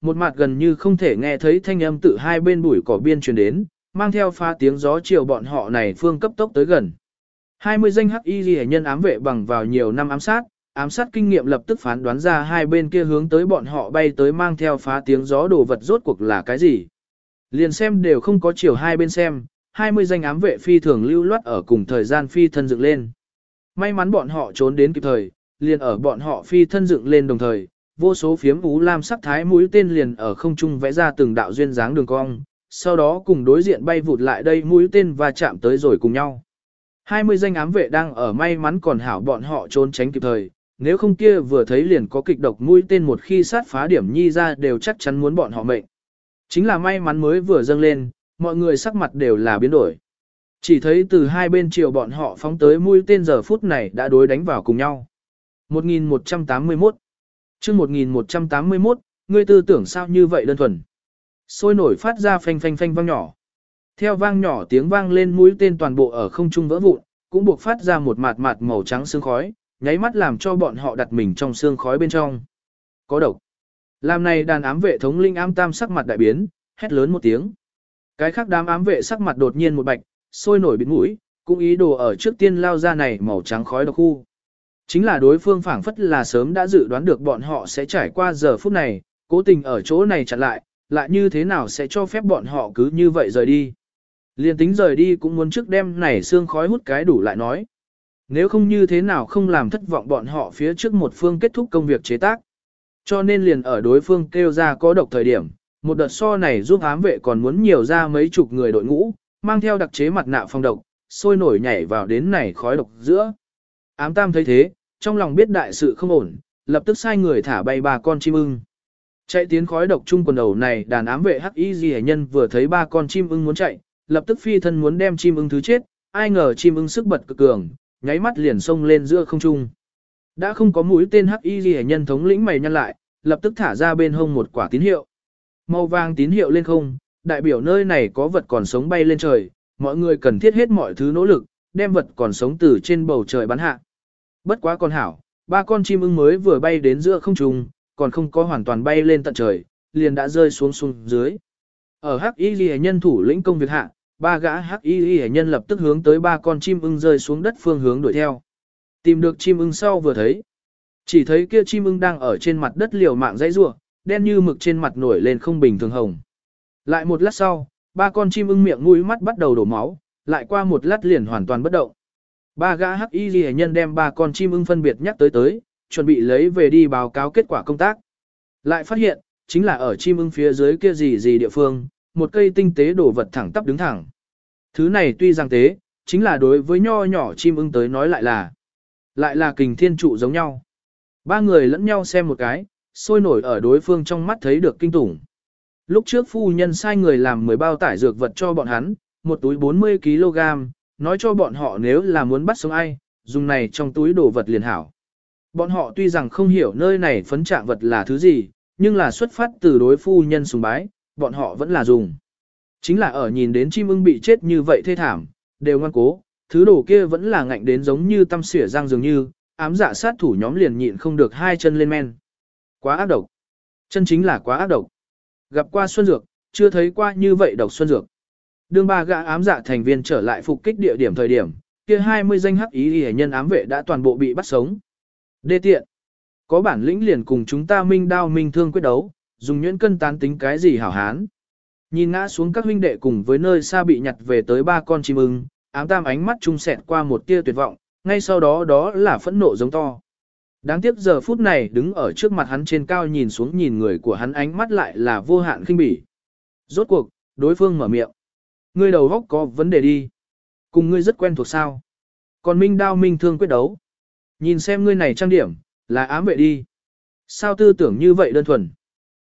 một mặt gần như không thể nghe thấy thanh âm từ hai bên bụi cỏ biên truyền đến, mang theo pha tiếng gió chiều bọn họ này phương cấp tốc tới gần. 20 danh hắc y ghi nhân ám vệ bằng vào nhiều năm ám sát, ám sát kinh nghiệm lập tức phán đoán ra hai bên kia hướng tới bọn họ bay tới mang theo phá tiếng gió đồ vật rốt cuộc là cái gì. Liền xem đều không có chiều hai bên xem, 20 danh ám vệ phi thường lưu loát ở cùng thời gian phi thân dựng lên. May mắn bọn họ trốn đến kịp thời, liền ở bọn họ phi thân dựng lên đồng thời, vô số phiếm ú lam sắc thái mũi tên liền ở không trung vẽ ra từng đạo duyên dáng đường cong, sau đó cùng đối diện bay vụt lại đây mũi tên và chạm tới rồi cùng nhau. 20 danh ám vệ đang ở may mắn còn hảo bọn họ trốn tránh kịp thời, nếu không kia vừa thấy liền có kịch độc mũi tên một khi sát phá điểm nhi ra đều chắc chắn muốn bọn họ mệnh. Chính là may mắn mới vừa dâng lên, mọi người sắc mặt đều là biến đổi. Chỉ thấy từ hai bên chiều bọn họ phóng tới mũi tên giờ phút này đã đối đánh vào cùng nhau. 1181 chương 1181, ngươi tư tưởng sao như vậy đơn thuần. Sôi nổi phát ra phanh phanh phanh vang nhỏ. Theo vang nhỏ tiếng vang lên mũi tên toàn bộ ở không trung vỡ vụn, cũng buộc phát ra một mạt mạt màu trắng sương khói, nháy mắt làm cho bọn họ đặt mình trong sương khói bên trong. Có độc. Làm này đàn ám vệ thống linh ám tam sắc mặt đại biến, hét lớn một tiếng. Cái khác đám ám vệ sắc mặt đột nhiên một bạch, sôi nổi biến mũi, cũng ý đồ ở trước tiên lao ra này màu trắng khói độc khu. Chính là đối phương phảng phất là sớm đã dự đoán được bọn họ sẽ trải qua giờ phút này, cố tình ở chỗ này chặn lại, lại như thế nào sẽ cho phép bọn họ cứ như vậy rời đi. Liên tính rời đi cũng muốn trước đêm này xương khói hút cái đủ lại nói. Nếu không như thế nào không làm thất vọng bọn họ phía trước một phương kết thúc công việc chế tác. Cho nên liền ở đối phương kêu ra có độc thời điểm, một đợt so này giúp ám vệ còn muốn nhiều ra mấy chục người đội ngũ, mang theo đặc chế mặt nạ phong độc, sôi nổi nhảy vào đến này khói độc giữa. Ám tam thấy thế, trong lòng biết đại sự không ổn, lập tức sai người thả bay ba con chim ưng. Chạy tiến khói độc chung quần đầu này đàn ám vệ hắc y gì nhân vừa thấy ba con chim ưng muốn chạy, lập tức phi thân muốn đem chim ưng thứ chết, ai ngờ chim ưng sức bật cực cường, nháy mắt liền xông lên giữa không trung. Đã không có mũi tên hắc y gì nhân thống lĩnh mày nhăn lại, lập tức thả ra bên hông một quả tín hiệu. Màu vàng tín hiệu lên không, đại biểu nơi này có vật còn sống bay lên trời, mọi người cần thiết hết mọi thứ nỗ lực, đem vật còn sống từ trên bầu trời bắn hạ. Bất quá con hảo, ba con chim ưng mới vừa bay đến giữa không trung, còn không có hoàn toàn bay lên tận trời, liền đã rơi xuống xuống dưới. Ở Hắc Y Ghi nhân thủ lĩnh công việc hạ, ba gã Hắc Y Ghi nhân lập tức hướng tới ba con chim ưng rơi xuống đất phương hướng đuổi theo. Tìm được chim ưng sau vừa thấy, chỉ thấy kia chim ưng đang ở trên mặt đất liều mạng dãy rủa, đen như mực trên mặt nổi lên không bình thường hồng. Lại một lát sau, ba con chim ưng miệng mũi mắt bắt đầu đổ máu, lại qua một lát liền hoàn toàn bất động. Ba gã hắc y ghi nhân đem ba con chim ưng phân biệt nhắc tới tới, chuẩn bị lấy về đi báo cáo kết quả công tác. Lại phát hiện, chính là ở chim ưng phía dưới kia gì gì địa phương, một cây tinh tế đổ vật thẳng tắp đứng thẳng. Thứ này tuy rằng tế, chính là đối với nho nhỏ chim ưng tới nói lại là, lại là kình thiên trụ giống nhau. Ba người lẫn nhau xem một cái, sôi nổi ở đối phương trong mắt thấy được kinh tủng. Lúc trước phu nhân sai người làm 10 bao tải dược vật cho bọn hắn, một túi 40kg, nói cho bọn họ nếu là muốn bắt sống ai, dùng này trong túi đồ vật liền hảo. Bọn họ tuy rằng không hiểu nơi này phấn trạng vật là thứ gì, nhưng là xuất phát từ đối phu nhân sùng bái, bọn họ vẫn là dùng. Chính là ở nhìn đến chim ưng bị chết như vậy thê thảm, đều ngoan cố, thứ đồ kia vẫn là ngạnh đến giống như tâm xỉa răng dường như, ám dạ sát thủ nhóm liền nhịn không được hai chân lên men. Quá ác độc. Chân chính là quá ác độc. Gặp qua Xuân Dược, chưa thấy qua như vậy độc Xuân Dược. Đương ba gã ám dạ thành viên trở lại phục kích địa điểm thời điểm, kia 20 danh hắc ý hệ nhân ám vệ đã toàn bộ bị bắt sống. Đê tiện. Có bản lĩnh liền cùng chúng ta minh đao minh thương quyết đấu, dùng nhuyễn cân tán tính cái gì hảo hán. Nhìn ngã xuống các huynh đệ cùng với nơi xa bị nhặt về tới ba con chim ưng, ám tam ánh mắt trung sẹt qua một tia tuyệt vọng, ngay sau đó đó là phẫn nộ giống to. Đáng tiếc giờ phút này đứng ở trước mặt hắn trên cao nhìn xuống nhìn người của hắn ánh mắt lại là vô hạn khinh bỉ. Rốt cuộc, đối phương mở miệng. Ngươi đầu góc có vấn đề đi. Cùng ngươi rất quen thuộc sao. Còn minh đao minh thương quyết đấu. Nhìn xem ngươi này trang điểm, là ám vệ đi. Sao tư tưởng như vậy đơn thuần.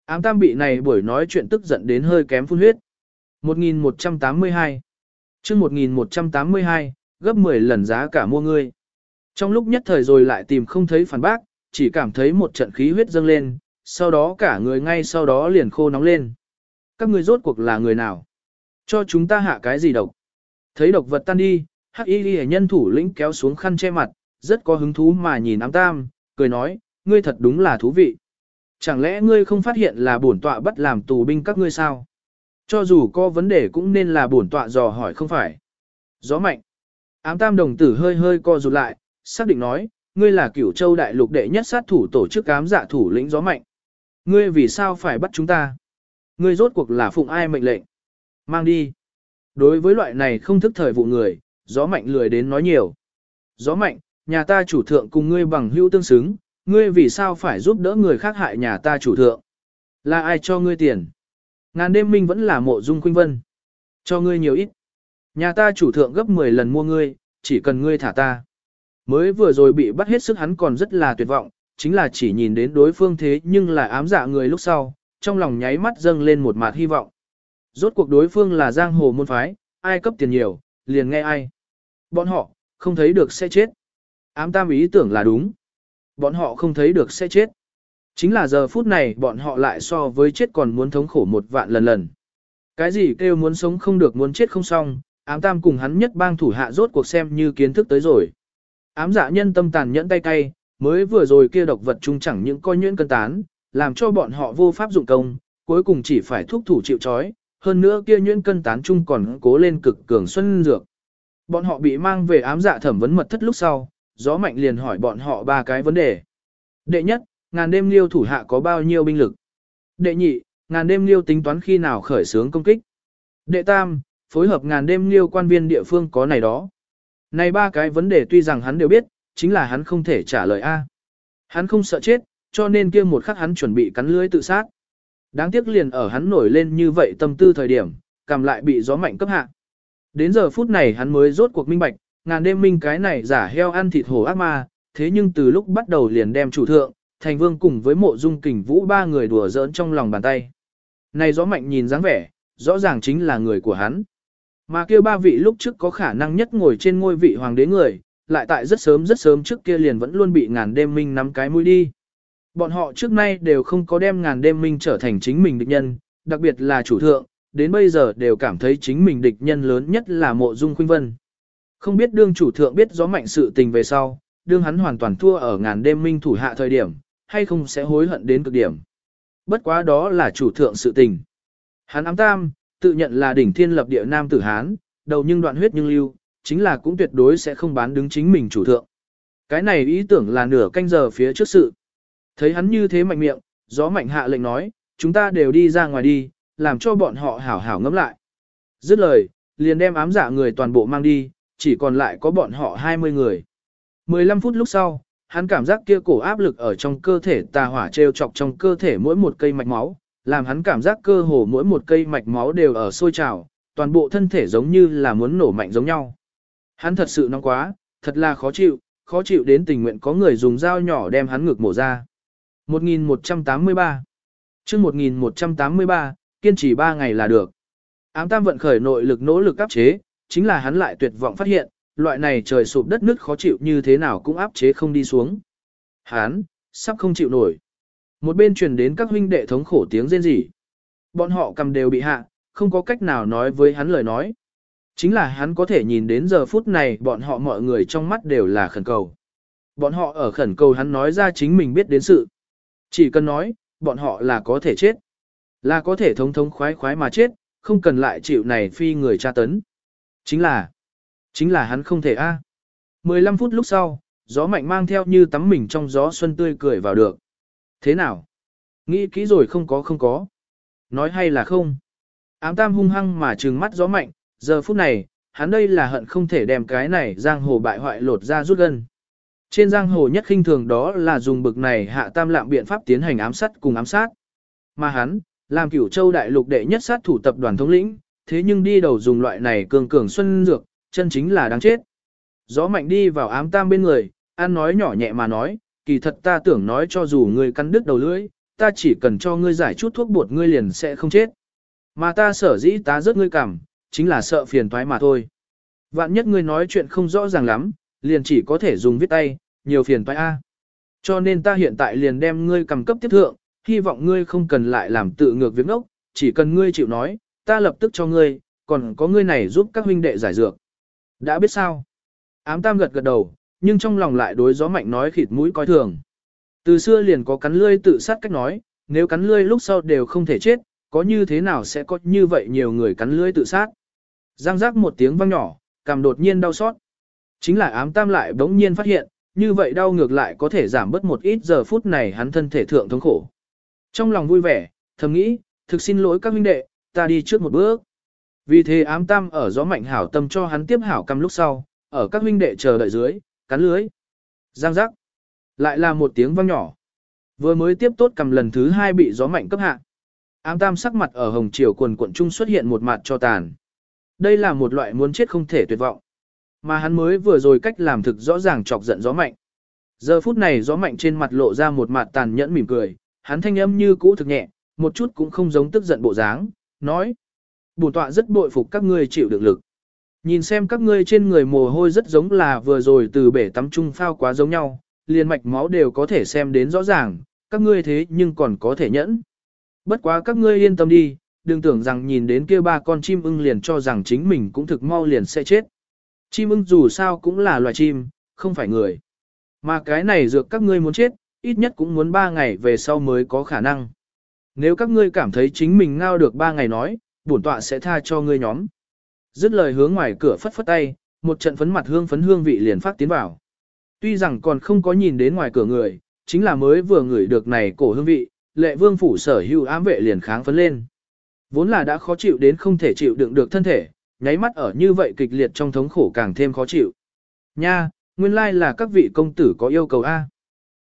Ám tam bị này buổi nói chuyện tức giận đến hơi kém phun huyết. 1182 chương 1182, gấp 10 lần giá cả mua ngươi. Trong lúc nhất thời rồi lại tìm không thấy phản bác, chỉ cảm thấy một trận khí huyết dâng lên, sau đó cả người ngay sau đó liền khô nóng lên. Các ngươi rốt cuộc là người nào? Cho chúng ta hạ cái gì độc? Thấy độc vật tan đi, hắc y ghi nhân thủ lĩnh kéo xuống khăn che mặt, rất có hứng thú mà nhìn ám tam, cười nói, ngươi thật đúng là thú vị. Chẳng lẽ ngươi không phát hiện là bổn tọa bắt làm tù binh các ngươi sao? Cho dù có vấn đề cũng nên là bổn tọa dò hỏi không phải. Gió mạnh. Ám tam đồng tử hơi hơi co rụt lại, xác định nói, ngươi là cửu châu đại lục đệ nhất sát thủ tổ chức ám dạ thủ lĩnh gió mạnh. Ngươi vì sao phải bắt chúng ta? Ngươi rốt cuộc là phụng ai mệnh lệnh? Mang đi. Đối với loại này không thức thời vụ người, gió mạnh lười đến nói nhiều. Gió mạnh, nhà ta chủ thượng cùng ngươi bằng hữu tương xứng, ngươi vì sao phải giúp đỡ người khác hại nhà ta chủ thượng? Là ai cho ngươi tiền? Ngàn đêm minh vẫn là mộ dung khuynh vân. Cho ngươi nhiều ít. Nhà ta chủ thượng gấp 10 lần mua ngươi, chỉ cần ngươi thả ta. Mới vừa rồi bị bắt hết sức hắn còn rất là tuyệt vọng, chính là chỉ nhìn đến đối phương thế nhưng lại ám dạ người lúc sau, trong lòng nháy mắt dâng lên một mạt hy vọng. Rốt cuộc đối phương là giang hồ môn phái, ai cấp tiền nhiều, liền nghe ai. Bọn họ, không thấy được sẽ chết. Ám tam ý tưởng là đúng. Bọn họ không thấy được sẽ chết. Chính là giờ phút này bọn họ lại so với chết còn muốn thống khổ một vạn lần lần. Cái gì kêu muốn sống không được muốn chết không xong, ám tam cùng hắn nhất bang thủ hạ rốt cuộc xem như kiến thức tới rồi. Ám dạ nhân tâm tàn nhẫn tay cay, mới vừa rồi kia độc vật chung chẳng những coi nhuyễn cân tán, làm cho bọn họ vô pháp dụng công, cuối cùng chỉ phải thúc thủ chịu trói, hơn nữa kia nhuyễn cân tán trung còn cố lên cực cường xuân dược. Bọn họ bị mang về ám dạ thẩm vấn mật thất lúc sau, gió mạnh liền hỏi bọn họ ba cái vấn đề. Đệ nhất, ngàn đêm liêu thủ hạ có bao nhiêu binh lực? Đệ nhị, ngàn đêm liêu tính toán khi nào khởi xướng công kích? Đệ tam, phối hợp ngàn đêm liêu quan viên địa phương có này đó. Này ba cái vấn đề tuy rằng hắn đều biết, chính là hắn không thể trả lời A. Hắn không sợ chết, cho nên kia một khắc hắn chuẩn bị cắn lưới tự sát. Đáng tiếc liền ở hắn nổi lên như vậy tâm tư thời điểm, cảm lại bị gió mạnh cấp hạ. Đến giờ phút này hắn mới rốt cuộc minh bạch, ngàn đêm minh cái này giả heo ăn thịt hổ ác ma, thế nhưng từ lúc bắt đầu liền đem chủ thượng, thành vương cùng với mộ dung kình vũ ba người đùa giỡn trong lòng bàn tay. Này gió mạnh nhìn dáng vẻ, rõ ràng chính là người của hắn. Mà kia ba vị lúc trước có khả năng nhất ngồi trên ngôi vị hoàng đế người, lại tại rất sớm rất sớm trước kia liền vẫn luôn bị ngàn đêm minh nắm cái mũi đi. Bọn họ trước nay đều không có đem ngàn đêm minh trở thành chính mình địch nhân, đặc biệt là chủ thượng, đến bây giờ đều cảm thấy chính mình địch nhân lớn nhất là mộ dung khuynh vân. Không biết đương chủ thượng biết gió mạnh sự tình về sau, đương hắn hoàn toàn thua ở ngàn đêm minh thủ hạ thời điểm, hay không sẽ hối hận đến cực điểm. Bất quá đó là chủ thượng sự tình. Hắn ám tam, tự nhận là đỉnh thiên lập địa nam tử Hán, đầu nhưng đoạn huyết nhưng lưu, chính là cũng tuyệt đối sẽ không bán đứng chính mình chủ thượng. Cái này ý tưởng là nửa canh giờ phía trước sự. Thấy hắn như thế mạnh miệng, gió mạnh hạ lệnh nói, chúng ta đều đi ra ngoài đi, làm cho bọn họ hảo hảo ngẫm lại. Dứt lời, liền đem ám giả người toàn bộ mang đi, chỉ còn lại có bọn họ 20 người. 15 phút lúc sau, hắn cảm giác kia cổ áp lực ở trong cơ thể tà hỏa treo chọc trong cơ thể mỗi một cây mạch máu, làm hắn cảm giác cơ hồ mỗi một cây mạch máu đều ở sôi trào, toàn bộ thân thể giống như là muốn nổ mạnh giống nhau. Hắn thật sự nóng quá, thật là khó chịu, khó chịu đến tình nguyện có người dùng dao nhỏ đem hắn ngực mổ ra. 1183 chương 1183, kiên trì 3 ngày là được. Ám tam vận khởi nội lực nỗ lực áp chế, chính là hắn lại tuyệt vọng phát hiện, loại này trời sụp đất nứt khó chịu như thế nào cũng áp chế không đi xuống. Hắn, sắp không chịu nổi. Một bên truyền đến các huynh đệ thống khổ tiếng rên rỉ. Bọn họ cầm đều bị hạ, không có cách nào nói với hắn lời nói. Chính là hắn có thể nhìn đến giờ phút này bọn họ mọi người trong mắt đều là khẩn cầu. Bọn họ ở khẩn cầu hắn nói ra chính mình biết đến sự. Chỉ cần nói, bọn họ là có thể chết. Là có thể thống thống khoái khoái mà chết, không cần lại chịu này phi người tra tấn. Chính là, chính là hắn không thể a. À. 15 phút lúc sau, gió mạnh mang theo như tắm mình trong gió xuân tươi cười vào được. Thế nào? Nghĩ kỹ rồi không có không có. Nói hay là không? Ám tam hung hăng mà trừng mắt gió mạnh, giờ phút này, hắn đây là hận không thể đem cái này giang hồ bại hoại lột ra rút gân. Trên giang hồ nhất khinh thường đó là dùng bực này hạ tam lạm biện pháp tiến hành ám sát cùng ám sát. Mà hắn, làm cửu châu đại lục đệ nhất sát thủ tập đoàn thống lĩnh, thế nhưng đi đầu dùng loại này cường cường xuân dược, chân chính là đáng chết. Gió mạnh đi vào ám tam bên người, an nói nhỏ nhẹ mà nói, kỳ thật ta tưởng nói cho dù ngươi cắn đứt đầu lưỡi, ta chỉ cần cho ngươi giải chút thuốc bột ngươi liền sẽ không chết. Mà ta sở dĩ ta rất ngươi cảm, chính là sợ phiền toái mà thôi. Vạn nhất ngươi nói chuyện không rõ ràng lắm, liền chỉ có thể dùng viết tay, nhiều phiền phải A. Cho nên ta hiện tại liền đem ngươi cầm cấp tiếp thượng, hy vọng ngươi không cần lại làm tự ngược việc ngốc, chỉ cần ngươi chịu nói, ta lập tức cho ngươi, còn có ngươi này giúp các huynh đệ giải dược. Đã biết sao? Ám tam gật gật đầu, nhưng trong lòng lại đối gió mạnh nói khịt mũi coi thường. Từ xưa liền có cắn lươi tự sát cách nói, nếu cắn lươi lúc sau đều không thể chết, có như thế nào sẽ có như vậy nhiều người cắn lưỡi tự sát. Giang giác một tiếng vang nhỏ, cảm đột nhiên đau xót. Chính là ám tam lại bỗng nhiên phát hiện, như vậy đau ngược lại có thể giảm bớt một ít giờ phút này hắn thân thể thượng thống khổ. Trong lòng vui vẻ, thầm nghĩ, thực xin lỗi các huynh đệ, ta đi trước một bước. Vì thế ám tam ở gió mạnh hảo tâm cho hắn tiếp hảo cầm lúc sau, ở các huynh đệ chờ đợi dưới, cắn lưới. Giang giác. Lại là một tiếng vang nhỏ. Vừa mới tiếp tốt cầm lần thứ hai bị gió mạnh cấp hạ. Ám tam sắc mặt ở hồng triều quần quận trung xuất hiện một mặt cho tàn. Đây là một loại muốn chết không thể tuyệt vọng. Mà hắn mới vừa rồi cách làm thực rõ ràng chọc giận gió mạnh. Giờ phút này gió mạnh trên mặt lộ ra một mặt tàn nhẫn mỉm cười, hắn thanh âm như cũ thực nhẹ, một chút cũng không giống tức giận bộ dáng, nói. Bùn tọa rất bội phục các ngươi chịu được lực. Nhìn xem các ngươi trên người mồ hôi rất giống là vừa rồi từ bể tắm trung phao quá giống nhau, liền mạch máu đều có thể xem đến rõ ràng, các ngươi thế nhưng còn có thể nhẫn. Bất quá các ngươi yên tâm đi, đừng tưởng rằng nhìn đến kia ba con chim ưng liền cho rằng chính mình cũng thực mau liền sẽ chết. Chim ưng dù sao cũng là loài chim, không phải người. Mà cái này dược các ngươi muốn chết, ít nhất cũng muốn ba ngày về sau mới có khả năng. Nếu các ngươi cảm thấy chính mình ngao được ba ngày nói, bổn tọa sẽ tha cho ngươi nhóm. Dứt lời hướng ngoài cửa phất phất tay, một trận phấn mặt hương phấn hương vị liền phát tiến vào. Tuy rằng còn không có nhìn đến ngoài cửa người, chính là mới vừa ngửi được này cổ hương vị, lệ vương phủ sở hữu ám vệ liền kháng phấn lên. Vốn là đã khó chịu đến không thể chịu đựng được thân thể, nháy mắt ở như vậy kịch liệt trong thống khổ càng thêm khó chịu. Nha, nguyên lai là các vị công tử có yêu cầu A.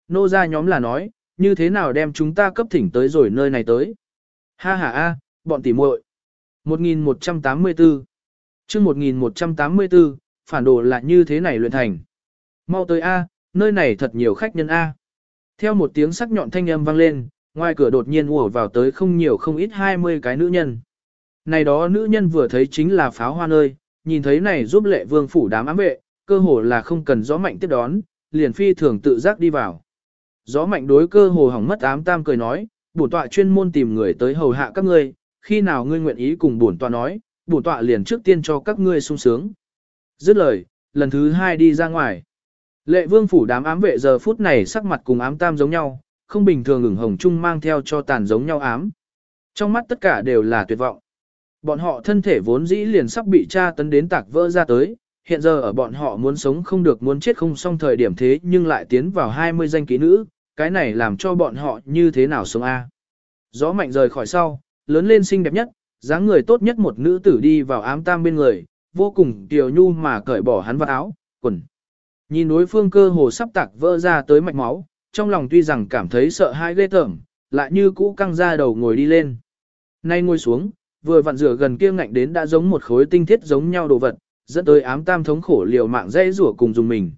Nô ra nhóm là nói, như thế nào đem chúng ta cấp thỉnh tới rồi nơi này tới. Ha ha A, bọn tỉ muội 1184 chương 1184, phản đồ là như thế này luyện thành. Mau tới A, nơi này thật nhiều khách nhân A. Theo một tiếng sắc nhọn thanh âm vang lên, ngoài cửa đột nhiên ùa vào tới không nhiều không ít 20 cái nữ nhân. Này đó nữ nhân vừa thấy chính là pháo hoa nơi, nhìn thấy này giúp lệ vương phủ đám ám vệ, cơ hồ là không cần gió mạnh tiếp đón, liền phi thường tự giác đi vào. Gió mạnh đối cơ hồ hỏng mất ám tam cười nói, bổn tọa chuyên môn tìm người tới hầu hạ các ngươi, khi nào ngươi nguyện ý cùng bổn tọa nói, bổn tọa liền trước tiên cho các ngươi sung sướng. Dứt lời, lần thứ hai đi ra ngoài. Lệ vương phủ đám ám vệ giờ phút này sắc mặt cùng ám tam giống nhau, không bình thường ửng hồng chung mang theo cho tàn giống nhau ám. Trong mắt tất cả đều là tuyệt vọng. Bọn họ thân thể vốn dĩ liền sắp bị tra tấn đến tạc vỡ ra tới, hiện giờ ở bọn họ muốn sống không được muốn chết không xong thời điểm thế nhưng lại tiến vào 20 danh ký nữ, cái này làm cho bọn họ như thế nào sống a? Gió mạnh rời khỏi sau, lớn lên xinh đẹp nhất, dáng người tốt nhất một nữ tử đi vào ám tam bên người, vô cùng tiểu nhu mà cởi bỏ hắn vào áo, quần. Nhìn đối phương cơ hồ sắp tạc vỡ ra tới mạch máu, trong lòng tuy rằng cảm thấy sợ hãi ghê tởm, lại như cũ căng ra đầu ngồi đi lên. Nay ngồi xuống, vừa vặn rửa gần kia ngạnh đến đã giống một khối tinh thiết giống nhau đồ vật, dẫn tới ám tam thống khổ liều mạng dây rủa cùng dùng mình.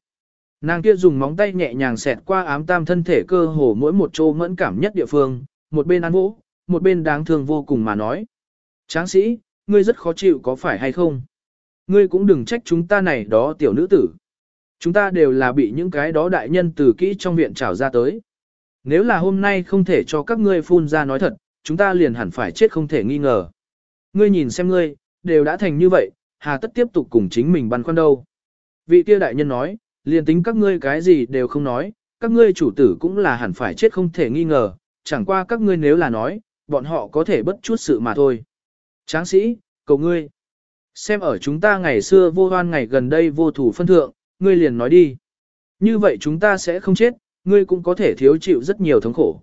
Nàng kia dùng móng tay nhẹ nhàng xẹt qua ám tam thân thể cơ hồ mỗi một chỗ mẫn cảm nhất địa phương, một bên ăn vỗ, một bên đáng thương vô cùng mà nói. Tráng sĩ, ngươi rất khó chịu có phải hay không? Ngươi cũng đừng trách chúng ta này đó tiểu nữ tử. Chúng ta đều là bị những cái đó đại nhân từ kỹ trong viện trảo ra tới. Nếu là hôm nay không thể cho các ngươi phun ra nói thật, chúng ta liền hẳn phải chết không thể nghi ngờ. Ngươi nhìn xem ngươi, đều đã thành như vậy, hà tất tiếp tục cùng chính mình băn khoăn đâu. Vị kia đại nhân nói, liền tính các ngươi cái gì đều không nói, các ngươi chủ tử cũng là hẳn phải chết không thể nghi ngờ, chẳng qua các ngươi nếu là nói, bọn họ có thể bất chút sự mà thôi. Tráng sĩ, cầu ngươi. Xem ở chúng ta ngày xưa vô hoan ngày gần đây vô thủ phân thượng, ngươi liền nói đi. Như vậy chúng ta sẽ không chết, ngươi cũng có thể thiếu chịu rất nhiều thống khổ.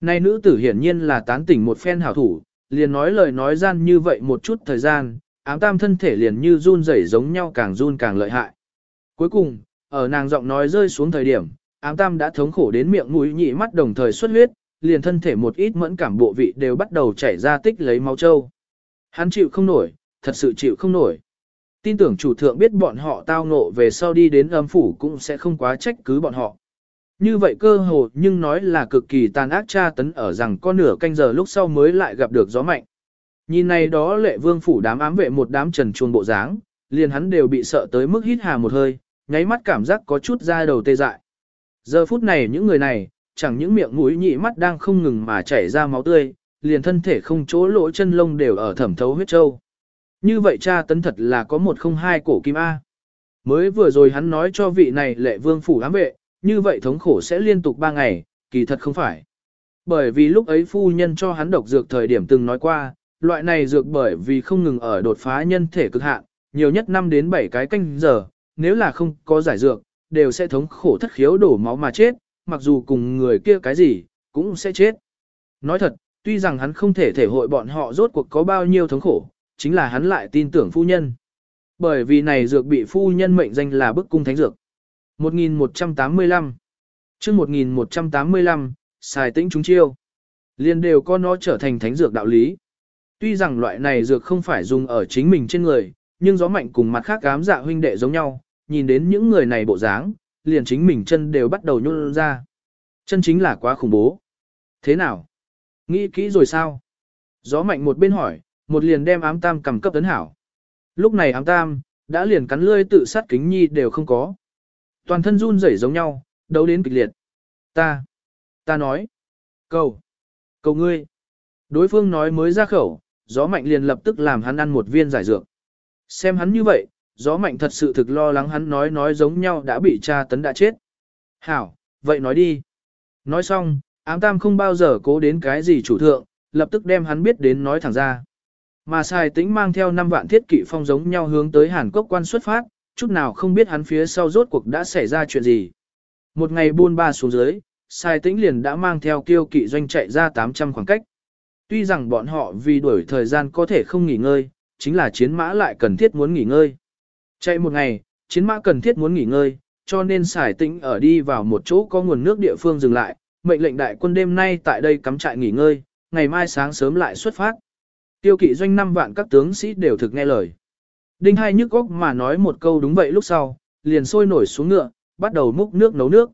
Này nữ tử hiển nhiên là tán tỉnh một phen hảo thủ, liền nói lời nói gian như vậy một chút thời gian, ám tam thân thể liền như run rẩy giống nhau càng run càng lợi hại. Cuối cùng, ở nàng giọng nói rơi xuống thời điểm, ám tam đã thống khổ đến miệng mũi nhị mắt đồng thời xuất huyết, liền thân thể một ít mẫn cảm bộ vị đều bắt đầu chảy ra tích lấy máu trâu. Hắn chịu không nổi, thật sự chịu không nổi. Tin tưởng chủ thượng biết bọn họ tao ngộ về sau đi đến âm phủ cũng sẽ không quá trách cứ bọn họ. Như vậy cơ hồ nhưng nói là cực kỳ tàn ác tra tấn ở rằng có nửa canh giờ lúc sau mới lại gặp được gió mạnh. Nhìn này đó lệ vương phủ đám ám vệ một đám trần chuồng bộ dáng, liền hắn đều bị sợ tới mức hít hà một hơi, nháy mắt cảm giác có chút da đầu tê dại. Giờ phút này những người này, chẳng những miệng mũi nhị mắt đang không ngừng mà chảy ra máu tươi, liền thân thể không chỗ lỗ chân lông đều ở thẩm thấu huyết châu. Như vậy cha tấn thật là có một không hai cổ kim A. Mới vừa rồi hắn nói cho vị này lệ vương phủ ám vệ, như vậy thống khổ sẽ liên tục ba ngày, kỳ thật không phải. Bởi vì lúc ấy phu nhân cho hắn độc dược thời điểm từng nói qua, loại này dược bởi vì không ngừng ở đột phá nhân thể cực hạn, nhiều nhất 5 đến 7 cái canh giờ, nếu là không có giải dược, đều sẽ thống khổ thất khiếu đổ máu mà chết, mặc dù cùng người kia cái gì, cũng sẽ chết. Nói thật, tuy rằng hắn không thể thể hội bọn họ rốt cuộc có bao nhiêu thống khổ, chính là hắn lại tin tưởng phu nhân. Bởi vì này dược bị phu nhân mệnh danh là bức cung thánh dược. 1185 chương 1185, xài tĩnh chúng chiêu. Liên đều có nó trở thành thánh dược đạo lý. Tuy rằng loại này dược không phải dùng ở chính mình trên người, nhưng gió mạnh cùng mặt khác cám dạ huynh đệ giống nhau, nhìn đến những người này bộ dáng, liền chính mình chân đều bắt đầu nhún ra. Chân chính là quá khủng bố. Thế nào? Nghĩ kỹ rồi sao? Gió mạnh một bên hỏi, một liền đem ám tam cầm cấp tấn hảo. Lúc này ám tam, đã liền cắn lươi tự sát kính nhi đều không có. Toàn thân run rẩy giống nhau, đấu đến kịch liệt. Ta, ta nói, cầu, cầu ngươi. Đối phương nói mới ra khẩu, gió mạnh liền lập tức làm hắn ăn một viên giải dược. Xem hắn như vậy, gió mạnh thật sự thực lo lắng hắn nói nói giống nhau đã bị cha tấn đã chết. Hảo, vậy nói đi. Nói xong, ám tam không bao giờ cố đến cái gì chủ thượng, lập tức đem hắn biết đến nói thẳng ra. Mà sai tĩnh mang theo 5 vạn thiết kỵ phong giống nhau hướng tới Hàn Quốc quan xuất phát, chút nào không biết hắn phía sau rốt cuộc đã xảy ra chuyện gì. Một ngày buôn ba xuống dưới, sai tĩnh liền đã mang theo kiêu kỵ doanh chạy ra 800 khoảng cách. Tuy rằng bọn họ vì đuổi thời gian có thể không nghỉ ngơi, chính là chiến mã lại cần thiết muốn nghỉ ngơi. Chạy một ngày, chiến mã cần thiết muốn nghỉ ngơi, cho nên xài tĩnh ở đi vào một chỗ có nguồn nước địa phương dừng lại, mệnh lệnh đại quân đêm nay tại đây cắm trại nghỉ ngơi, ngày mai sáng sớm lại xuất phát. Tiêu kỵ doanh năm vạn các tướng sĩ đều thực nghe lời. Đinh hai nhức góc mà nói một câu đúng vậy lúc sau, liền sôi nổi xuống ngựa, bắt đầu múc nước nấu nước.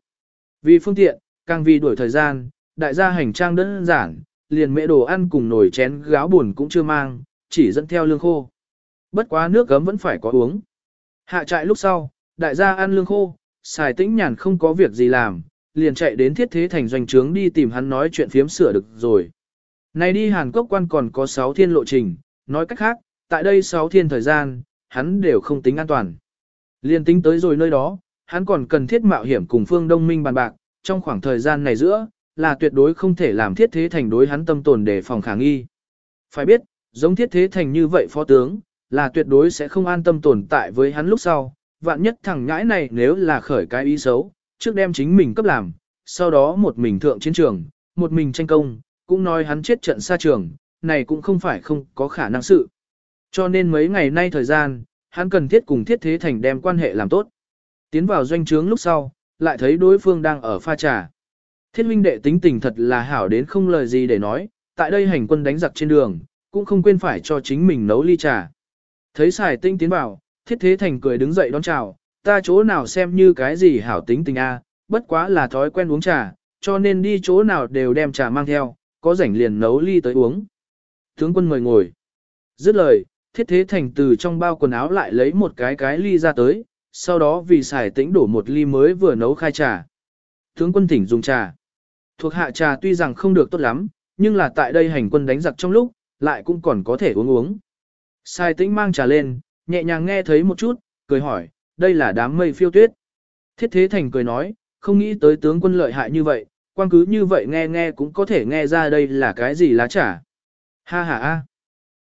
Vì phương tiện, càng vì đuổi thời gian, đại gia hành trang đơn giản, liền mẹ đồ ăn cùng nồi chén gáo buồn cũng chưa mang, chỉ dẫn theo lương khô. Bất quá nước gấm vẫn phải có uống. Hạ trại lúc sau, đại gia ăn lương khô, xài tĩnh nhàn không có việc gì làm, liền chạy đến thiết thế thành doanh trướng đi tìm hắn nói chuyện phiếm sửa được rồi. Này đi Hàn Quốc quan còn có 6 thiên lộ trình, nói cách khác, tại đây 6 thiên thời gian, hắn đều không tính an toàn. Liên tính tới rồi nơi đó, hắn còn cần thiết mạo hiểm cùng phương đông minh bàn bạc, trong khoảng thời gian này giữa, là tuyệt đối không thể làm thiết thế thành đối hắn tâm tồn để phòng khả nghi. Phải biết, giống thiết thế thành như vậy phó tướng, là tuyệt đối sẽ không an tâm tồn tại với hắn lúc sau, vạn nhất thằng ngãi này nếu là khởi cái ý xấu, trước đem chính mình cấp làm, sau đó một mình thượng chiến trường, một mình tranh công, cũng nói hắn chết trận xa trường, này cũng không phải không có khả năng sự. Cho nên mấy ngày nay thời gian, hắn cần thiết cùng thiết thế thành đem quan hệ làm tốt. Tiến vào doanh trướng lúc sau, lại thấy đối phương đang ở pha trà. Thiết huynh đệ tính tình thật là hảo đến không lời gì để nói, tại đây hành quân đánh giặc trên đường, cũng không quên phải cho chính mình nấu ly trà. Thấy xài tinh tiến vào, thiết thế thành cười đứng dậy đón chào, ta chỗ nào xem như cái gì hảo tính tình a, bất quá là thói quen uống trà, cho nên đi chỗ nào đều đem trà mang theo, có rảnh liền nấu ly tới uống. Tướng quân mời ngồi. Dứt lời, thiết thế thành từ trong bao quần áo lại lấy một cái cái ly ra tới, sau đó vì xài tĩnh đổ một ly mới vừa nấu khai trà. Tướng quân thỉnh dùng trà. Thuộc hạ trà tuy rằng không được tốt lắm, nhưng là tại đây hành quân đánh giặc trong lúc, lại cũng còn có thể uống uống. Sai tĩnh mang trà lên, nhẹ nhàng nghe thấy một chút, cười hỏi, đây là đám mây phiêu tuyết. Thiết thế thành cười nói, không nghĩ tới tướng quân lợi hại như vậy, quan cứ như vậy nghe nghe cũng có thể nghe ra đây là cái gì lá trà. Ha ha ha.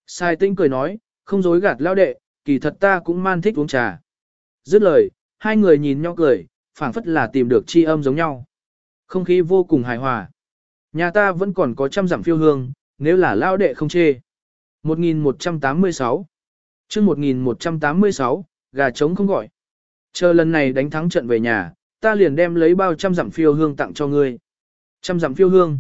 Sai tĩnh cười nói, không dối gạt lao đệ, kỳ thật ta cũng man thích uống trà. Dứt lời, hai người nhìn nhau cười, phảng phất là tìm được chi âm giống nhau. Không khí vô cùng hài hòa. Nhà ta vẫn còn có trăm dặm phiêu hương, nếu là lao đệ không chê. 1186 chương 1186, gà trống không gọi. Chờ lần này đánh thắng trận về nhà, ta liền đem lấy bao trăm dặm phiêu hương tặng cho ngươi. Trăm dặm phiêu hương.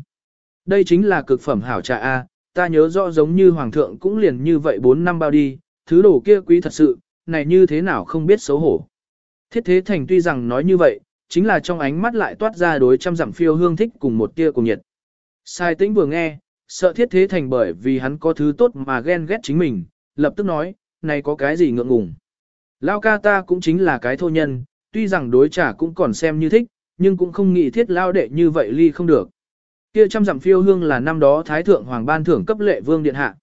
Đây chính là cực phẩm hảo trà A, ta nhớ rõ giống như hoàng thượng cũng liền như vậy 4 năm bao đi, thứ đồ kia quý thật sự, này như thế nào không biết xấu hổ. Thiết thế thành tuy rằng nói như vậy, chính là trong ánh mắt lại toát ra đối trăm dặm phiêu hương thích cùng một tia cùng nhiệt. Sai tĩnh vừa nghe, sợ thiết thế thành bởi vì hắn có thứ tốt mà ghen ghét chính mình, lập tức nói, này có cái gì ngượng ngùng. Lao ca ta cũng chính là cái thô nhân, tuy rằng đối trả cũng còn xem như thích, nhưng cũng không nghĩ thiết lao đệ như vậy ly không được. Kia trăm dặm phiêu hương là năm đó Thái Thượng Hoàng ban thưởng cấp lệ vương điện hạ.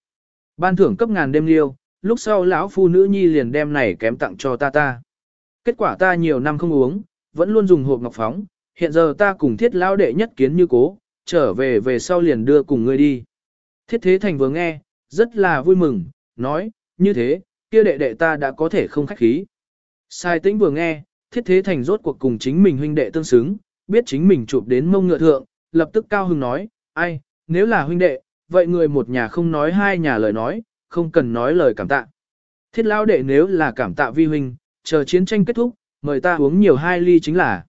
Ban thưởng cấp ngàn đêm liêu, lúc sau lão phu nữ nhi liền đem này kém tặng cho ta ta. Kết quả ta nhiều năm không uống, vẫn luôn dùng hộp ngọc phóng, hiện giờ ta cùng thiết lão đệ nhất kiến như cố, trở về về sau liền đưa cùng ngươi đi. Thiết thế thành vừa nghe, rất là vui mừng, nói, như thế, kia đệ đệ ta đã có thể không khách khí. Sai tĩnh vừa nghe, thiết thế thành rốt cuộc cùng chính mình huynh đệ tương xứng, biết chính mình chụp đến mông ngựa thượng, lập tức cao hưng nói, ai, nếu là huynh đệ, vậy người một nhà không nói hai nhà lời nói, không cần nói lời cảm tạ. Thiết lao đệ nếu là cảm tạ vi huynh, chờ chiến tranh kết thúc, mời ta uống nhiều hai ly chính là.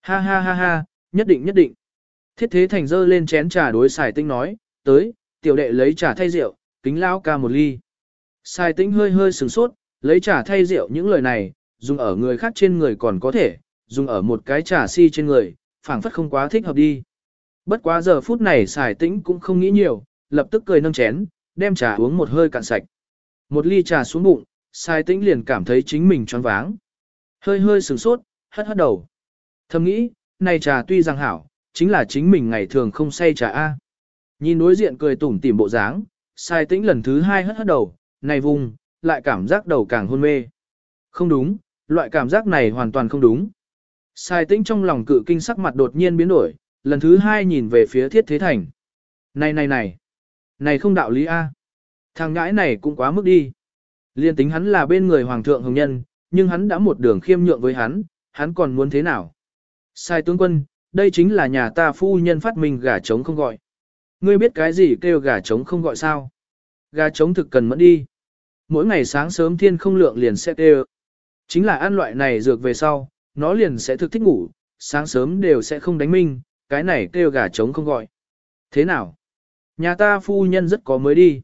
Ha ha ha ha, nhất định nhất định. Thiết thế thành dơ lên chén trà đối xài tinh nói, tới, tiểu đệ lấy trà thay rượu, kính lao ca một ly. Xài tinh hơi hơi sửng sốt, lấy trà thay rượu những lời này, dùng ở người khác trên người còn có thể, dùng ở một cái trà si trên người, phảng phất không quá thích hợp đi. Bất quá giờ phút này xài tĩnh cũng không nghĩ nhiều, lập tức cười nâng chén, đem trà uống một hơi cạn sạch. Một ly trà xuống bụng, xài tĩnh liền cảm thấy chính mình choáng váng. Hơi hơi sửng sốt, hất hất đầu. Thầm nghĩ, này trà tuy rằng hảo, chính là chính mình ngày thường không say trà A. Nhìn đối diện cười tủm tỉm bộ dáng, sai tĩnh lần thứ hai hất hất đầu, này vùng, lại cảm giác đầu càng hôn mê. Không đúng, loại cảm giác này hoàn toàn không đúng. Sai tĩnh trong lòng cự kinh sắc mặt đột nhiên biến đổi, lần thứ hai nhìn về phía thiết thế thành. Này này này, này không đạo lý A. Thằng ngãi này cũng quá mức đi. Liên tính hắn là bên người hoàng thượng hồng nhân, nhưng hắn đã một đường khiêm nhượng với hắn, hắn còn muốn thế nào? Sai tướng quân, đây chính là nhà ta phu nhân phát minh gà trống không gọi. Ngươi biết cái gì kêu gà trống không gọi sao? Gà trống thực cần mẫn đi. Mỗi ngày sáng sớm thiên không lượng liền sẽ kêu. Chính là ăn loại này dược về sau, nó liền sẽ thực thích ngủ, sáng sớm đều sẽ không đánh minh, cái này kêu gà trống không gọi. Thế nào? Nhà ta phu nhân rất có mới đi.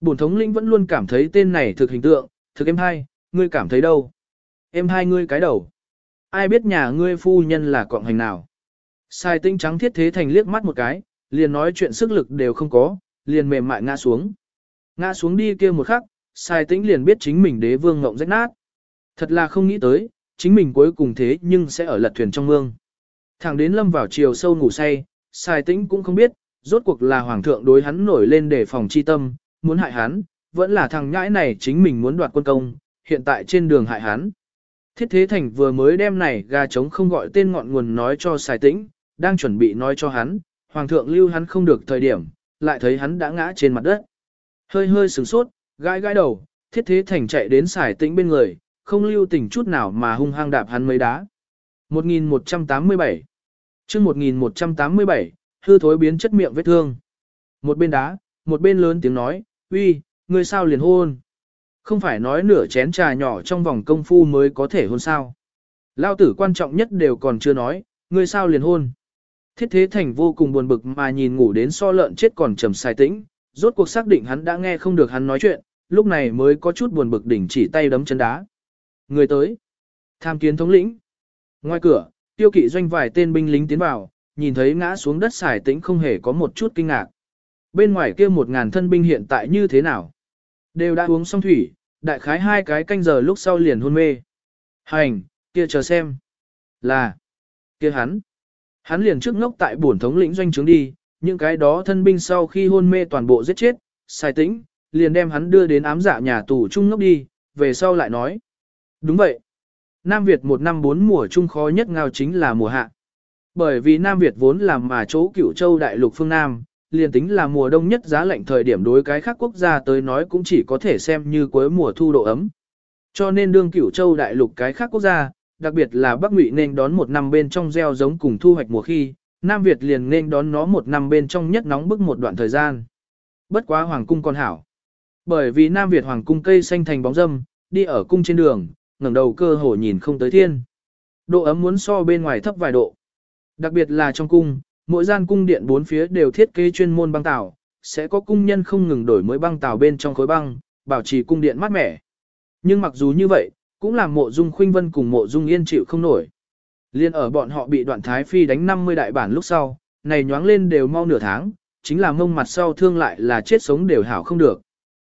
Bổn thống lĩnh vẫn luôn cảm thấy tên này thực hình tượng, thực em hai, ngươi cảm thấy đâu? Em hai ngươi cái đầu. Ai biết nhà ngươi phu nhân là cọng hành nào? Sai tinh trắng thiết thế thành liếc mắt một cái, liền nói chuyện sức lực đều không có, liền mềm mại ngã xuống. Ngã xuống đi kia một khắc, sai tĩnh liền biết chính mình đế vương ngộng rách nát. Thật là không nghĩ tới, chính mình cuối cùng thế nhưng sẽ ở lật thuyền trong mương. Thẳng đến lâm vào chiều sâu ngủ say, xài tĩnh cũng không biết, rốt cuộc là hoàng thượng đối hắn nổi lên để phòng chi tâm, muốn hại hắn, vẫn là thằng nhãi này chính mình muốn đoạt quân công, hiện tại trên đường hại hắn. Thiết Thế Thành vừa mới đem này gà trống không gọi tên ngọn nguồn nói cho xài Tĩnh, đang chuẩn bị nói cho hắn, Hoàng thượng lưu hắn không được thời điểm, lại thấy hắn đã ngã trên mặt đất. Hơi hơi sửng sốt, gãi gãi đầu, Thiết Thế Thành chạy đến xài Tĩnh bên người, không lưu tình chút nào mà hung hăng đạp hắn mấy đá. 1187 chương 1187, hư thối biến chất miệng vết thương. Một bên đá, một bên lớn tiếng nói, uy, ngươi sao liền hôn. Không phải nói nửa chén trà nhỏ trong vòng công phu mới có thể hôn sao. Lao tử quan trọng nhất đều còn chưa nói, ngươi sao liền hôn. Thiết thế thành vô cùng buồn bực mà nhìn ngủ đến so lợn chết còn trầm sai tĩnh, rốt cuộc xác định hắn đã nghe không được hắn nói chuyện, lúc này mới có chút buồn bực đỉnh chỉ tay đấm chân đá. Người tới. Tham kiến thống lĩnh. Ngoài cửa, tiêu kỵ doanh vài tên binh lính tiến vào, nhìn thấy ngã xuống đất xài tĩnh không hề có một chút kinh ngạc. Bên ngoài kia một ngàn thân binh hiện tại như thế nào? Đều đã uống xong thủy, đại khái hai cái canh giờ lúc sau liền hôn mê. Hành, kia chờ xem. Là, kia hắn. Hắn liền trước ngốc tại bổn thống lĩnh doanh trướng đi, những cái đó thân binh sau khi hôn mê toàn bộ giết chết, sai tĩnh, liền đem hắn đưa đến ám dạ nhà tù trung ngốc đi, về sau lại nói. Đúng vậy. Nam Việt một năm bốn mùa trung khó nhất ngao chính là mùa hạ. Bởi vì Nam Việt vốn làm mà chỗ cửu châu đại lục phương Nam, liền tính là mùa đông nhất giá lạnh thời điểm đối cái khác quốc gia tới nói cũng chỉ có thể xem như cuối mùa thu độ ấm. Cho nên đương cửu châu đại lục cái khác quốc gia, đặc biệt là Bắc Ngụy nên đón một năm bên trong gieo giống cùng thu hoạch mùa khi, Nam Việt liền nên đón nó một năm bên trong nhất nóng bức một đoạn thời gian. Bất quá hoàng cung còn hảo. Bởi vì Nam Việt hoàng cung cây xanh thành bóng râm, đi ở cung trên đường, ngẩng đầu cơ hồ nhìn không tới thiên. Độ ấm muốn so bên ngoài thấp vài độ. Đặc biệt là trong cung, mỗi gian cung điện bốn phía đều thiết kế chuyên môn băng tàu, sẽ có cung nhân không ngừng đổi mới băng tàu bên trong khối băng, bảo trì cung điện mát mẻ. Nhưng mặc dù như vậy, cũng làm mộ dung khuynh vân cùng mộ dung yên chịu không nổi. Liên ở bọn họ bị đoạn thái phi đánh 50 đại bản lúc sau, này nhoáng lên đều mau nửa tháng, chính là mông mặt sau thương lại là chết sống đều hảo không được.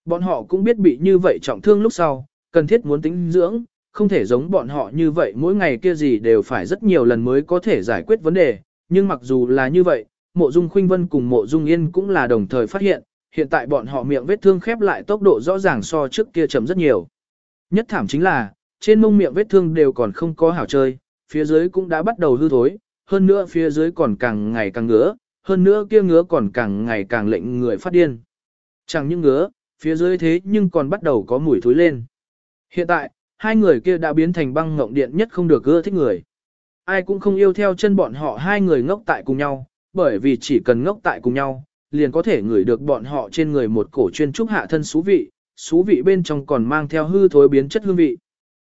Bọn họ cũng biết bị như vậy trọng thương lúc sau, cần thiết muốn tính dưỡng, không thể giống bọn họ như vậy mỗi ngày kia gì đều phải rất nhiều lần mới có thể giải quyết vấn đề, nhưng mặc dù là như vậy, mộ dung khuynh vân cùng mộ dung yên cũng là đồng thời phát hiện, hiện tại bọn họ miệng vết thương khép lại tốc độ rõ ràng so trước kia chậm rất nhiều. Nhất thảm chính là, trên mông miệng vết thương đều còn không có hảo chơi, phía dưới cũng đã bắt đầu hư thối, hơn nữa phía dưới còn càng ngày càng ngứa, hơn nữa kia ngứa còn càng ngày càng lệnh người phát điên. Chẳng những ngứa, phía dưới thế nhưng còn bắt đầu có mùi thối lên. Hiện tại, hai người kia đã biến thành băng ngộng điện nhất không được ưa thích người. Ai cũng không yêu theo chân bọn họ hai người ngốc tại cùng nhau, bởi vì chỉ cần ngốc tại cùng nhau, liền có thể ngửi được bọn họ trên người một cổ chuyên trúc hạ thân xú vị, xú vị bên trong còn mang theo hư thối biến chất hương vị.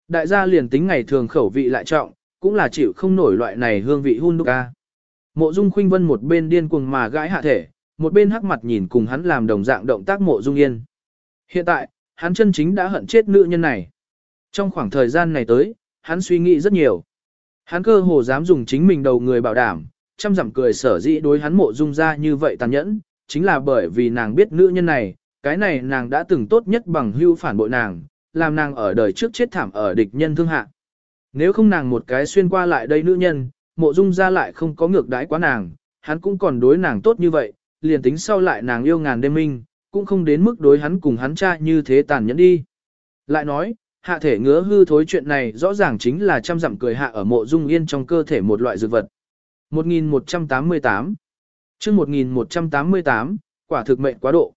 Đại gia liền tính ngày thường khẩu vị lại trọng, cũng là chịu không nổi loại này hương vị hun đúc ca. Mộ Dung Khuynh Vân một bên điên cuồng mà gãi hạ thể, một bên hắc mặt nhìn cùng hắn làm đồng dạng động tác Mộ Dung Yên. Hiện tại, hắn chân chính đã hận chết nữ nhân này. Trong khoảng thời gian này tới, hắn suy nghĩ rất nhiều. Hắn cơ hồ dám dùng chính mình đầu người bảo đảm, chăm dặm cười sở dĩ đối hắn Mộ Dung ra như vậy tàn nhẫn, chính là bởi vì nàng biết nữ nhân này, cái này nàng đã từng tốt nhất bằng hưu phản bội nàng, làm nàng ở đời trước chết thảm ở địch nhân thương hạ. Nếu không nàng một cái xuyên qua lại đây nữ nhân, mộ dung ra lại không có ngược đãi quá nàng, hắn cũng còn đối nàng tốt như vậy, liền tính sau lại nàng yêu ngàn đêm minh, cũng không đến mức đối hắn cùng hắn cha như thế tàn nhẫn đi. Lại nói, hạ thể ngứa hư thối chuyện này rõ ràng chính là trăm dặm cười hạ ở mộ dung yên trong cơ thể một loại dược vật. 1188 chương 1188, quả thực mệnh quá độ.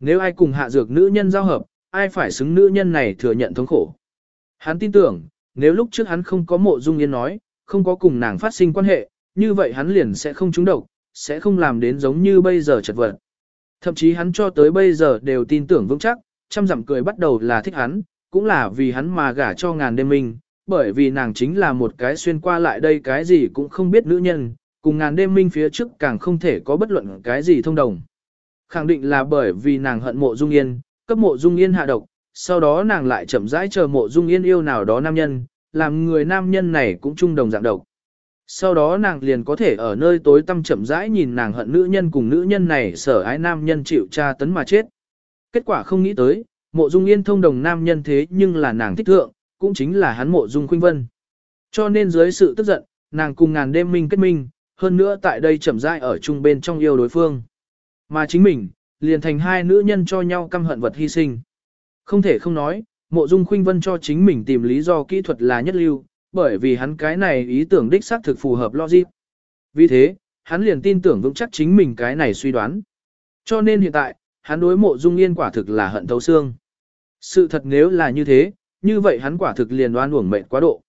Nếu ai cùng hạ dược nữ nhân giao hợp, ai phải xứng nữ nhân này thừa nhận thống khổ. Hắn tin tưởng, nếu lúc trước hắn không có mộ dung yên nói, không có cùng nàng phát sinh quan hệ, như vậy hắn liền sẽ không trúng độc, sẽ không làm đến giống như bây giờ chật vật. Thậm chí hắn cho tới bây giờ đều tin tưởng vững chắc, trăm dặm cười bắt đầu là thích hắn, cũng là vì hắn mà gả cho ngàn đêm minh, bởi vì nàng chính là một cái xuyên qua lại đây cái gì cũng không biết nữ nhân, cùng ngàn đêm minh phía trước càng không thể có bất luận cái gì thông đồng. Khẳng định là bởi vì nàng hận mộ dung yên, cấp mộ dung yên hạ độc, sau đó nàng lại chậm rãi chờ mộ dung yên yêu nào đó nam nhân, làm người nam nhân này cũng chung đồng dạng độc. Sau đó nàng liền có thể ở nơi tối tăm chậm rãi nhìn nàng hận nữ nhân cùng nữ nhân này sở ái nam nhân chịu tra tấn mà chết. Kết quả không nghĩ tới, mộ dung yên thông đồng nam nhân thế nhưng là nàng thích thượng, cũng chính là hắn mộ dung khuynh vân. Cho nên dưới sự tức giận, nàng cùng ngàn đêm minh kết minh, hơn nữa tại đây chậm rãi ở chung bên trong yêu đối phương. Mà chính mình, liền thành hai nữ nhân cho nhau căm hận vật hy sinh. Không thể không nói, mộ dung khuynh vân cho chính mình tìm lý do kỹ thuật là nhất lưu, bởi vì hắn cái này ý tưởng đích xác thực phù hợp logic. Vì thế, hắn liền tin tưởng vững chắc chính mình cái này suy đoán. Cho nên hiện tại, hắn đối mộ dung yên quả thực là hận thấu xương. Sự thật nếu là như thế, như vậy hắn quả thực liền đoan uổng mệnh quá độ.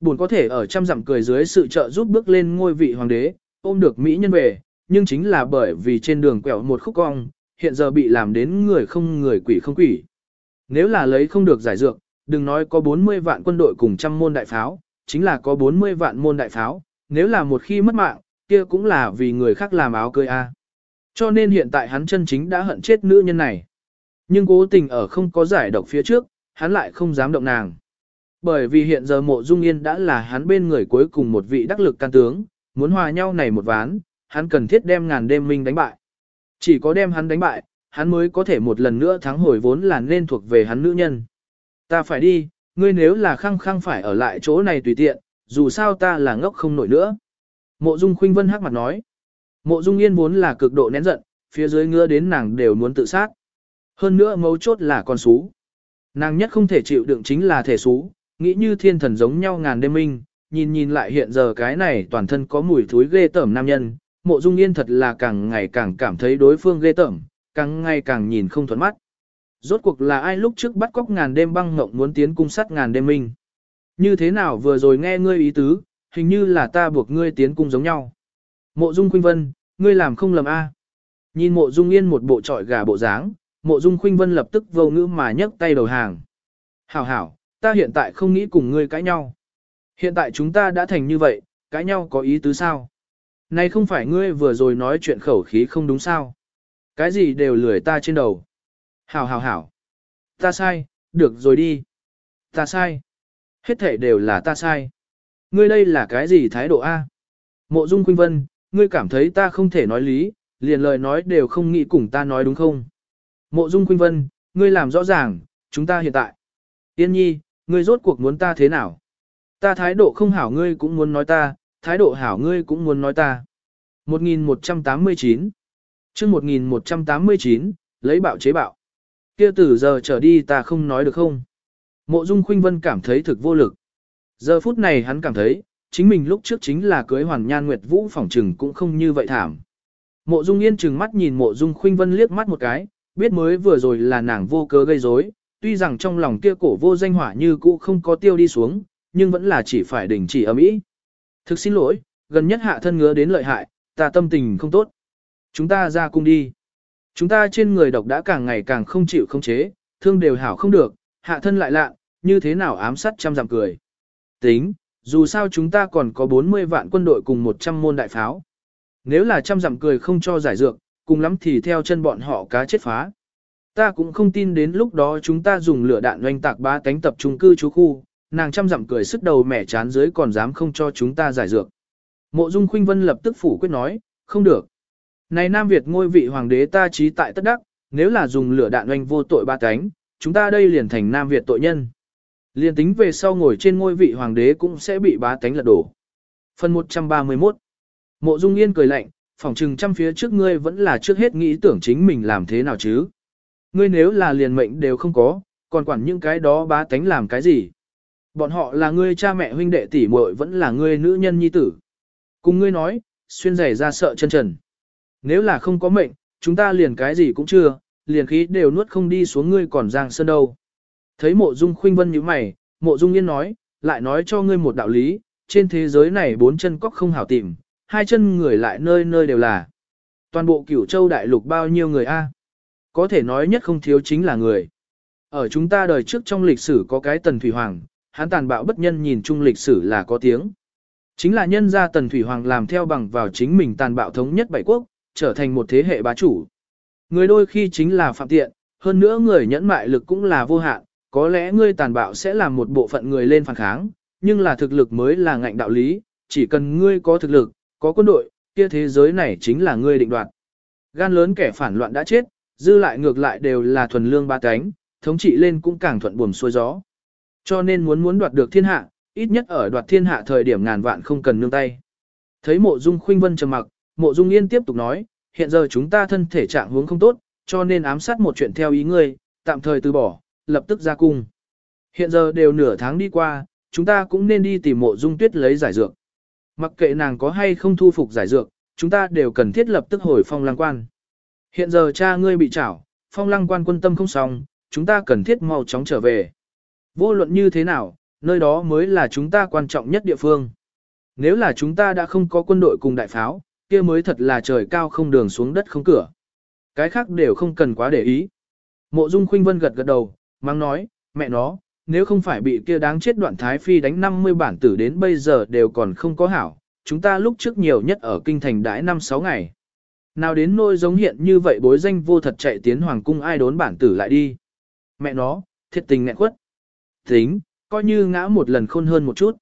Buồn có thể ở trăm dặm cười dưới sự trợ giúp bước lên ngôi vị hoàng đế, ôm được Mỹ nhân về, nhưng chính là bởi vì trên đường quẹo một khúc cong, hiện giờ bị làm đến người không người quỷ không quỷ. Nếu là lấy không được giải dược, đừng nói có 40 vạn quân đội cùng trăm môn đại pháo, chính là có 40 vạn môn đại pháo, nếu là một khi mất mạng, kia cũng là vì người khác làm áo cưới a. Cho nên hiện tại hắn chân chính đã hận chết nữ nhân này. Nhưng cố tình ở không có giải độc phía trước, hắn lại không dám động nàng. Bởi vì hiện giờ mộ dung yên đã là hắn bên người cuối cùng một vị đắc lực can tướng, muốn hòa nhau này một ván, hắn cần thiết đem ngàn đêm minh đánh bại. Chỉ có đem hắn đánh bại, hắn mới có thể một lần nữa thắng hồi vốn là nên thuộc về hắn nữ nhân. Ta phải đi, ngươi nếu là khăng khăng phải ở lại chỗ này tùy tiện, dù sao ta là ngốc không nổi nữa. Mộ Dung Khuynh Vân hắc mặt nói. Mộ Dung Yên vốn là cực độ nén giận, phía dưới ngứa đến nàng đều muốn tự sát. Hơn nữa mấu chốt là con sú. Nàng nhất không thể chịu đựng chính là thể sú, nghĩ như thiên thần giống nhau ngàn đêm minh, nhìn nhìn lại hiện giờ cái này toàn thân có mùi thối ghê tởm nam nhân, mộ dung yên thật là càng ngày càng cảm thấy đối phương ghê tởm, càng ngày càng nhìn không thuận mắt. Rốt cuộc là ai lúc trước bắt cóc ngàn đêm băng ngộng muốn tiến cung sát ngàn đêm minh. Như thế nào vừa rồi nghe ngươi ý tứ, hình như là ta buộc ngươi tiến cung giống nhau. Mộ dung khuynh vân, ngươi làm không lầm a. Nhìn mộ dung yên một bộ trọi gà bộ dáng, mộ dung khuynh vân lập tức vô ngữ mà nhấc tay đầu hàng. Hảo hảo, ta hiện tại không nghĩ cùng ngươi cãi nhau. Hiện tại chúng ta đã thành như vậy, cãi nhau có ý tứ sao? Này không phải ngươi vừa rồi nói chuyện khẩu khí không đúng sao? Cái gì đều lười ta trên đầu. Hảo hảo hảo. Ta sai, được rồi đi. Ta sai. Hết thể đều là ta sai. Ngươi đây là cái gì thái độ A? Mộ Dung Quynh Vân, ngươi cảm thấy ta không thể nói lý, liền lời nói đều không nghĩ cùng ta nói đúng không? Mộ Dung Quynh Vân, ngươi làm rõ ràng, chúng ta hiện tại. Yên nhi, ngươi rốt cuộc muốn ta thế nào? Ta thái độ không hảo ngươi cũng muốn nói ta, thái độ hảo ngươi cũng muốn nói ta. 1189 chương 1189, lấy bạo chế bạo. Kia từ giờ trở đi ta không nói được không? Mộ Dung Khuynh Vân cảm thấy thực vô lực. Giờ phút này hắn cảm thấy, chính mình lúc trước chính là cưới Hoàn Nhan Nguyệt Vũ phỏng trừng cũng không như vậy thảm. Mộ Dung Yên Trừng mắt nhìn Mộ Dung Khuynh Vân liếc mắt một cái, biết mới vừa rồi là nàng vô cớ gây rối, tuy rằng trong lòng kia cổ vô danh hỏa như cũ không có tiêu đi xuống, nhưng vẫn là chỉ phải đình chỉ âm ý. Thực xin lỗi, gần nhất hạ thân ngứa đến lợi hại, ta tâm tình không tốt. Chúng ta ra cung đi. Chúng ta trên người độc đã càng ngày càng không chịu không chế, thương đều hảo không được, hạ thân lại lạ, như thế nào ám sát trăm giảm cười. Tính, dù sao chúng ta còn có 40 vạn quân đội cùng 100 môn đại pháo. Nếu là trăm giảm cười không cho giải dược, cùng lắm thì theo chân bọn họ cá chết phá. Ta cũng không tin đến lúc đó chúng ta dùng lửa đạn doanh tạc ba cánh tập trung cư trú khu, nàng trăm dặm cười sức đầu mẻ chán dưới còn dám không cho chúng ta giải dược. Mộ Dung Khuynh Vân lập tức phủ quyết nói, không được. Này Nam Việt ngôi vị hoàng đế ta trí tại tất đắc, nếu là dùng lửa đạn oanh vô tội ba cánh, chúng ta đây liền thành Nam Việt tội nhân. Liền tính về sau ngồi trên ngôi vị hoàng đế cũng sẽ bị bá tánh lật đổ. Phần 131 Mộ Dung Yên cười lạnh, phỏng trừng trăm phía trước ngươi vẫn là trước hết nghĩ tưởng chính mình làm thế nào chứ. Ngươi nếu là liền mệnh đều không có, còn quản những cái đó bá tánh làm cái gì. Bọn họ là ngươi cha mẹ huynh đệ tỷ muội vẫn là ngươi nữ nhân nhi tử. Cùng ngươi nói, xuyên giày ra sợ chân trần. Nếu là không có mệnh, chúng ta liền cái gì cũng chưa, liền khí đều nuốt không đi xuống ngươi còn giang sơn đâu. Thấy mộ dung khuynh vân như mày, mộ dung yên nói, lại nói cho ngươi một đạo lý, trên thế giới này bốn chân cóc không hảo tìm, hai chân người lại nơi nơi đều là. Toàn bộ cửu châu đại lục bao nhiêu người a? Có thể nói nhất không thiếu chính là người. Ở chúng ta đời trước trong lịch sử có cái tần thủy hoàng, hắn tàn bạo bất nhân nhìn chung lịch sử là có tiếng. Chính là nhân gia tần thủy hoàng làm theo bằng vào chính mình tàn bạo thống nhất bảy quốc, trở thành một thế hệ bá chủ. Người đôi khi chính là phạm tiện, hơn nữa người nhẫn mại lực cũng là vô hạn, có lẽ ngươi tàn bạo sẽ làm một bộ phận người lên phản kháng, nhưng là thực lực mới là ngạnh đạo lý, chỉ cần ngươi có thực lực, có quân đội, kia thế giới này chính là ngươi định đoạt. Gan lớn kẻ phản loạn đã chết, dư lại ngược lại đều là thuần lương ba cánh, thống trị lên cũng càng thuận buồm xuôi gió. Cho nên muốn muốn đoạt được thiên hạ, ít nhất ở đoạt thiên hạ thời điểm ngàn vạn không cần nương tay. Thấy mộ dung khuynh vân trầm mặc, mộ dung yên tiếp tục nói, hiện giờ chúng ta thân thể trạng huống không tốt, cho nên ám sát một chuyện theo ý ngươi, tạm thời từ bỏ, lập tức ra cung. Hiện giờ đều nửa tháng đi qua, chúng ta cũng nên đi tìm mộ dung tuyết lấy giải dược. Mặc kệ nàng có hay không thu phục giải dược, chúng ta đều cần thiết lập tức hồi phong lăng quan. Hiện giờ cha ngươi bị trảo, phong lăng quan quân tâm không xong, chúng ta cần thiết mau chóng trở về. Vô luận như thế nào, nơi đó mới là chúng ta quan trọng nhất địa phương. Nếu là chúng ta đã không có quân đội cùng đại pháo, kia mới thật là trời cao không đường xuống đất không cửa. Cái khác đều không cần quá để ý. Mộ Dung Khuynh Vân gật gật đầu, mang nói, mẹ nó, nếu không phải bị kia đáng chết đoạn thái phi đánh 50 bản tử đến bây giờ đều còn không có hảo, chúng ta lúc trước nhiều nhất ở kinh thành đãi 5-6 ngày. Nào đến nôi giống hiện như vậy bối danh vô thật chạy tiến hoàng cung ai đốn bản tử lại đi. Mẹ nó, thiệt tình nghẹn quất. Tính, coi như ngã một lần khôn hơn một chút.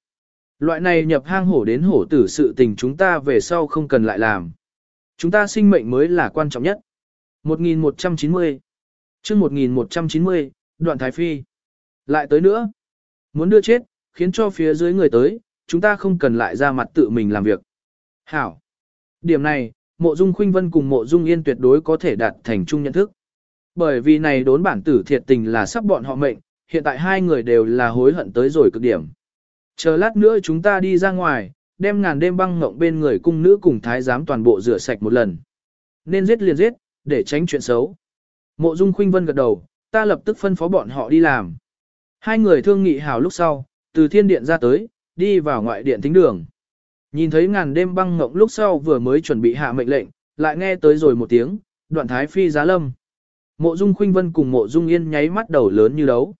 Loại này nhập hang hổ đến hổ tử sự tình chúng ta về sau không cần lại làm. Chúng ta sinh mệnh mới là quan trọng nhất. 1190 chương 1190, đoạn Thái Phi. Lại tới nữa. Muốn đưa chết, khiến cho phía dưới người tới, chúng ta không cần lại ra mặt tự mình làm việc. Hảo. Điểm này, mộ dung khuynh vân cùng mộ dung yên tuyệt đối có thể đạt thành chung nhận thức. Bởi vì này đốn bản tử thiệt tình là sắp bọn họ mệnh, hiện tại hai người đều là hối hận tới rồi cực điểm. Chờ lát nữa chúng ta đi ra ngoài, đem ngàn đêm băng ngộng bên người cung nữ cùng thái giám toàn bộ rửa sạch một lần. Nên giết liền giết, để tránh chuyện xấu. Mộ Dung Khuynh Vân gật đầu, ta lập tức phân phó bọn họ đi làm. Hai người thương nghị hào lúc sau, từ thiên điện ra tới, đi vào ngoại điện thính đường. Nhìn thấy ngàn đêm băng ngộng lúc sau vừa mới chuẩn bị hạ mệnh lệnh, lại nghe tới rồi một tiếng, đoạn thái phi giá lâm. Mộ Dung Khuynh Vân cùng Mộ Dung Yên nháy mắt đầu lớn như đấu.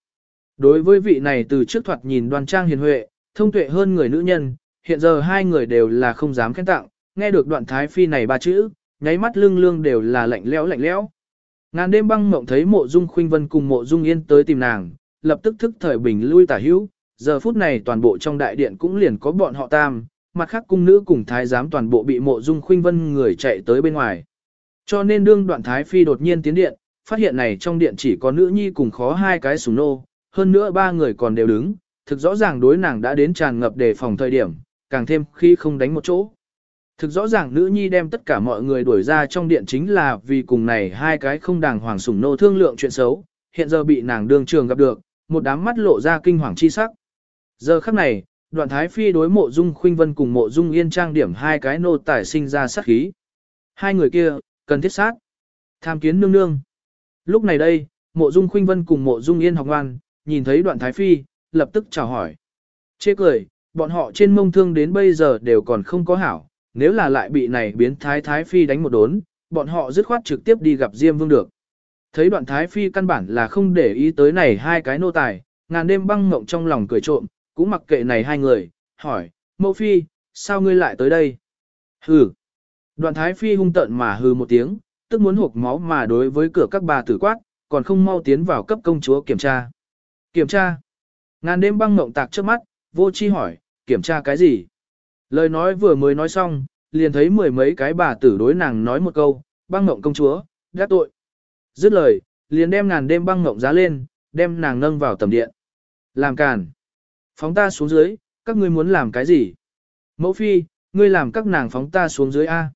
Đối với vị này từ trước thoạt nhìn đoan trang hiền huệ, thông tuệ hơn người nữ nhân, hiện giờ hai người đều là không dám khen tặng, nghe được đoạn thái phi này ba chữ, nháy mắt lưng lương đều là lạnh lẽo lạnh lẽo. Ngàn đêm băng mộng thấy mộ dung khuynh vân cùng mộ dung yên tới tìm nàng, lập tức thức thời bình lui tả hữu, giờ phút này toàn bộ trong đại điện cũng liền có bọn họ tam, mặt khác cung nữ cùng thái giám toàn bộ bị mộ dung khuynh vân người chạy tới bên ngoài. Cho nên đương đoạn thái phi đột nhiên tiến điện, phát hiện này trong điện chỉ có nữ nhi cùng khó hai cái súng nô, hơn nữa ba người còn đều đứng, thực rõ ràng đối nàng đã đến tràn ngập đề phòng thời điểm, càng thêm khi không đánh một chỗ. Thực rõ ràng nữ nhi đem tất cả mọi người đuổi ra trong điện chính là vì cùng này hai cái không đàng hoàng sủng nô thương lượng chuyện xấu, hiện giờ bị nàng đương trường gặp được, một đám mắt lộ ra kinh hoàng chi sắc. Giờ khắc này, đoạn thái phi đối mộ dung khuynh vân cùng mộ dung yên trang điểm hai cái nô tài sinh ra sát khí. Hai người kia, cần thiết sát. Tham kiến nương nương. Lúc này đây, mộ dung khuynh vân cùng mộ dung yên học ngoan, nhìn thấy đoạn thái phi, lập tức chào hỏi. Chê cười, bọn họ trên mông thương đến bây giờ đều còn không có hảo, nếu là lại bị này biến thái thái phi đánh một đốn, bọn họ dứt khoát trực tiếp đi gặp Diêm Vương được. Thấy đoạn thái phi căn bản là không để ý tới này hai cái nô tài, ngàn đêm băng ngộng trong lòng cười trộm, cũng mặc kệ này hai người, hỏi, mẫu phi, sao ngươi lại tới đây? Hừ. Đoạn thái phi hung tợn mà hừ một tiếng, tức muốn hộp máu mà đối với cửa các bà tử quát, còn không mau tiến vào cấp công chúa kiểm tra. Kiểm tra. Ngàn đêm băng ngộng tạc trước mắt, vô chi hỏi, kiểm tra cái gì? Lời nói vừa mới nói xong, liền thấy mười mấy cái bà tử đối nàng nói một câu, băng ngộng công chúa, gác tội. Dứt lời, liền đem ngàn đêm băng ngộng giá lên, đem nàng nâng vào tầm điện. Làm càn. Phóng ta xuống dưới, các ngươi muốn làm cái gì? Mẫu phi, ngươi làm các nàng phóng ta xuống dưới A.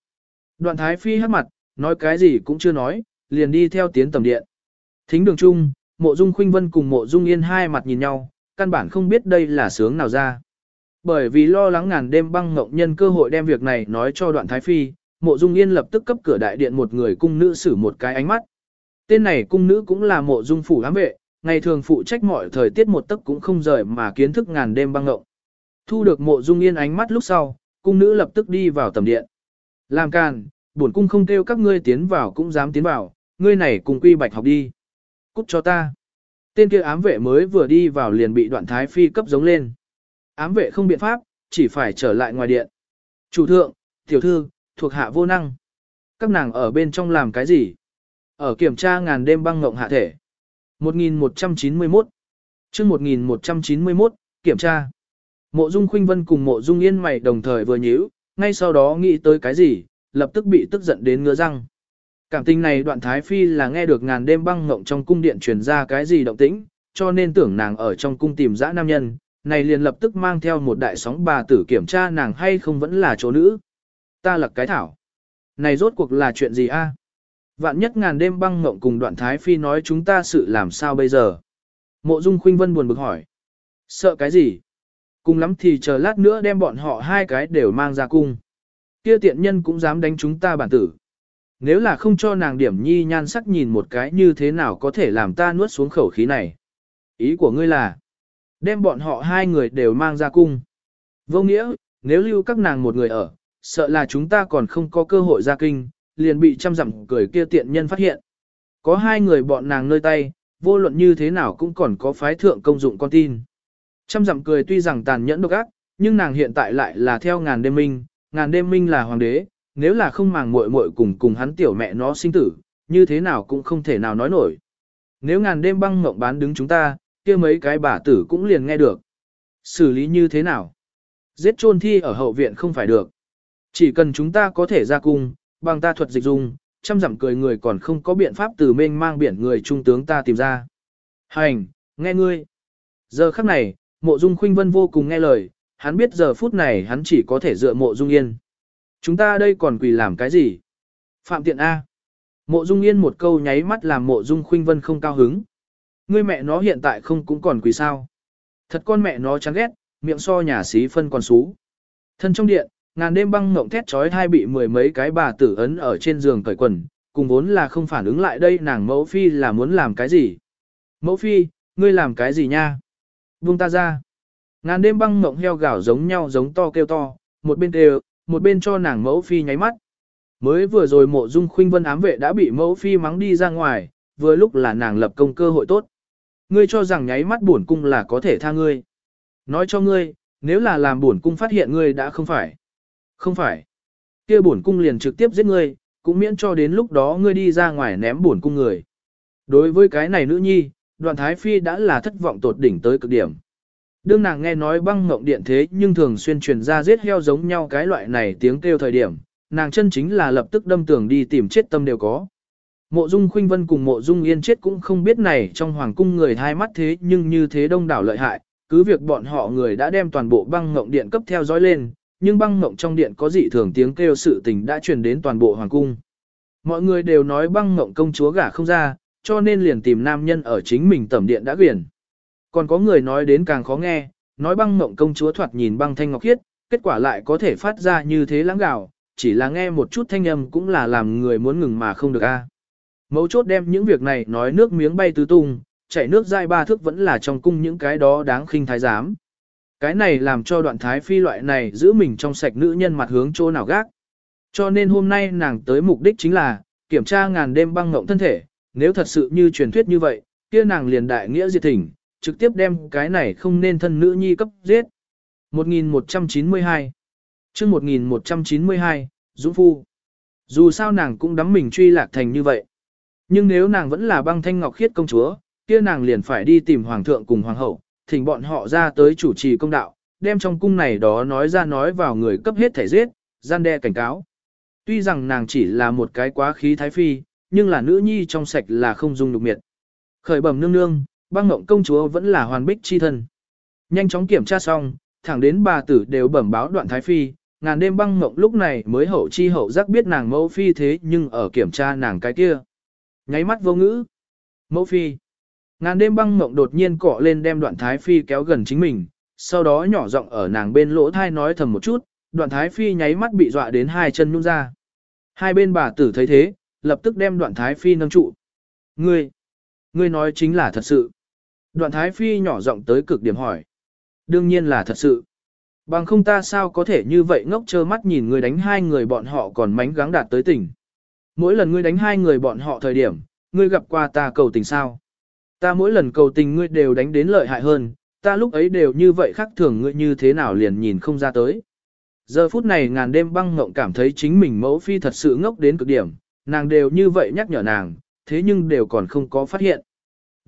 Đoạn thái phi hát mặt, nói cái gì cũng chưa nói, liền đi theo tiến tầm điện. Thính đường chung, mộ dung khuynh vân cùng mộ dung yên hai mặt nhìn nhau, căn bản không biết đây là sướng nào ra. Bởi vì lo lắng ngàn đêm băng ngộng nhân cơ hội đem việc này nói cho đoạn thái phi, mộ dung yên lập tức cấp cửa đại điện một người cung nữ xử một cái ánh mắt. Tên này cung nữ cũng là mộ dung phủ ám vệ, ngày thường phụ trách mọi thời tiết một tấc cũng không rời mà kiến thức ngàn đêm băng ngộng. Thu được mộ dung yên ánh mắt lúc sau, cung nữ lập tức đi vào tầm điện. Làm càn, bổn cung không kêu các ngươi tiến vào cũng dám tiến vào, ngươi này cùng quy bạch học đi. Cút cho ta. Tên kia ám vệ mới vừa đi vào liền bị đoạn thái phi cấp giống lên. Ám vệ không biện pháp, chỉ phải trở lại ngoài điện. Chủ thượng, tiểu thư, thuộc hạ vô năng. Các nàng ở bên trong làm cái gì? Ở kiểm tra ngàn đêm băng ngộng hạ thể. 1191 chương 1191, kiểm tra. Mộ Dung Khuynh Vân cùng Mộ Dung Yên mày đồng thời vừa nhíu, ngay sau đó nghĩ tới cái gì, lập tức bị tức giận đến ngứa răng. Cảm tình này đoạn thái phi là nghe được ngàn đêm băng ngộng trong cung điện truyền ra cái gì động tĩnh, cho nên tưởng nàng ở trong cung tìm dã nam nhân, này liền lập tức mang theo một đại sóng bà tử kiểm tra nàng hay không vẫn là chỗ nữ. Ta lật cái thảo. Này rốt cuộc là chuyện gì a? Vạn nhất ngàn đêm băng ngộng cùng đoạn thái phi nói chúng ta sự làm sao bây giờ? Mộ dung khuynh vân buồn bực hỏi. Sợ cái gì? Cùng lắm thì chờ lát nữa đem bọn họ hai cái đều mang ra cung. Kia tiện nhân cũng dám đánh chúng ta bản tử. Nếu là không cho nàng điểm nhi nhan sắc nhìn một cái như thế nào có thể làm ta nuốt xuống khẩu khí này. Ý của ngươi là, đem bọn họ hai người đều mang ra cung. Vô nghĩa, nếu lưu các nàng một người ở, sợ là chúng ta còn không có cơ hội ra kinh, liền bị chăm dặm cười kia tiện nhân phát hiện. Có hai người bọn nàng nơi tay, vô luận như thế nào cũng còn có phái thượng công dụng con tin. Chăm dặm cười tuy rằng tàn nhẫn độc ác, nhưng nàng hiện tại lại là theo ngàn đêm minh, ngàn đêm minh là hoàng đế, nếu là không màng muội muội cùng cùng hắn tiểu mẹ nó sinh tử, như thế nào cũng không thể nào nói nổi. Nếu ngàn đêm băng mộng bán đứng chúng ta, kia mấy cái bà tử cũng liền nghe được. Xử lý như thế nào? Giết chôn thi ở hậu viện không phải được. Chỉ cần chúng ta có thể ra cung, bằng ta thuật dịch dung, trăm dặm cười người còn không có biện pháp từ mênh mang biển người trung tướng ta tìm ra. Hành, nghe ngươi. Giờ khắc này, mộ dung khuynh vân vô cùng nghe lời, hắn biết giờ phút này hắn chỉ có thể dựa mộ dung yên. Chúng ta đây còn quỳ làm cái gì? Phạm tiện A. Mộ dung yên một câu nháy mắt làm mộ dung khuynh vân không cao hứng. Ngươi mẹ nó hiện tại không cũng còn quỳ sao. Thật con mẹ nó chán ghét, miệng so nhà xí phân còn xú. Thân trong điện, ngàn đêm băng ngộng thét trói hai bị mười mấy cái bà tử ấn ở trên giường cởi quần, cùng vốn là không phản ứng lại đây nàng mẫu phi là muốn làm cái gì. Mẫu phi, ngươi làm cái gì nha? Buông ta ra. Ngàn đêm băng ngộng heo gạo giống nhau giống to kêu to, một bên đều, một bên cho nàng mẫu phi nháy mắt. Mới vừa rồi mộ dung khuynh vân ám vệ đã bị mẫu phi mắng đi ra ngoài, vừa lúc là nàng lập công cơ hội tốt. Ngươi cho rằng nháy mắt bổn cung là có thể tha ngươi. Nói cho ngươi, nếu là làm bổn cung phát hiện ngươi đã không phải. Không phải. kia bổn cung liền trực tiếp giết ngươi, cũng miễn cho đến lúc đó ngươi đi ra ngoài ném bổn cung người. Đối với cái này nữ nhi, đoạn thái phi đã là thất vọng tột đỉnh tới cực điểm. Đương nàng nghe nói băng ngộng điện thế nhưng thường xuyên truyền ra giết heo giống nhau cái loại này tiếng kêu thời điểm, nàng chân chính là lập tức đâm tường đi tìm chết tâm đều có. Mộ Dung Khuynh Vân cùng Mộ Dung Yên chết cũng không biết này trong hoàng cung người hai mắt thế nhưng như thế đông đảo lợi hại, cứ việc bọn họ người đã đem toàn bộ băng ngộng điện cấp theo dõi lên, nhưng băng ngộng trong điện có dị thường tiếng kêu sự tình đã truyền đến toàn bộ hoàng cung. Mọi người đều nói băng ngộng công chúa gả không ra, cho nên liền tìm nam nhân ở chính mình tẩm điện đã quyển. Còn có người nói đến càng khó nghe, nói băng mộng công chúa thoạt nhìn băng thanh ngọc khiết, kết quả lại có thể phát ra như thế lãng gạo, chỉ là nghe một chút thanh âm cũng là làm người muốn ngừng mà không được a. Mấu chốt đem những việc này nói nước miếng bay tứ tung, chảy nước dai ba thước vẫn là trong cung những cái đó đáng khinh thái giám. Cái này làm cho đoạn thái phi loại này giữ mình trong sạch nữ nhân mặt hướng chỗ nào gác. Cho nên hôm nay nàng tới mục đích chính là, kiểm tra ngàn đêm băng ngộng thân thể, nếu thật sự như truyền thuyết như vậy, kia nàng liền đại nghĩa diệt thỉnh, trực tiếp đem cái này không nên thân nữ nhi cấp giết. 1192 chương 1192, Dũng Phu. Dù sao nàng cũng đắm mình truy lạc thành như vậy. Nhưng nếu nàng vẫn là băng thanh ngọc khiết công chúa, kia nàng liền phải đi tìm hoàng thượng cùng hoàng hậu, thỉnh bọn họ ra tới chủ trì công đạo, đem trong cung này đó nói ra nói vào người cấp hết thể giết, gian đe cảnh cáo. Tuy rằng nàng chỉ là một cái quá khí thái phi, nhưng là nữ nhi trong sạch là không dung được miệt. Khởi bẩm nương nương, băng ngộng công chúa vẫn là hoàn bích chi thân. Nhanh chóng kiểm tra xong, thẳng đến bà tử đều bẩm báo đoạn thái phi, ngàn đêm băng ngộng lúc này mới hậu chi hậu giác biết nàng mẫu phi thế nhưng ở kiểm tra nàng cái kia. Nháy mắt vô ngữ. Mẫu phi. Ngàn đêm băng ngộng đột nhiên cọ lên đem đoạn thái phi kéo gần chính mình, sau đó nhỏ giọng ở nàng bên lỗ thai nói thầm một chút, đoạn thái phi nháy mắt bị dọa đến hai chân nhung ra. Hai bên bà tử thấy thế, lập tức đem đoạn thái phi nâng trụ. Ngươi, ngươi nói chính là thật sự. Đoạn thái phi nhỏ giọng tới cực điểm hỏi. Đương nhiên là thật sự. Bằng không ta sao có thể như vậy ngốc trơ mắt nhìn ngươi đánh hai người bọn họ còn mánh gắng đạt tới tỉnh. Mỗi lần ngươi đánh hai người bọn họ thời điểm, ngươi gặp qua ta cầu tình sao. Ta mỗi lần cầu tình ngươi đều đánh đến lợi hại hơn, ta lúc ấy đều như vậy khác thường ngươi như thế nào liền nhìn không ra tới. Giờ phút này ngàn đêm băng ngộng cảm thấy chính mình mẫu phi thật sự ngốc đến cực điểm, nàng đều như vậy nhắc nhở nàng, thế nhưng đều còn không có phát hiện.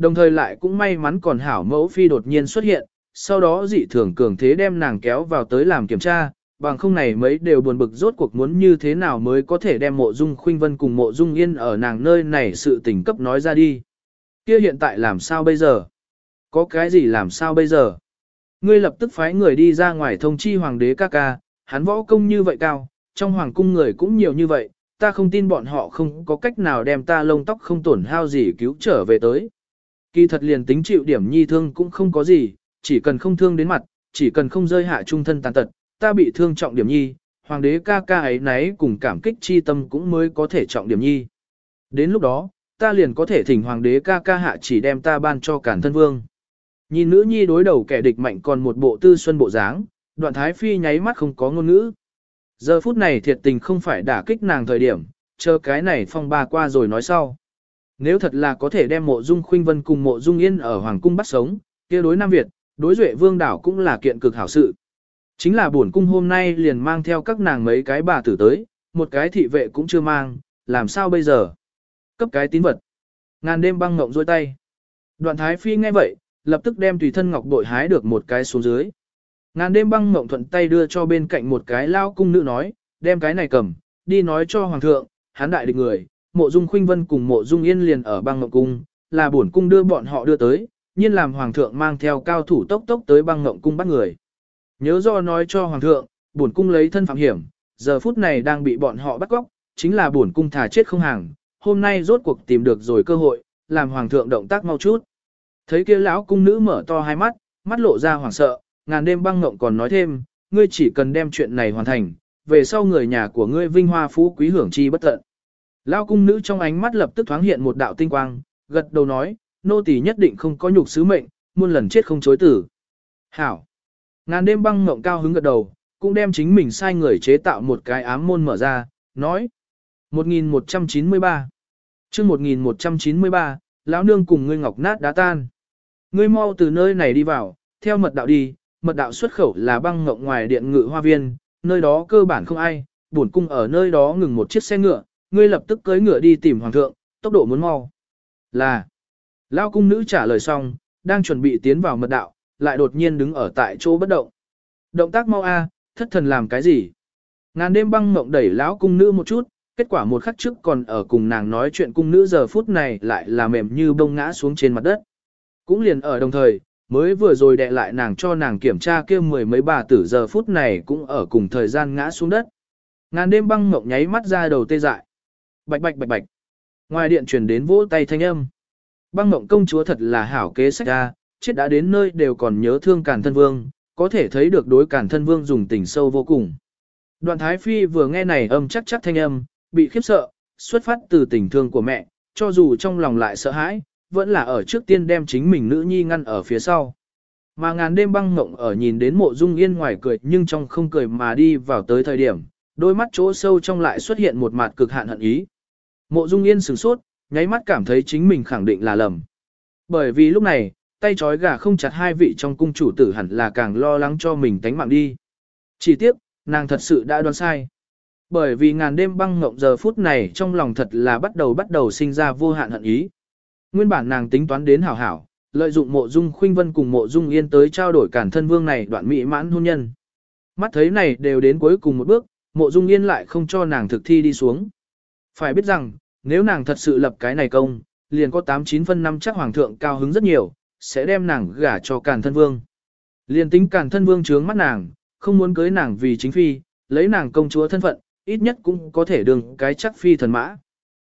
Đồng thời lại cũng may mắn còn hảo mẫu phi đột nhiên xuất hiện, sau đó dị thường cường thế đem nàng kéo vào tới làm kiểm tra, bằng không này mấy đều buồn bực rốt cuộc muốn như thế nào mới có thể đem mộ dung khuynh vân cùng mộ dung yên ở nàng nơi này sự tình cấp nói ra đi. Kia hiện tại làm sao bây giờ? Có cái gì làm sao bây giờ? Ngươi lập tức phái người đi ra ngoài thông chi hoàng đế ca ca, hắn võ công như vậy cao, trong hoàng cung người cũng nhiều như vậy, ta không tin bọn họ không có cách nào đem ta lông tóc không tổn hao gì cứu trở về tới. Kỳ thật liền tính chịu điểm nhi thương cũng không có gì, chỉ cần không thương đến mặt, chỉ cần không rơi hạ trung thân tàn tật, ta bị thương trọng điểm nhi, hoàng đế ca ca ấy nấy cùng cảm kích chi tâm cũng mới có thể trọng điểm nhi. Đến lúc đó, ta liền có thể thỉnh hoàng đế ca ca hạ chỉ đem ta ban cho cản thân vương. Nhìn nữ nhi đối đầu kẻ địch mạnh còn một bộ tư xuân bộ dáng, đoạn thái phi nháy mắt không có ngôn ngữ. Giờ phút này thiệt tình không phải đả kích nàng thời điểm, chờ cái này phong ba qua rồi nói sau. Nếu thật là có thể đem mộ dung khuynh vân cùng mộ dung yên ở hoàng cung bắt sống, kia đối Nam Việt, đối duệ vương đảo cũng là kiện cực hảo sự. Chính là buồn cung hôm nay liền mang theo các nàng mấy cái bà tử tới, một cái thị vệ cũng chưa mang, làm sao bây giờ? Cấp cái tín vật. Ngàn đêm băng ngộng dôi tay. Đoạn thái phi nghe vậy, lập tức đem tùy thân ngọc bội hái được một cái xuống dưới. Ngàn đêm băng ngộng thuận tay đưa cho bên cạnh một cái lao cung nữ nói, đem cái này cầm, đi nói cho hoàng thượng, hán đại địch người, mộ dung khuynh vân cùng mộ dung yên liền ở băng ngộng cung, là bổn cung đưa bọn họ đưa tới, nhiên làm hoàng thượng mang theo cao thủ tốc tốc tới băng ngộng cung bắt người. Nhớ do nói cho hoàng thượng, bổn cung lấy thân phạm hiểm, giờ phút này đang bị bọn họ bắt cóc, chính là bổn cung thả chết không hàng, hôm nay rốt cuộc tìm được rồi cơ hội, làm hoàng thượng động tác mau chút. Thấy kia lão cung nữ mở to hai mắt, mắt lộ ra hoảng sợ, ngàn đêm băng ngộng còn nói thêm, ngươi chỉ cần đem chuyện này hoàn thành, về sau người nhà của ngươi vinh hoa phú quý hưởng chi bất tận. Lão cung nữ trong ánh mắt lập tức thoáng hiện một đạo tinh quang, gật đầu nói, nô tỳ nhất định không có nhục sứ mệnh, muôn lần chết không chối tử. Hảo. Ngàn đêm băng ngộng cao hứng gật đầu, cũng đem chính mình sai người chế tạo một cái ám môn mở ra, nói. 1193 chương 1193, lão nương cùng ngươi ngọc nát đá tan. Ngươi mau từ nơi này đi vào, theo mật đạo đi, mật đạo xuất khẩu là băng ngộng ngoài điện ngự hoa viên, nơi đó cơ bản không ai, bổn cung ở nơi đó ngừng một chiếc xe ngựa, ngươi lập tức cưỡi ngựa đi tìm hoàng thượng, tốc độ muốn mau. Là, Lao cung nữ trả lời xong, đang chuẩn bị tiến vào mật đạo, lại đột nhiên đứng ở tại chỗ bất động. Động tác mau a, thất thần làm cái gì? Ngàn đêm băng mộng đẩy lão cung nữ một chút, kết quả một khắc trước còn ở cùng nàng nói chuyện cung nữ giờ phút này lại là mềm như bông ngã xuống trên mặt đất. Cũng liền ở đồng thời, mới vừa rồi đệ lại nàng cho nàng kiểm tra kia mười mấy bà tử giờ phút này cũng ở cùng thời gian ngã xuống đất. Ngàn đêm băng mộng nháy mắt ra đầu tê dại. Bạch bạch bạch bạch. Ngoài điện truyền đến vỗ tay thanh âm. Băng mộng công chúa thật là hảo kế sách ra, chết đã đến nơi đều còn nhớ thương càn thân vương, có thể thấy được đối càn thân vương dùng tình sâu vô cùng. Đoạn Thái Phi vừa nghe này âm chắc chắc thanh âm, bị khiếp sợ, xuất phát từ tình thương của mẹ, cho dù trong lòng lại sợ hãi, vẫn là ở trước tiên đem chính mình nữ nhi ngăn ở phía sau. Mà ngàn đêm băng ngộng ở nhìn đến mộ dung yên ngoài cười nhưng trong không cười mà đi vào tới thời điểm, đôi mắt chỗ sâu trong lại xuất hiện một mặt cực hạn hận ý. Mộ dung yên sửng sốt, nháy mắt cảm thấy chính mình khẳng định là lầm. Bởi vì lúc này, tay trói gà không chặt hai vị trong cung chủ tử hẳn là càng lo lắng cho mình tánh mạng đi. Chỉ tiếc, nàng thật sự đã đoán sai. Bởi vì ngàn đêm băng ngộng giờ phút này trong lòng thật là bắt đầu bắt đầu sinh ra vô hạn hận ý. Nguyên bản nàng tính toán đến hảo hảo, lợi dụng mộ dung khuynh vân cùng mộ dung yên tới trao đổi cản thân vương này đoạn mỹ mãn hôn nhân. Mắt thấy này đều đến cuối cùng một bước, mộ dung yên lại không cho nàng thực thi đi xuống. Phải biết rằng, nếu nàng thật sự lập cái này công, liền có 89 phân năm chắc hoàng thượng cao hứng rất nhiều, sẽ đem nàng gả cho càn thân vương. Liền tính càn thân vương trướng mắt nàng, không muốn cưới nàng vì chính phi, lấy nàng công chúa thân phận, ít nhất cũng có thể đường cái chắc phi thần mã.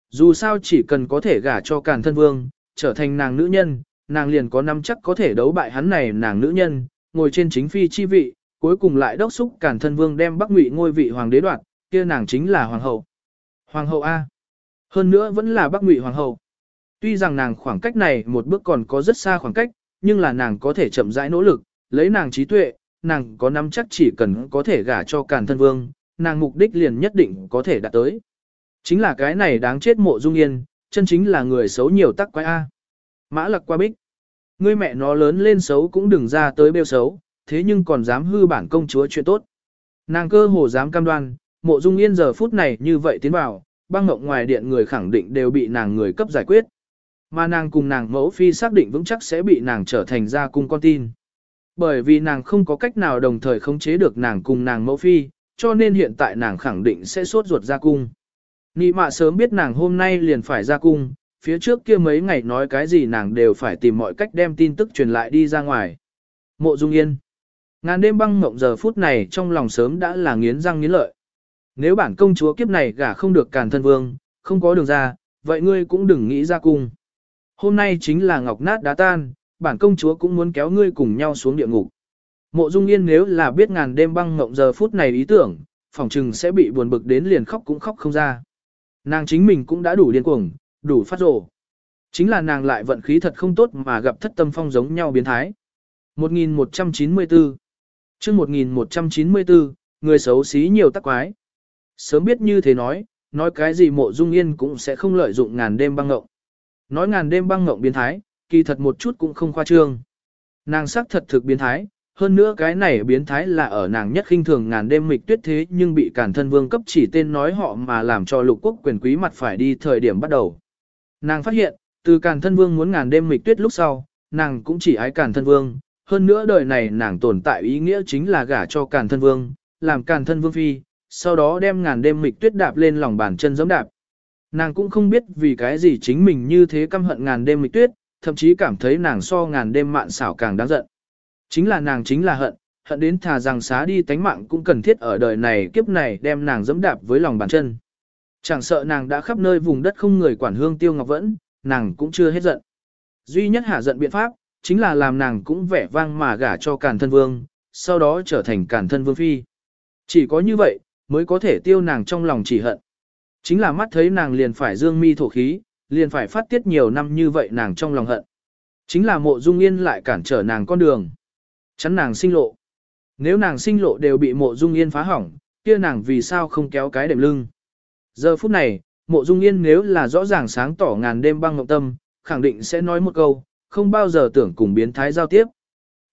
Dù sao chỉ cần có thể gả cho càn thân vương, trở thành nàng nữ nhân, nàng liền có năm chắc có thể đấu bại hắn này nàng nữ nhân, ngồi trên chính phi chi vị, cuối cùng lại đốc xúc càn thân vương đem bắc ngụy ngôi vị hoàng đế đoạt, kia nàng chính là hoàng hậu. Hoàng hậu A. Hơn nữa vẫn là bắc ngụy hoàng hậu. Tuy rằng nàng khoảng cách này một bước còn có rất xa khoảng cách, nhưng là nàng có thể chậm rãi nỗ lực, lấy nàng trí tuệ, nàng có nắm chắc chỉ cần có thể gả cho càn thân vương, nàng mục đích liền nhất định có thể đạt tới. Chính là cái này đáng chết mộ dung yên, chân chính là người xấu nhiều tắc quái A. Mã lặc qua bích. Ngươi mẹ nó lớn lên xấu cũng đừng ra tới bêu xấu, thế nhưng còn dám hư bản công chúa chuyện tốt. Nàng cơ hồ dám cam đoan, mộ dung yên giờ phút này như vậy tiến vào, băng ngộng ngoài điện người khẳng định đều bị nàng người cấp giải quyết. Mà nàng cùng nàng mẫu phi xác định vững chắc sẽ bị nàng trở thành gia cung con tin. Bởi vì nàng không có cách nào đồng thời khống chế được nàng cùng nàng mẫu phi, cho nên hiện tại nàng khẳng định sẽ sốt ruột ra cung. Nị mạ sớm biết nàng hôm nay liền phải ra cung, phía trước kia mấy ngày nói cái gì nàng đều phải tìm mọi cách đem tin tức truyền lại đi ra ngoài. Mộ Dung Yên Ngàn đêm băng mộng giờ phút này trong lòng sớm đã là nghiến răng nghiến lợi. Nếu bản công chúa kiếp này gả không được càn thân vương, không có đường ra, vậy ngươi cũng đừng nghĩ ra cung. Hôm nay chính là ngọc nát đá tan, bản công chúa cũng muốn kéo ngươi cùng nhau xuống địa ngục. Mộ Dung Yên nếu là biết ngàn đêm băng ngộng giờ phút này ý tưởng, phòng trừng sẽ bị buồn bực đến liền khóc cũng khóc không ra. Nàng chính mình cũng đã đủ điên cuồng, đủ phát rồ. Chính là nàng lại vận khí thật không tốt mà gặp thất tâm phong giống nhau biến thái. 1194 chương 1194, người xấu xí nhiều tắc quái. Sớm biết như thế nói, nói cái gì mộ dung yên cũng sẽ không lợi dụng ngàn đêm băng ngộng. Nói ngàn đêm băng ngộng biến thái, kỳ thật một chút cũng không khoa trương. Nàng sắc thật thực biến thái, hơn nữa cái này biến thái là ở nàng nhất khinh thường ngàn đêm mịch tuyết thế nhưng bị cản thân vương cấp chỉ tên nói họ mà làm cho lục quốc quyền quý mặt phải đi thời điểm bắt đầu. Nàng phát hiện, từ cản thân vương muốn ngàn đêm mịch tuyết lúc sau, nàng cũng chỉ ái cản thân vương, hơn nữa đời này nàng tồn tại ý nghĩa chính là gả cho càn thân vương, làm càn thân vương phi, sau đó đem ngàn đêm mịch tuyết đạp lên lòng bàn chân giống đạp. Nàng cũng không biết vì cái gì chính mình như thế căm hận ngàn đêm mịch tuyết, thậm chí cảm thấy nàng so ngàn đêm mạn xảo càng đáng giận. Chính là nàng chính là hận, hận đến thà rằng xá đi tánh mạng cũng cần thiết ở đời này kiếp này đem nàng dẫm đạp với lòng bàn chân. Chẳng sợ nàng đã khắp nơi vùng đất không người quản hương tiêu ngọc vẫn, nàng cũng chưa hết giận. Duy nhất hạ giận biện pháp, chính là làm nàng cũng vẻ vang mà gả cho càn thân vương, sau đó trở thành càn thân vương phi. Chỉ có như vậy, mới có thể tiêu nàng trong lòng chỉ hận. Chính là mắt thấy nàng liền phải dương mi thổ khí, liền phải phát tiết nhiều năm như vậy nàng trong lòng hận. Chính là mộ dung yên lại cản trở nàng con đường. Chắn nàng sinh lộ. Nếu nàng sinh lộ đều bị mộ dung yên phá hỏng, kia nàng vì sao không kéo cái đệm lưng. Giờ phút này, mộ dung yên nếu là rõ ràng sáng tỏ ngàn đêm băng ngọc tâm, khẳng định sẽ nói một câu, không bao giờ tưởng cùng biến thái giao tiếp.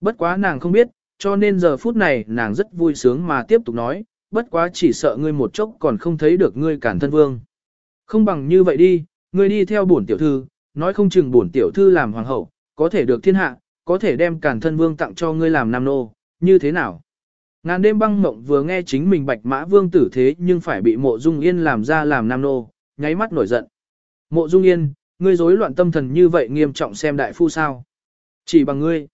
Bất quá nàng không biết, cho nên giờ phút này nàng rất vui sướng mà tiếp tục nói, bất quá chỉ sợ ngươi một chốc còn không thấy được ngươi cản thân vương. Không bằng như vậy đi, ngươi đi theo bổn tiểu thư, nói không chừng bổn tiểu thư làm hoàng hậu, có thể được thiên hạ, có thể đem cản thân vương tặng cho ngươi làm nam nô, như thế nào? Ngàn đêm băng mộng vừa nghe chính mình bạch mã vương tử thế nhưng phải bị mộ dung yên làm ra làm nam nô, nháy mắt nổi giận. Mộ dung yên, ngươi rối loạn tâm thần như vậy nghiêm trọng xem đại phu sao? Chỉ bằng ngươi.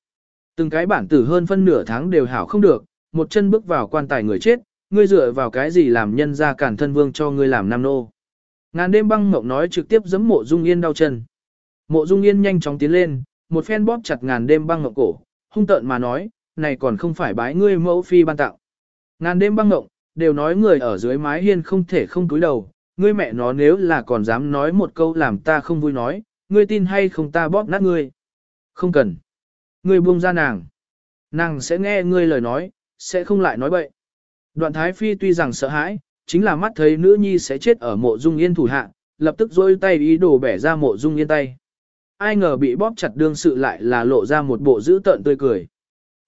Từng cái bản tử hơn phân nửa tháng đều hảo không được, một chân bước vào quan tài người chết, ngươi dựa vào cái gì làm nhân ra cản thân vương cho ngươi làm nam nô. Ngàn đêm băng mộng nói trực tiếp giấm mộ dung yên đau chân. Mộ dung yên nhanh chóng tiến lên, một phen bóp chặt ngàn đêm băng mộng cổ, hung tợn mà nói, này còn không phải bái ngươi mẫu phi ban tặng. Ngàn đêm băng mộng, Đều nói người ở dưới mái hiên không thể không cúi đầu, ngươi mẹ nó nếu là còn dám nói một câu làm ta không vui nói, ngươi tin hay không ta bóp nát ngươi. Không cần. Ngươi buông ra nàng. Nàng sẽ nghe ngươi lời nói, sẽ không lại nói bậy. Đoạn Thái Phi tuy rằng sợ hãi, chính là mắt thấy nữ nhi sẽ chết ở mộ dung yên thủ hạ, lập tức dôi tay ý đồ bẻ ra mộ dung yên tay. Ai ngờ bị bóp chặt đương sự lại là lộ ra một bộ dữ tợn tươi cười.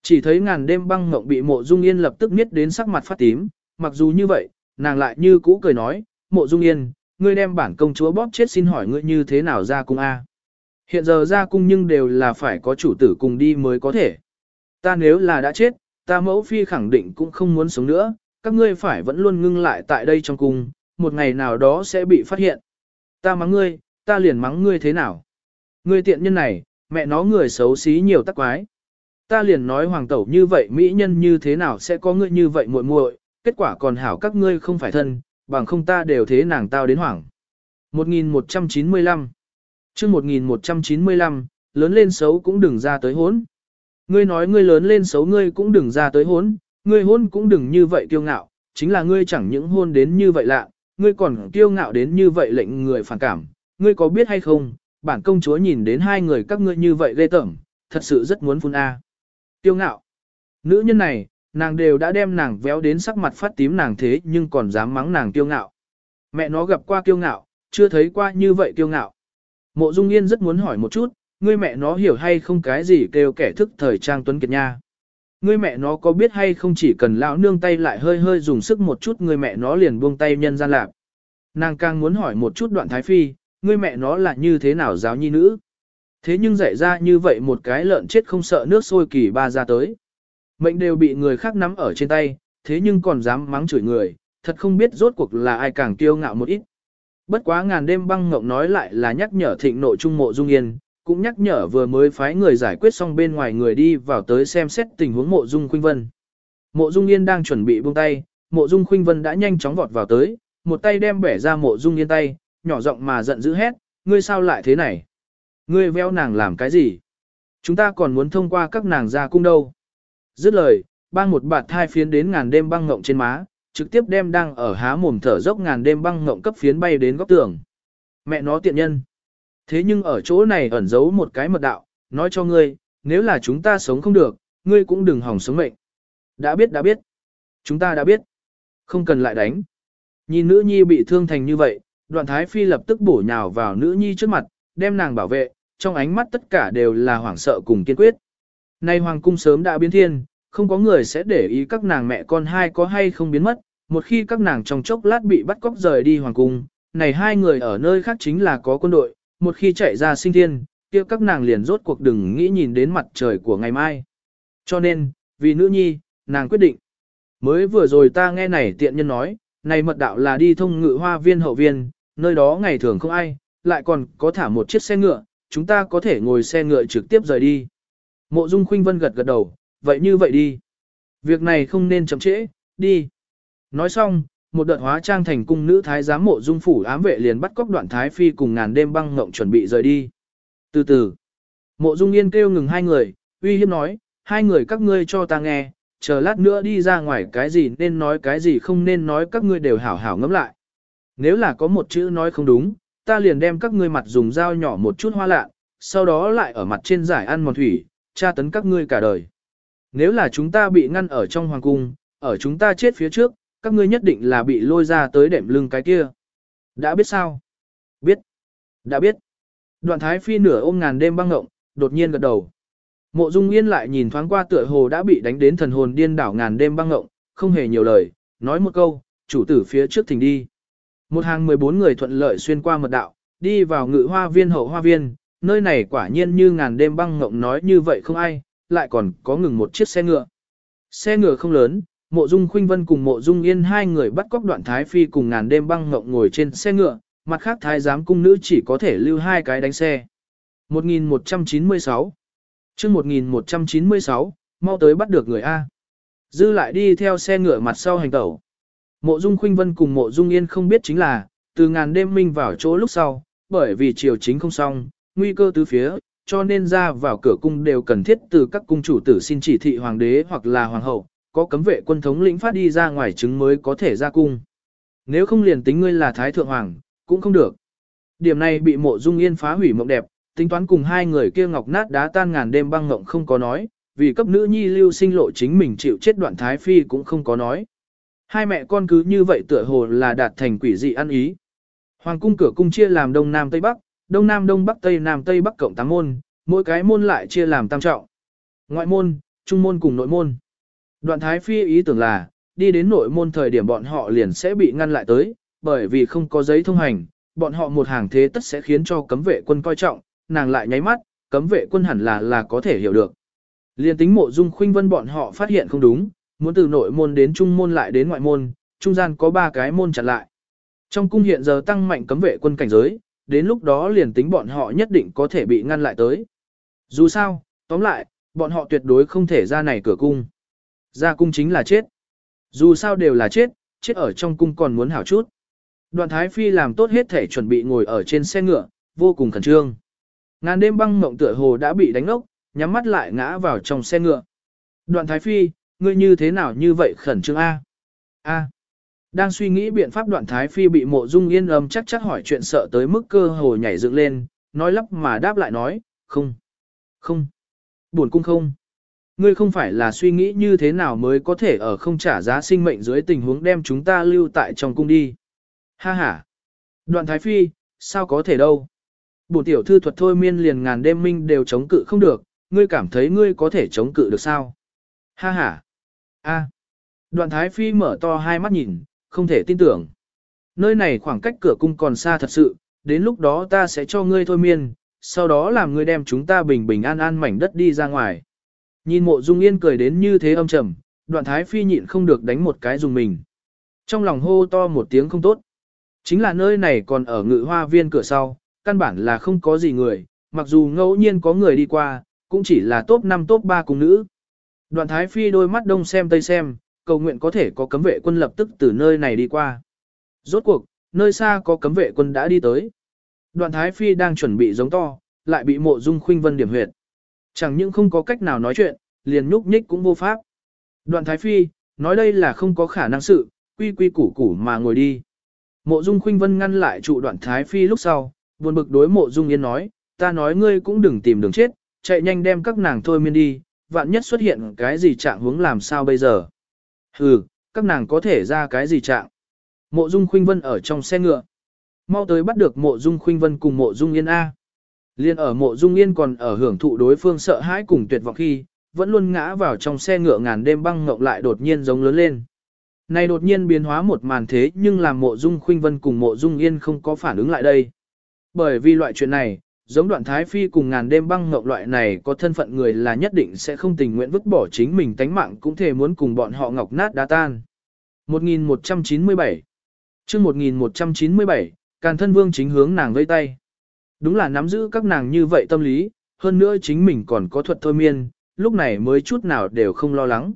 Chỉ thấy ngàn đêm băng ngộng bị mộ dung yên lập tức miết đến sắc mặt phát tím, mặc dù như vậy, nàng lại như cũ cười nói, mộ dung yên, ngươi đem bản công chúa bóp chết xin hỏi ngươi như thế nào ra cung A. Hiện giờ ra cung nhưng đều là phải có chủ tử cùng đi mới có thể. Ta nếu là đã chết, ta mẫu phi khẳng định cũng không muốn sống nữa, các ngươi phải vẫn luôn ngưng lại tại đây trong cung, một ngày nào đó sẽ bị phát hiện. Ta mắng ngươi, ta liền mắng ngươi thế nào? Ngươi tiện nhân này, mẹ nó người xấu xí nhiều tắc quái. Ta liền nói hoàng tẩu như vậy mỹ nhân như thế nào sẽ có ngươi như vậy muội muội, kết quả còn hảo các ngươi không phải thân, bằng không ta đều thế nàng tao đến hoảng. 1195 chương 1195, lớn lên xấu cũng đừng ra tới hốn. Ngươi nói ngươi lớn lên xấu ngươi cũng đừng ra tới hốn, ngươi hôn cũng đừng như vậy kiêu ngạo, chính là ngươi chẳng những hôn đến như vậy lạ, ngươi còn kiêu ngạo đến như vậy lệnh người phản cảm, ngươi có biết hay không, bản công chúa nhìn đến hai người các ngươi như vậy ghê tởm, thật sự rất muốn phun a. Kiêu ngạo. Nữ nhân này, nàng đều đã đem nàng véo đến sắc mặt phát tím nàng thế nhưng còn dám mắng nàng kiêu ngạo. Mẹ nó gặp qua kiêu ngạo, chưa thấy qua như vậy kiêu ngạo. Mộ Dung Yên rất muốn hỏi một chút, ngươi mẹ nó hiểu hay không cái gì kêu kẻ thức thời trang tuấn kiệt nha. Ngươi mẹ nó có biết hay không chỉ cần lão nương tay lại hơi hơi dùng sức một chút ngươi mẹ nó liền buông tay nhân gian lạc. Nàng càng muốn hỏi một chút đoạn thái phi, ngươi mẹ nó là như thế nào giáo nhi nữ. Thế nhưng dạy ra như vậy một cái lợn chết không sợ nước sôi kỳ ba ra tới. Mệnh đều bị người khác nắm ở trên tay, thế nhưng còn dám mắng chửi người, thật không biết rốt cuộc là ai càng kiêu ngạo một ít. Bất quá ngàn đêm băng ngộng nói lại là nhắc nhở thịnh nội trung mộ dung yên, cũng nhắc nhở vừa mới phái người giải quyết xong bên ngoài người đi vào tới xem xét tình huống mộ dung khuynh vân. Mộ dung yên đang chuẩn bị buông tay, mộ dung khuynh vân đã nhanh chóng vọt vào tới, một tay đem bẻ ra mộ dung yên tay, nhỏ giọng mà giận dữ hét, ngươi sao lại thế này? Ngươi veo nàng làm cái gì? Chúng ta còn muốn thông qua các nàng ra cung đâu? Dứt lời, bang một bạt thai phiến đến ngàn đêm băng ngộng trên má, trực tiếp đem đang ở há mồm thở dốc ngàn đêm băng ngộng cấp phiến bay đến góc tường. Mẹ nó tiện nhân. Thế nhưng ở chỗ này ẩn giấu một cái mật đạo, nói cho ngươi, nếu là chúng ta sống không được, ngươi cũng đừng hỏng sống mệnh. Đã biết đã biết. Chúng ta đã biết. Không cần lại đánh. Nhìn nữ nhi bị thương thành như vậy, đoạn thái phi lập tức bổ nhào vào nữ nhi trước mặt, đem nàng bảo vệ, trong ánh mắt tất cả đều là hoảng sợ cùng kiên quyết. Nay hoàng cung sớm đã biến thiên, không có người sẽ để ý các nàng mẹ con hai có hay không biến mất, một khi các nàng trong chốc lát bị bắt cóc rời đi hoàng cung, này hai người ở nơi khác chính là có quân đội, một khi chạy ra sinh thiên, kia các nàng liền rốt cuộc đừng nghĩ nhìn đến mặt trời của ngày mai. Cho nên, vì nữ nhi, nàng quyết định. Mới vừa rồi ta nghe này tiện nhân nói, này mật đạo là đi thông ngự hoa viên hậu viên, nơi đó ngày thường không ai, lại còn có thả một chiếc xe ngựa, chúng ta có thể ngồi xe ngựa trực tiếp rời đi. Mộ Dung Khuynh Vân gật gật đầu, vậy như vậy đi. Việc này không nên chậm trễ, đi. Nói xong, một đợt hóa trang thành cung nữ thái giám mộ dung phủ ám vệ liền bắt cóc đoạn thái phi cùng ngàn đêm băng ngộng chuẩn bị rời đi. Từ từ, mộ dung yên kêu ngừng hai người, uy hiếp nói, hai người các ngươi cho ta nghe, chờ lát nữa đi ra ngoài cái gì nên nói cái gì không nên nói các ngươi đều hảo hảo ngẫm lại. Nếu là có một chữ nói không đúng, ta liền đem các ngươi mặt dùng dao nhỏ một chút hoa lạ, sau đó lại ở mặt trên giải ăn mòn thủy, tra tấn các ngươi cả đời. Nếu là chúng ta bị ngăn ở trong hoàng cung, ở chúng ta chết phía trước, các ngươi nhất định là bị lôi ra tới đệm lưng cái kia. Đã biết sao? Biết. Đã biết. Đoạn thái phi nửa ôm ngàn đêm băng ngộng, đột nhiên gật đầu. Mộ Dung Yên lại nhìn thoáng qua tựa hồ đã bị đánh đến thần hồn điên đảo ngàn đêm băng ngộng, không hề nhiều lời, nói một câu, chủ tử phía trước thỉnh đi. Một hàng 14 người thuận lợi xuyên qua mật đạo, đi vào ngự hoa viên hậu hoa viên, nơi này quả nhiên như ngàn đêm băng ngộng nói như vậy không ai, lại còn có ngừng một chiếc xe ngựa. Xe ngựa không lớn, mộ dung khuynh vân cùng mộ dung yên hai người bắt cóc đoạn thái phi cùng ngàn đêm băng ngộng ngồi trên xe ngựa, mặt khác thái giám cung nữ chỉ có thể lưu hai cái đánh xe. 1196 chương 1196, mau tới bắt được người A. Dư lại đi theo xe ngựa mặt sau hành tẩu. Mộ dung khuynh vân cùng mộ dung yên không biết chính là, từ ngàn đêm minh vào chỗ lúc sau, bởi vì chiều chính không xong, nguy cơ tứ phía, cho nên ra vào cửa cung đều cần thiết từ các cung chủ tử xin chỉ thị hoàng đế hoặc là hoàng hậu, có cấm vệ quân thống lĩnh phát đi ra ngoài chứng mới có thể ra cung. Nếu không liền tính ngươi là Thái Thượng Hoàng, cũng không được. Điểm này bị mộ dung yên phá hủy mộng đẹp, tính toán cùng hai người kia ngọc nát đá tan ngàn đêm băng ngộng không có nói, vì cấp nữ nhi lưu sinh lộ chính mình chịu chết đoạn Thái Phi cũng không có nói. Hai mẹ con cứ như vậy tựa hồ là đạt thành quỷ dị ăn ý. Hoàng cung cửa cung chia làm đông nam tây bắc, đông nam đông bắc tây nam tây bắc cộng tám môn, mỗi cái môn lại chia làm tam trọng. Ngoại môn, trung môn cùng nội môn. Đoạn thái phi ý tưởng là, đi đến nội môn thời điểm bọn họ liền sẽ bị ngăn lại tới, bởi vì không có giấy thông hành, bọn họ một hàng thế tất sẽ khiến cho cấm vệ quân coi trọng, nàng lại nháy mắt, cấm vệ quân hẳn là là có thể hiểu được. Liên tính mộ dung khuynh vân bọn họ phát hiện không đúng, muốn từ nội môn đến trung môn lại đến ngoại môn, trung gian có ba cái môn chặn lại. Trong cung hiện giờ tăng mạnh cấm vệ quân cảnh giới, đến lúc đó liền tính bọn họ nhất định có thể bị ngăn lại tới. Dù sao, tóm lại, bọn họ tuyệt đối không thể ra này cửa cung. Ra cung chính là chết. Dù sao đều là chết, chết ở trong cung còn muốn hảo chút. Đoạn Thái Phi làm tốt hết thể chuẩn bị ngồi ở trên xe ngựa, vô cùng khẩn trương. Ngàn đêm băng mộng tựa hồ đã bị đánh ốc, nhắm mắt lại ngã vào trong xe ngựa. Đoạn Thái Phi, ngươi như thế nào như vậy khẩn trương A? A. Đang suy nghĩ biện pháp đoạn Thái Phi bị mộ dung yên âm chắc chắc hỏi chuyện sợ tới mức cơ hồ nhảy dựng lên, nói lắp mà đáp lại nói, không, không, buồn cung không. Ngươi không phải là suy nghĩ như thế nào mới có thể ở không trả giá sinh mệnh dưới tình huống đem chúng ta lưu tại trong cung đi. Ha ha. Đoạn Thái Phi, sao có thể đâu. Bổn tiểu thư thuật thôi miên liền ngàn đêm minh đều chống cự không được, ngươi cảm thấy ngươi có thể chống cự được sao? Ha ha. A. Đoạn Thái Phi mở to hai mắt nhìn, không thể tin tưởng. Nơi này khoảng cách cửa cung còn xa thật sự, đến lúc đó ta sẽ cho ngươi thôi miên, sau đó làm ngươi đem chúng ta bình bình an an mảnh đất đi ra ngoài. Nhìn mộ dung yên cười đến như thế âm trầm, đoạn thái phi nhịn không được đánh một cái dùng mình. Trong lòng hô to một tiếng không tốt. Chính là nơi này còn ở ngự hoa viên cửa sau, căn bản là không có gì người, mặc dù ngẫu nhiên có người đi qua, cũng chỉ là top 5 top 3 cùng nữ. Đoạn thái phi đôi mắt đông xem tây xem, cầu nguyện có thể có cấm vệ quân lập tức từ nơi này đi qua. Rốt cuộc, nơi xa có cấm vệ quân đã đi tới. Đoạn Thái Phi đang chuẩn bị giống to, lại bị mộ dung khuynh vân điểm huyệt. Chẳng những không có cách nào nói chuyện, liền nhúc nhích cũng vô pháp. Đoạn Thái Phi, nói đây là không có khả năng sự, quy quy củ củ mà ngồi đi. Mộ dung khuynh vân ngăn lại trụ đoạn Thái Phi lúc sau, buồn bực đối mộ dung yên nói, ta nói ngươi cũng đừng tìm đường chết, chạy nhanh đem các nàng thôi miên đi, vạn nhất xuất hiện cái gì trạng hướng làm sao bây giờ. Hừ, các nàng có thể ra cái gì trạng. Mộ Dung Khuynh Vân ở trong xe ngựa. Mau tới bắt được Mộ Dung Khuynh Vân cùng Mộ Dung Yên A. Liên ở Mộ Dung Yên còn ở hưởng thụ đối phương sợ hãi cùng tuyệt vọng khi, vẫn luôn ngã vào trong xe ngựa ngàn đêm băng ngộng lại đột nhiên giống lớn lên. Này đột nhiên biến hóa một màn thế nhưng làm Mộ Dung Khuynh Vân cùng Mộ Dung Yên không có phản ứng lại đây. Bởi vì loại chuyện này, giống đoạn thái phi cùng ngàn đêm băng ngộng loại này có thân phận người là nhất định sẽ không tình nguyện vứt bỏ chính mình tánh mạng cũng thể muốn cùng bọn họ ngọc nát đá tan. 1197 chương 1197, Càn thân vương chính hướng nàng vây tay. Đúng là nắm giữ các nàng như vậy tâm lý, hơn nữa chính mình còn có thuật thôi miên, lúc này mới chút nào đều không lo lắng.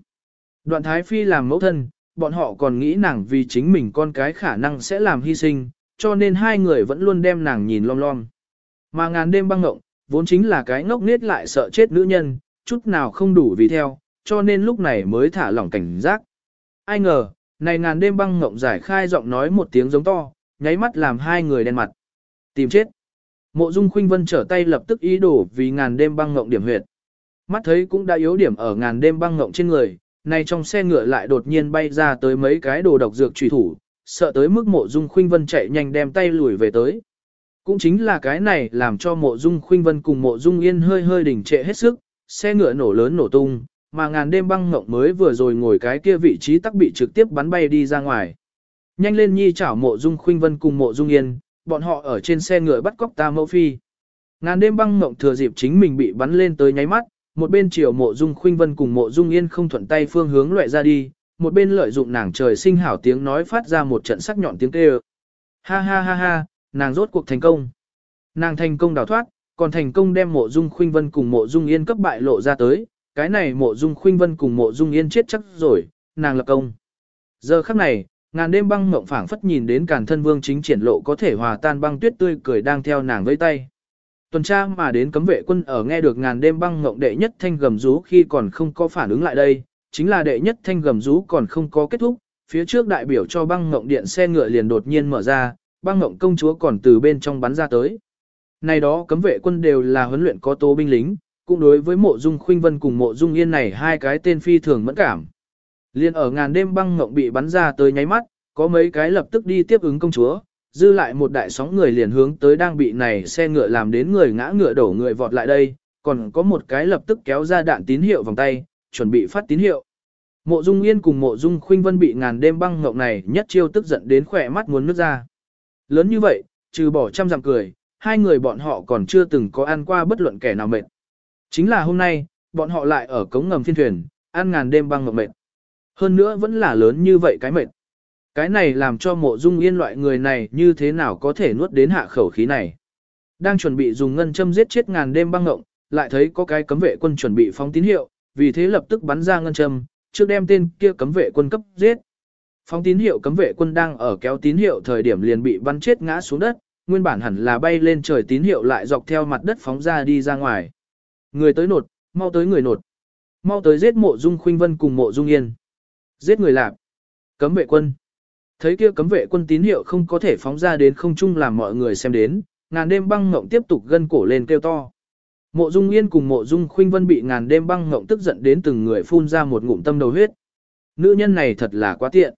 Đoạn thái phi làm mẫu thân, bọn họ còn nghĩ nàng vì chính mình con cái khả năng sẽ làm hy sinh, cho nên hai người vẫn luôn đem nàng nhìn lom lom. Mà ngàn đêm băng ngộng, vốn chính là cái ngốc nết lại sợ chết nữ nhân, chút nào không đủ vì theo, cho nên lúc này mới thả lỏng cảnh giác. Ai ngờ, này ngàn đêm băng ngộng giải khai giọng nói một tiếng giống to, nháy mắt làm hai người đen mặt. Tìm chết. Mộ Dung Khuynh Vân trở tay lập tức ý đồ vì ngàn đêm băng ngộng điểm huyệt. Mắt thấy cũng đã yếu điểm ở ngàn đêm băng ngộng trên người, này trong xe ngựa lại đột nhiên bay ra tới mấy cái đồ độc dược truy thủ, sợ tới mức Mộ Dung Khuynh Vân chạy nhanh đem tay lùi về tới. Cũng chính là cái này làm cho mộ dung khuynh vân cùng mộ dung yên hơi hơi đỉnh trệ hết sức, xe ngựa nổ lớn nổ tung, mà ngàn đêm băng ngộng mới vừa rồi ngồi cái kia vị trí tắc bị trực tiếp bắn bay đi ra ngoài. Nhanh lên nhi chảo mộ dung khuynh vân cùng mộ dung yên, bọn họ ở trên xe ngựa bắt cóc ta mẫu phi. Ngàn đêm băng ngộng thừa dịp chính mình bị bắn lên tới nháy mắt, một bên chiều mộ dung khuynh vân cùng mộ dung yên không thuận tay phương hướng loại ra đi, một bên lợi dụng nàng trời sinh hảo tiếng nói phát ra một trận sắc nhọn tiếng kêu. Ha ha ha ha, nàng rốt cuộc thành công. Nàng thành công đào thoát, còn thành công đem mộ dung khuynh vân cùng mộ dung yên cấp bại lộ ra tới, cái này mộ dung khuynh vân cùng mộ dung yên chết chắc rồi, nàng lập công. Giờ khắc này, ngàn đêm băng mộng phảng phất nhìn đến càn thân vương chính triển lộ có thể hòa tan băng tuyết tươi cười đang theo nàng với tay. Tuần tra mà đến cấm vệ quân ở nghe được ngàn đêm băng mộng đệ nhất thanh gầm rú khi còn không có phản ứng lại đây, chính là đệ nhất thanh gầm rú còn không có kết thúc, phía trước đại biểu cho băng ngộng điện xe ngựa liền đột nhiên mở ra, băng ngộng công chúa còn từ bên trong bắn ra tới. Này đó cấm vệ quân đều là huấn luyện có tố binh lính, cũng đối với mộ dung khuynh vân cùng mộ dung yên này hai cái tên phi thường mẫn cảm. Liên ở ngàn đêm băng ngộng bị bắn ra tới nháy mắt, có mấy cái lập tức đi tiếp ứng công chúa, dư lại một đại sóng người liền hướng tới đang bị này xe ngựa làm đến người ngã ngựa đổ người vọt lại đây, còn có một cái lập tức kéo ra đạn tín hiệu vòng tay, chuẩn bị phát tín hiệu. Mộ Dung Yên cùng Mộ Dung Khuynh Vân bị ngàn đêm băng ngộng này nhất chiêu tức giận đến khỏe mắt muốn nước ra. Lớn như vậy, trừ bỏ trăm dặm cười, hai người bọn họ còn chưa từng có ăn qua bất luận kẻ nào mệt. Chính là hôm nay, bọn họ lại ở cống ngầm phiên thuyền, ăn ngàn đêm băng ngậm mệt. Hơn nữa vẫn là lớn như vậy cái mệt. Cái này làm cho mộ dung yên loại người này như thế nào có thể nuốt đến hạ khẩu khí này. Đang chuẩn bị dùng ngân châm giết chết ngàn đêm băng ngộng, lại thấy có cái cấm vệ quân chuẩn bị phóng tín hiệu, vì thế lập tức bắn ra ngân châm, trước đem tên kia cấm vệ quân cấp giết. Phóng tín hiệu cấm vệ quân đang ở kéo tín hiệu thời điểm liền bị bắn chết ngã xuống đất, nguyên bản hẳn là bay lên trời tín hiệu lại dọc theo mặt đất phóng ra đi ra ngoài. Người tới nột, mau tới người nột. Mau tới giết mộ dung khuynh vân cùng mộ dung yên. Giết người lạc. Cấm vệ quân. Thấy kia cấm vệ quân tín hiệu không có thể phóng ra đến không trung làm mọi người xem đến, ngàn đêm băng ngộng tiếp tục gân cổ lên kêu to. Mộ Dung Yên cùng Mộ Dung Khuynh Vân bị ngàn đêm băng ngộng tức giận đến từng người phun ra một ngụm tâm đầu huyết. Nữ nhân này thật là quá tiện.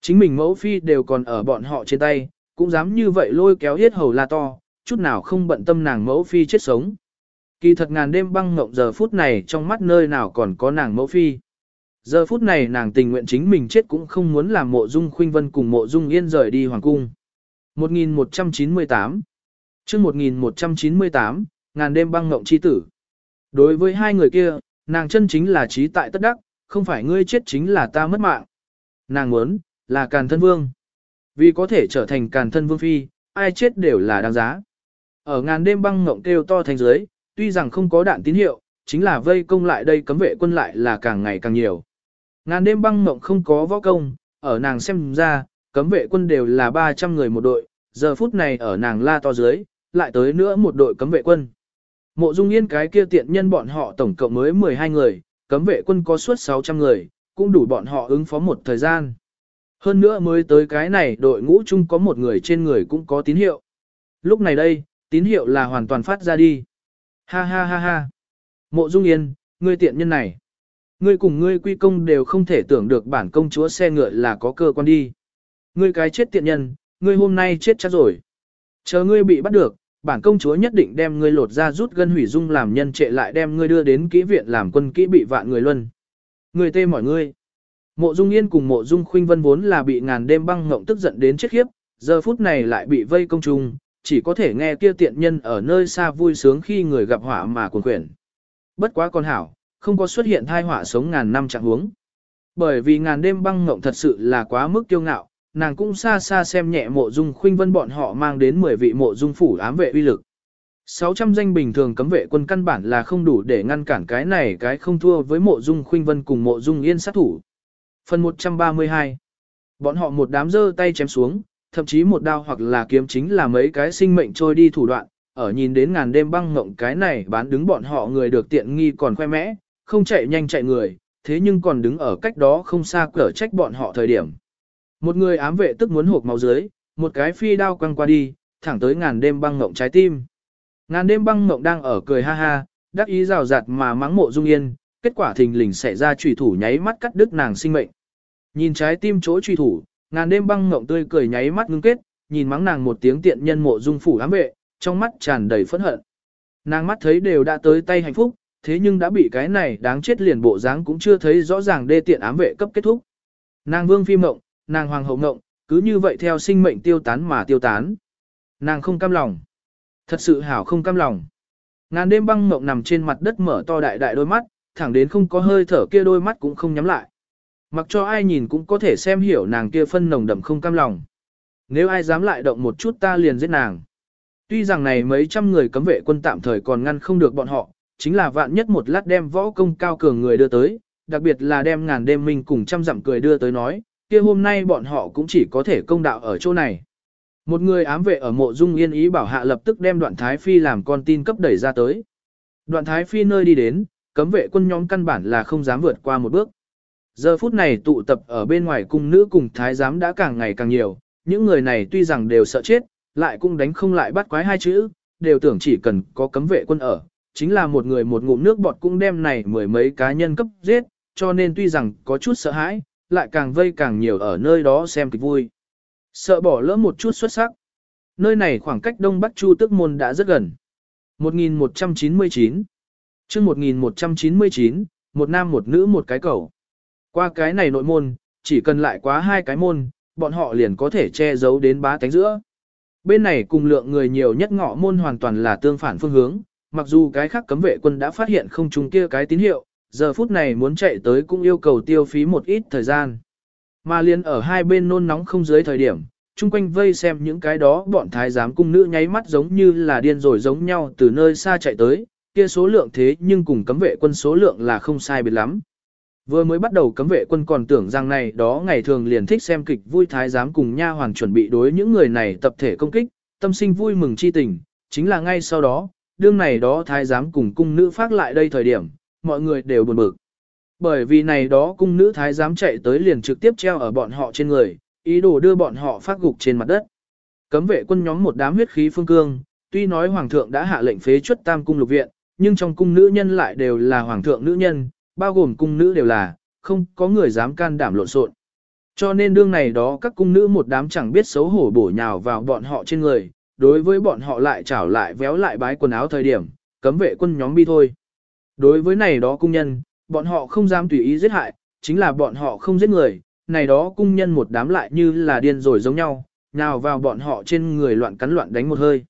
Chính mình mẫu phi đều còn ở bọn họ trên tay, cũng dám như vậy lôi kéo hết hầu la to, chút nào không bận tâm nàng mẫu phi chết sống. Kỳ thật ngàn đêm băng ngộng giờ phút này trong mắt nơi nào còn có nàng mẫu phi. Giờ phút này nàng tình nguyện chính mình chết cũng không muốn làm mộ dung khuynh vân cùng mộ dung yên rời đi hoàng cung. 1198 chương 1198, ngàn đêm băng ngộng chi tử. Đối với hai người kia, nàng chân chính là trí tại tất đắc, không phải ngươi chết chính là ta mất mạng. Nàng muốn, là càn thân vương. Vì có thể trở thành càn thân vương phi, ai chết đều là đáng giá. Ở ngàn đêm băng ngộng kêu to thành dưới, tuy rằng không có đạn tín hiệu, chính là vây công lại đây cấm vệ quân lại là càng ngày càng nhiều. Ngàn đêm băng ngộng không có võ công, ở nàng xem ra, cấm vệ quân đều là 300 người một đội, giờ phút này ở nàng la to dưới, lại tới nữa một đội cấm vệ quân. Mộ Dung Yên cái kia tiện nhân bọn họ tổng cộng mới 12 người, cấm vệ quân có suốt 600 người, cũng đủ bọn họ ứng phó một thời gian. Hơn nữa mới tới cái này đội ngũ chung có một người trên người cũng có tín hiệu. Lúc này đây, tín hiệu là hoàn toàn phát ra đi. Ha ha ha ha. Mộ Dung Yên, ngươi tiện nhân này. Ngươi cùng ngươi quy công đều không thể tưởng được bản công chúa xe ngựa là có cơ quan đi. Ngươi cái chết tiện nhân, ngươi hôm nay chết chắc rồi. Chờ ngươi bị bắt được, bản công chúa nhất định đem ngươi lột ra rút gân hủy dung làm nhân trệ lại đem ngươi đưa đến kỹ viện làm quân kỹ bị vạn người luân. Ngươi tê mọi ngươi. Mộ Dung Yên cùng Mộ Dung Khuynh Vân vốn là bị ngàn đêm băng ngộng tức giận đến chết khiếp, giờ phút này lại bị vây công trùng, chỉ có thể nghe kia tiện nhân ở nơi xa vui sướng khi người gặp họa mà cuồng quyển. Bất quá con hảo, không có xuất hiện thai họa sống ngàn năm trạng huống. Bởi vì ngàn đêm băng ngộng thật sự là quá mức kiêu ngạo, nàng cũng xa xa xem nhẹ mộ dung khuynh vân bọn họ mang đến 10 vị mộ dung phủ ám vệ uy lực. 600 danh bình thường cấm vệ quân căn bản là không đủ để ngăn cản cái này cái không thua với mộ dung khuynh vân cùng mộ dung yên sát thủ. Phần 132 Bọn họ một đám dơ tay chém xuống, thậm chí một đao hoặc là kiếm chính là mấy cái sinh mệnh trôi đi thủ đoạn, ở nhìn đến ngàn đêm băng ngộng cái này bán đứng bọn họ người được tiện nghi còn khoe mẽ, không chạy nhanh chạy người, thế nhưng còn đứng ở cách đó không xa cửa trách bọn họ thời điểm. Một người ám vệ tức muốn hộp máu dưới, một cái phi đao quăng qua đi, thẳng tới ngàn đêm băng ngộng trái tim. Ngàn đêm băng ngộng đang ở cười ha ha, đắc ý rào rạt mà mắng mộ dung yên, kết quả thình lình xảy ra trùy thủ nháy mắt cắt đứt nàng sinh mệnh. Nhìn trái tim chỗ trùy thủ, ngàn đêm băng ngộng tươi cười nháy mắt ngưng kết, nhìn mắng nàng một tiếng tiện nhân mộ dung phủ ám vệ, trong mắt tràn đầy phẫn hận. Nàng mắt thấy đều đã tới tay hạnh phúc, thế nhưng đã bị cái này đáng chết liền bộ dáng cũng chưa thấy rõ ràng đê tiện ám vệ cấp kết thúc. Nàng vương phi mộng, nàng hoàng hậu mộng, cứ như vậy theo sinh mệnh tiêu tán mà tiêu tán. Nàng không cam lòng. Thật sự hảo không cam lòng. Ngàn đêm băng mộng nằm trên mặt đất mở to đại đại đôi mắt, thẳng đến không có hơi thở kia đôi mắt cũng không nhắm lại. Mặc cho ai nhìn cũng có thể xem hiểu nàng kia phân nồng đậm không cam lòng. Nếu ai dám lại động một chút ta liền giết nàng. Tuy rằng này mấy trăm người cấm vệ quân tạm thời còn ngăn không được bọn họ, chính là vạn nhất một lát đem võ công cao cường người đưa tới, đặc biệt là đem ngàn đêm mình cùng trăm dặm cười đưa tới nói, kia hôm nay bọn họ cũng chỉ có thể công đạo ở chỗ này. Một người ám vệ ở mộ dung yên ý bảo hạ lập tức đem đoạn thái phi làm con tin cấp đẩy ra tới. Đoạn thái phi nơi đi đến, cấm vệ quân nhóm căn bản là không dám vượt qua một bước. Giờ phút này tụ tập ở bên ngoài cung nữ cùng thái giám đã càng ngày càng nhiều, những người này tuy rằng đều sợ chết, lại cũng đánh không lại bắt quái hai chữ, đều tưởng chỉ cần có cấm vệ quân ở, chính là một người một ngụm nước bọt cũng đem này mười mấy cá nhân cấp giết, cho nên tuy rằng có chút sợ hãi, lại càng vây càng nhiều ở nơi đó xem kịch vui. Sợ bỏ lỡ một chút xuất sắc. Nơi này khoảng cách Đông Bắc Chu Tức Môn đã rất gần. 1199 chương 1199, một nam một nữ một cái cầu. Qua cái này nội môn, chỉ cần lại quá hai cái môn, bọn họ liền có thể che giấu đến bá tánh giữa. Bên này cùng lượng người nhiều nhất ngọ môn hoàn toàn là tương phản phương hướng, mặc dù cái khác cấm vệ quân đã phát hiện không trùng kia cái tín hiệu, giờ phút này muốn chạy tới cũng yêu cầu tiêu phí một ít thời gian. Mà liền ở hai bên nôn nóng không dưới thời điểm, chung quanh vây xem những cái đó bọn thái giám cung nữ nháy mắt giống như là điên rồi giống nhau từ nơi xa chạy tới, kia số lượng thế nhưng cùng cấm vệ quân số lượng là không sai biệt lắm. Vừa mới bắt đầu cấm vệ quân còn tưởng rằng này đó ngày thường liền thích xem kịch vui thái giám cùng nha hoàn chuẩn bị đối những người này tập thể công kích, tâm sinh vui mừng chi tình, chính là ngay sau đó, đương này đó thái giám cùng cung nữ phát lại đây thời điểm, mọi người đều buồn bực. Bởi vì này đó cung nữ thái giám chạy tới liền trực tiếp treo ở bọn họ trên người, ý đồ đưa bọn họ phát gục trên mặt đất. Cấm vệ quân nhóm một đám huyết khí phương cương, tuy nói hoàng thượng đã hạ lệnh phế chuất tam cung lục viện, nhưng trong cung nữ nhân lại đều là hoàng thượng nữ nhân, bao gồm cung nữ đều là, không có người dám can đảm lộn xộn. Cho nên đương này đó các cung nữ một đám chẳng biết xấu hổ bổ nhào vào bọn họ trên người, đối với bọn họ lại chảo lại véo lại bái quần áo thời điểm, cấm vệ quân nhóm bi thôi. Đối với này đó cung nhân, bọn họ không dám tùy ý giết hại, chính là bọn họ không giết người, này đó cung nhân một đám lại như là điên rồi giống nhau, nhào vào bọn họ trên người loạn cắn loạn đánh một hơi.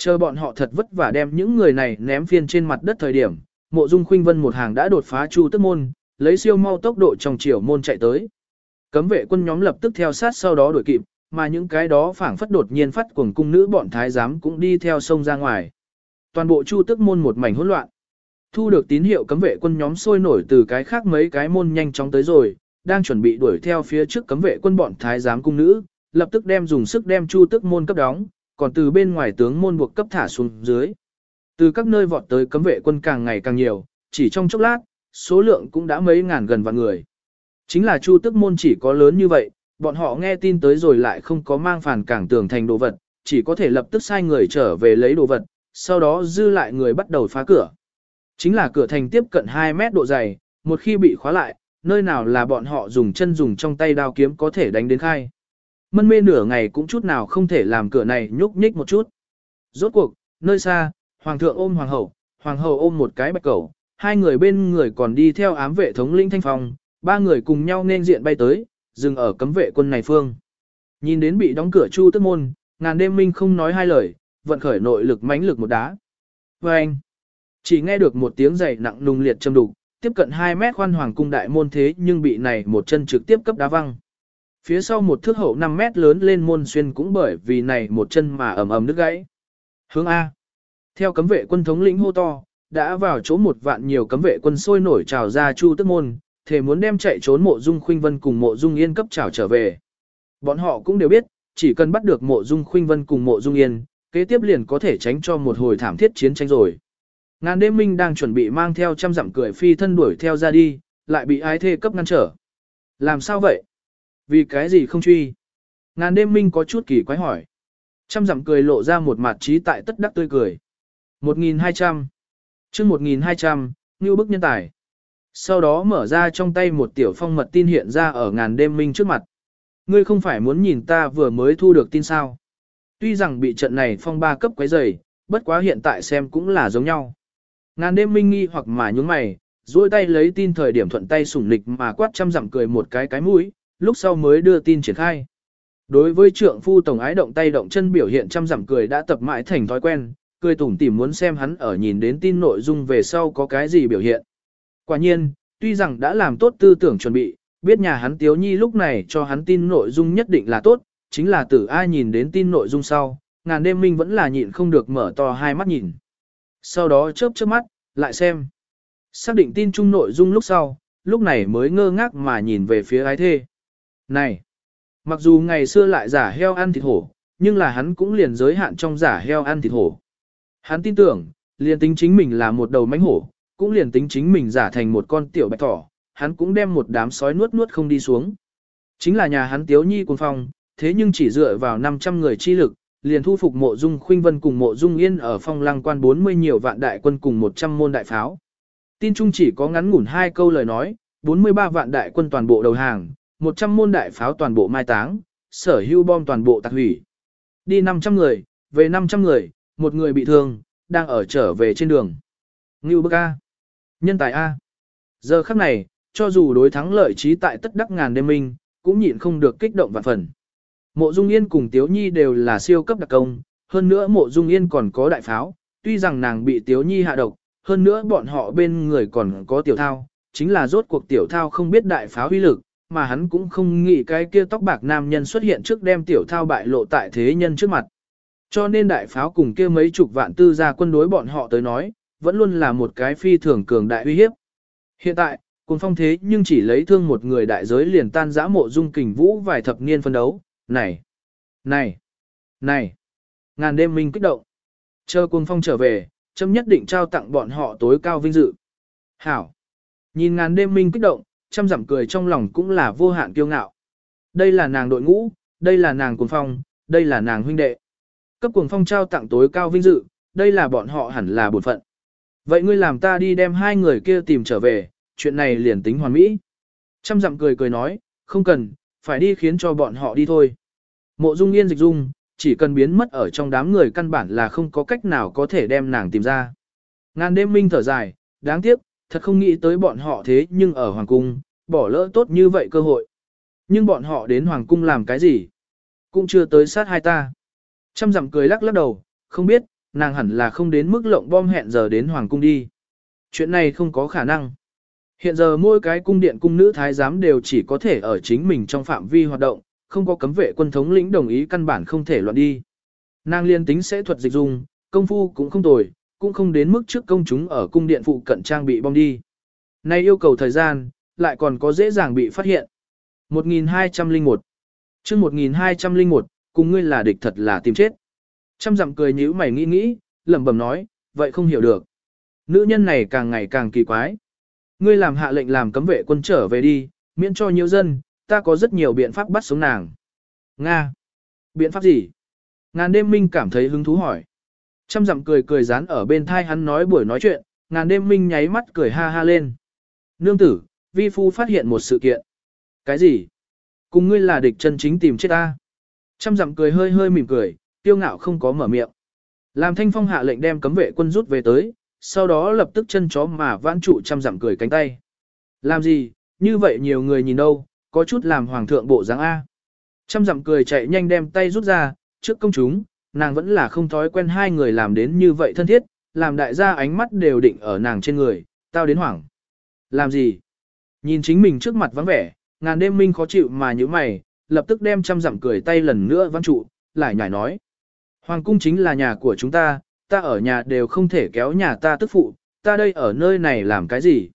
Chờ bọn họ thật vất vả đem những người này ném phiên trên mặt đất thời điểm, mộ dung khuynh vân một hàng đã đột phá chu tức môn, lấy siêu mau tốc độ trong chiều môn chạy tới. Cấm vệ quân nhóm lập tức theo sát sau đó đuổi kịp, mà những cái đó phảng phất đột nhiên phát cuồng cung nữ bọn thái giám cũng đi theo sông ra ngoài. Toàn bộ chu tức môn một mảnh hỗn loạn. Thu được tín hiệu cấm vệ quân nhóm sôi nổi từ cái khác mấy cái môn nhanh chóng tới rồi, đang chuẩn bị đuổi theo phía trước cấm vệ quân bọn thái giám cung nữ, lập tức đem dùng sức đem chu tức môn cấp đóng, còn từ bên ngoài tướng môn buộc cấp thả xuống dưới. Từ các nơi vọt tới cấm vệ quân càng ngày càng nhiều, chỉ trong chốc lát, số lượng cũng đã mấy ngàn gần vạn người. Chính là chu tức môn chỉ có lớn như vậy, bọn họ nghe tin tới rồi lại không có mang phản cảng tường thành đồ vật, chỉ có thể lập tức sai người trở về lấy đồ vật, sau đó dư lại người bắt đầu phá cửa. Chính là cửa thành tiếp cận 2 mét độ dày, một khi bị khóa lại, nơi nào là bọn họ dùng chân dùng trong tay đao kiếm có thể đánh đến khai. Mân mê nửa ngày cũng chút nào không thể làm cửa này nhúc nhích một chút. Rốt cuộc, nơi xa, hoàng thượng ôm hoàng hậu, hoàng hậu ôm một cái bạch cẩu, hai người bên người còn đi theo ám vệ thống linh thanh phong, ba người cùng nhau nên diện bay tới, dừng ở cấm vệ quân này phương. Nhìn đến bị đóng cửa chu tức môn, ngàn đêm minh không nói hai lời, vận khởi nội lực mãnh lực một đá. Và anh, chỉ nghe được một tiếng giày nặng nung liệt châm đục, tiếp cận 2 mét khoan hoàng cung đại môn thế nhưng bị này một chân trực tiếp cấp đá văng. Phía sau một thước hậu 5 mét lớn lên môn xuyên cũng bởi vì này một chân mà ầm ầm đứt gãy. Hướng A. Theo cấm vệ quân thống lĩnh hô to, đã vào chỗ một vạn nhiều cấm vệ quân sôi nổi trào ra chu tức môn, thể muốn đem chạy trốn mộ dung khuynh vân cùng mộ dung yên cấp trào trở về. Bọn họ cũng đều biết, chỉ cần bắt được mộ dung khuynh vân cùng mộ dung yên, kế tiếp liền có thể tránh cho một hồi thảm thiết chiến tranh rồi. Ngàn đêm minh đang chuẩn bị mang theo trăm dặm cười phi thân đuổi theo ra đi, lại bị ái thê cấp ngăn trở. Làm sao vậy? Vì cái gì không truy? Ngàn đêm minh có chút kỳ quái hỏi. Trăm dặm cười lộ ra một mặt trí tại tất đắc tươi cười. 1.200. trước 1.200, như bức nhân tài. Sau đó mở ra trong tay một tiểu phong mật tin hiện ra ở ngàn đêm minh trước mặt. Ngươi không phải muốn nhìn ta vừa mới thu được tin sao. Tuy rằng bị trận này phong ba cấp quấy rầy, bất quá hiện tại xem cũng là giống nhau. Ngàn đêm minh nghi hoặc mà nhúng mày, duỗi tay lấy tin thời điểm thuận tay sủng lịch mà quát trăm dặm cười một cái cái mũi, lúc sau mới đưa tin triển khai. Đối với trượng phu tổng ái động tay động chân biểu hiện trăm giảm cười đã tập mãi thành thói quen, cười tủm tỉm muốn xem hắn ở nhìn đến tin nội dung về sau có cái gì biểu hiện. Quả nhiên, tuy rằng đã làm tốt tư tưởng chuẩn bị, biết nhà hắn Tiếu Nhi lúc này cho hắn tin nội dung nhất định là tốt, chính là tử ai nhìn đến tin nội dung sau, ngàn đêm minh vẫn là nhịn không được mở to hai mắt nhìn. Sau đó chớp chớp mắt, lại xem. Xác định tin chung nội dung lúc sau, lúc này mới ngơ ngác mà nhìn về phía ái thê. Này! Mặc dù ngày xưa lại giả heo ăn thịt hổ, nhưng là hắn cũng liền giới hạn trong giả heo ăn thịt hổ. Hắn tin tưởng, liền tính chính mình là một đầu mánh hổ, cũng liền tính chính mình giả thành một con tiểu bạch thỏ, hắn cũng đem một đám sói nuốt nuốt không đi xuống. Chính là nhà hắn tiếu nhi quân phong, thế nhưng chỉ dựa vào 500 người chi lực, liền thu phục mộ dung khuynh vân cùng mộ dung yên ở phong lăng quan 40 nhiều vạn đại quân cùng 100 môn đại pháo. Tin chung chỉ có ngắn ngủn hai câu lời nói, 43 vạn đại quân toàn bộ đầu hàng, 100 môn đại pháo toàn bộ mai táng, sở hữu bom toàn bộ tạc hủy. Đi 500 người, về 500 người, một người bị thương, đang ở trở về trên đường. Ngưu bức A. Nhân tài A. Giờ khắc này, cho dù đối thắng lợi trí tại tất đắc ngàn đêm minh, cũng nhịn không được kích động vạn phần. Mộ Dung Yên cùng Tiếu Nhi đều là siêu cấp đặc công, hơn nữa Mộ Dung Yên còn có đại pháo, tuy rằng nàng bị Tiếu Nhi hạ độc, hơn nữa bọn họ bên người còn có tiểu thao, chính là rốt cuộc tiểu thao không biết đại pháo uy lực, mà hắn cũng không nghĩ cái kia tóc bạc nam nhân xuất hiện trước đem tiểu thao bại lộ tại thế nhân trước mặt. Cho nên đại pháo cùng kia mấy chục vạn tư gia quân đối bọn họ tới nói, vẫn luôn là một cái phi thường cường đại uy hiếp. Hiện tại, cùng phong thế nhưng chỉ lấy thương một người đại giới liền tan giã mộ dung kình vũ vài thập niên phân đấu, này, này, này, ngàn đêm minh kích động. Chờ cùng phong trở về, châm nhất định trao tặng bọn họ tối cao vinh dự. Hảo, nhìn ngàn đêm minh kích động, trăm dặm cười trong lòng cũng là vô hạn kiêu ngạo. Đây là nàng đội ngũ, đây là nàng cuồng phong, đây là nàng huynh đệ. Cấp cuồng phong trao tặng tối cao vinh dự, đây là bọn họ hẳn là bổn phận. Vậy ngươi làm ta đi đem hai người kia tìm trở về, chuyện này liền tính hoàn mỹ. Trăm dặm cười cười nói, không cần, phải đi khiến cho bọn họ đi thôi. Mộ dung yên dịch dung, chỉ cần biến mất ở trong đám người căn bản là không có cách nào có thể đem nàng tìm ra. Ngàn đêm minh thở dài, đáng tiếc, thật không nghĩ tới bọn họ thế nhưng ở Hoàng Cung, bỏ lỡ tốt như vậy cơ hội. Nhưng bọn họ đến Hoàng Cung làm cái gì? Cũng chưa tới sát hai ta. Trăm dặm cười lắc lắc đầu, không biết, nàng hẳn là không đến mức lộng bom hẹn giờ đến Hoàng Cung đi. Chuyện này không có khả năng. Hiện giờ mỗi cái cung điện cung nữ thái giám đều chỉ có thể ở chính mình trong phạm vi hoạt động, không có cấm vệ quân thống lĩnh đồng ý căn bản không thể loạn đi. Nàng liên tính sẽ thuật dịch dung, công phu cũng không tồi, cũng không đến mức trước công chúng ở cung điện phụ cận trang bị bom đi. Nay yêu cầu thời gian, lại còn có dễ dàng bị phát hiện. 1201 chương 1201, cùng ngươi là địch thật là tìm chết. Trăm dặm cười nhíu mày nghĩ nghĩ, lẩm bẩm nói, vậy không hiểu được. Nữ nhân này càng ngày càng kỳ quái. Ngươi làm hạ lệnh làm cấm vệ quân trở về đi, miễn cho nhiều dân, ta có rất nhiều biện pháp bắt sống nàng. Nga. Biện pháp gì? Ngàn đêm minh cảm thấy hứng thú hỏi. Trăm dặm cười cười dán ở bên thai hắn nói buổi nói chuyện, ngàn đêm minh nháy mắt cười ha ha lên. Nương tử, vi phu phát hiện một sự kiện. Cái gì? Cùng ngươi là địch chân chính tìm chết ta. Trăm dặm cười hơi hơi mỉm cười, tiêu ngạo không có mở miệng. Làm thanh phong hạ lệnh đem cấm vệ quân rút về tới, sau đó lập tức chân chó mà vãn trụ trăm dặm cười cánh tay. Làm gì, như vậy nhiều người nhìn đâu, có chút làm hoàng thượng bộ dáng A. Trăm dặm cười chạy nhanh đem tay rút ra, trước công chúng, nàng vẫn là không thói quen hai người làm đến như vậy thân thiết, làm đại gia ánh mắt đều định ở nàng trên người, tao đến hoảng. Làm gì? Nhìn chính mình trước mặt vắng vẻ, ngàn đêm minh khó chịu mà như mày, lập tức đem trăm dặm cười tay lần nữa văn trụ, lại nhảy nói. Hoàng cung chính là nhà của chúng ta, ta ở nhà đều không thể kéo nhà ta tức phụ, ta đây ở nơi này làm cái gì?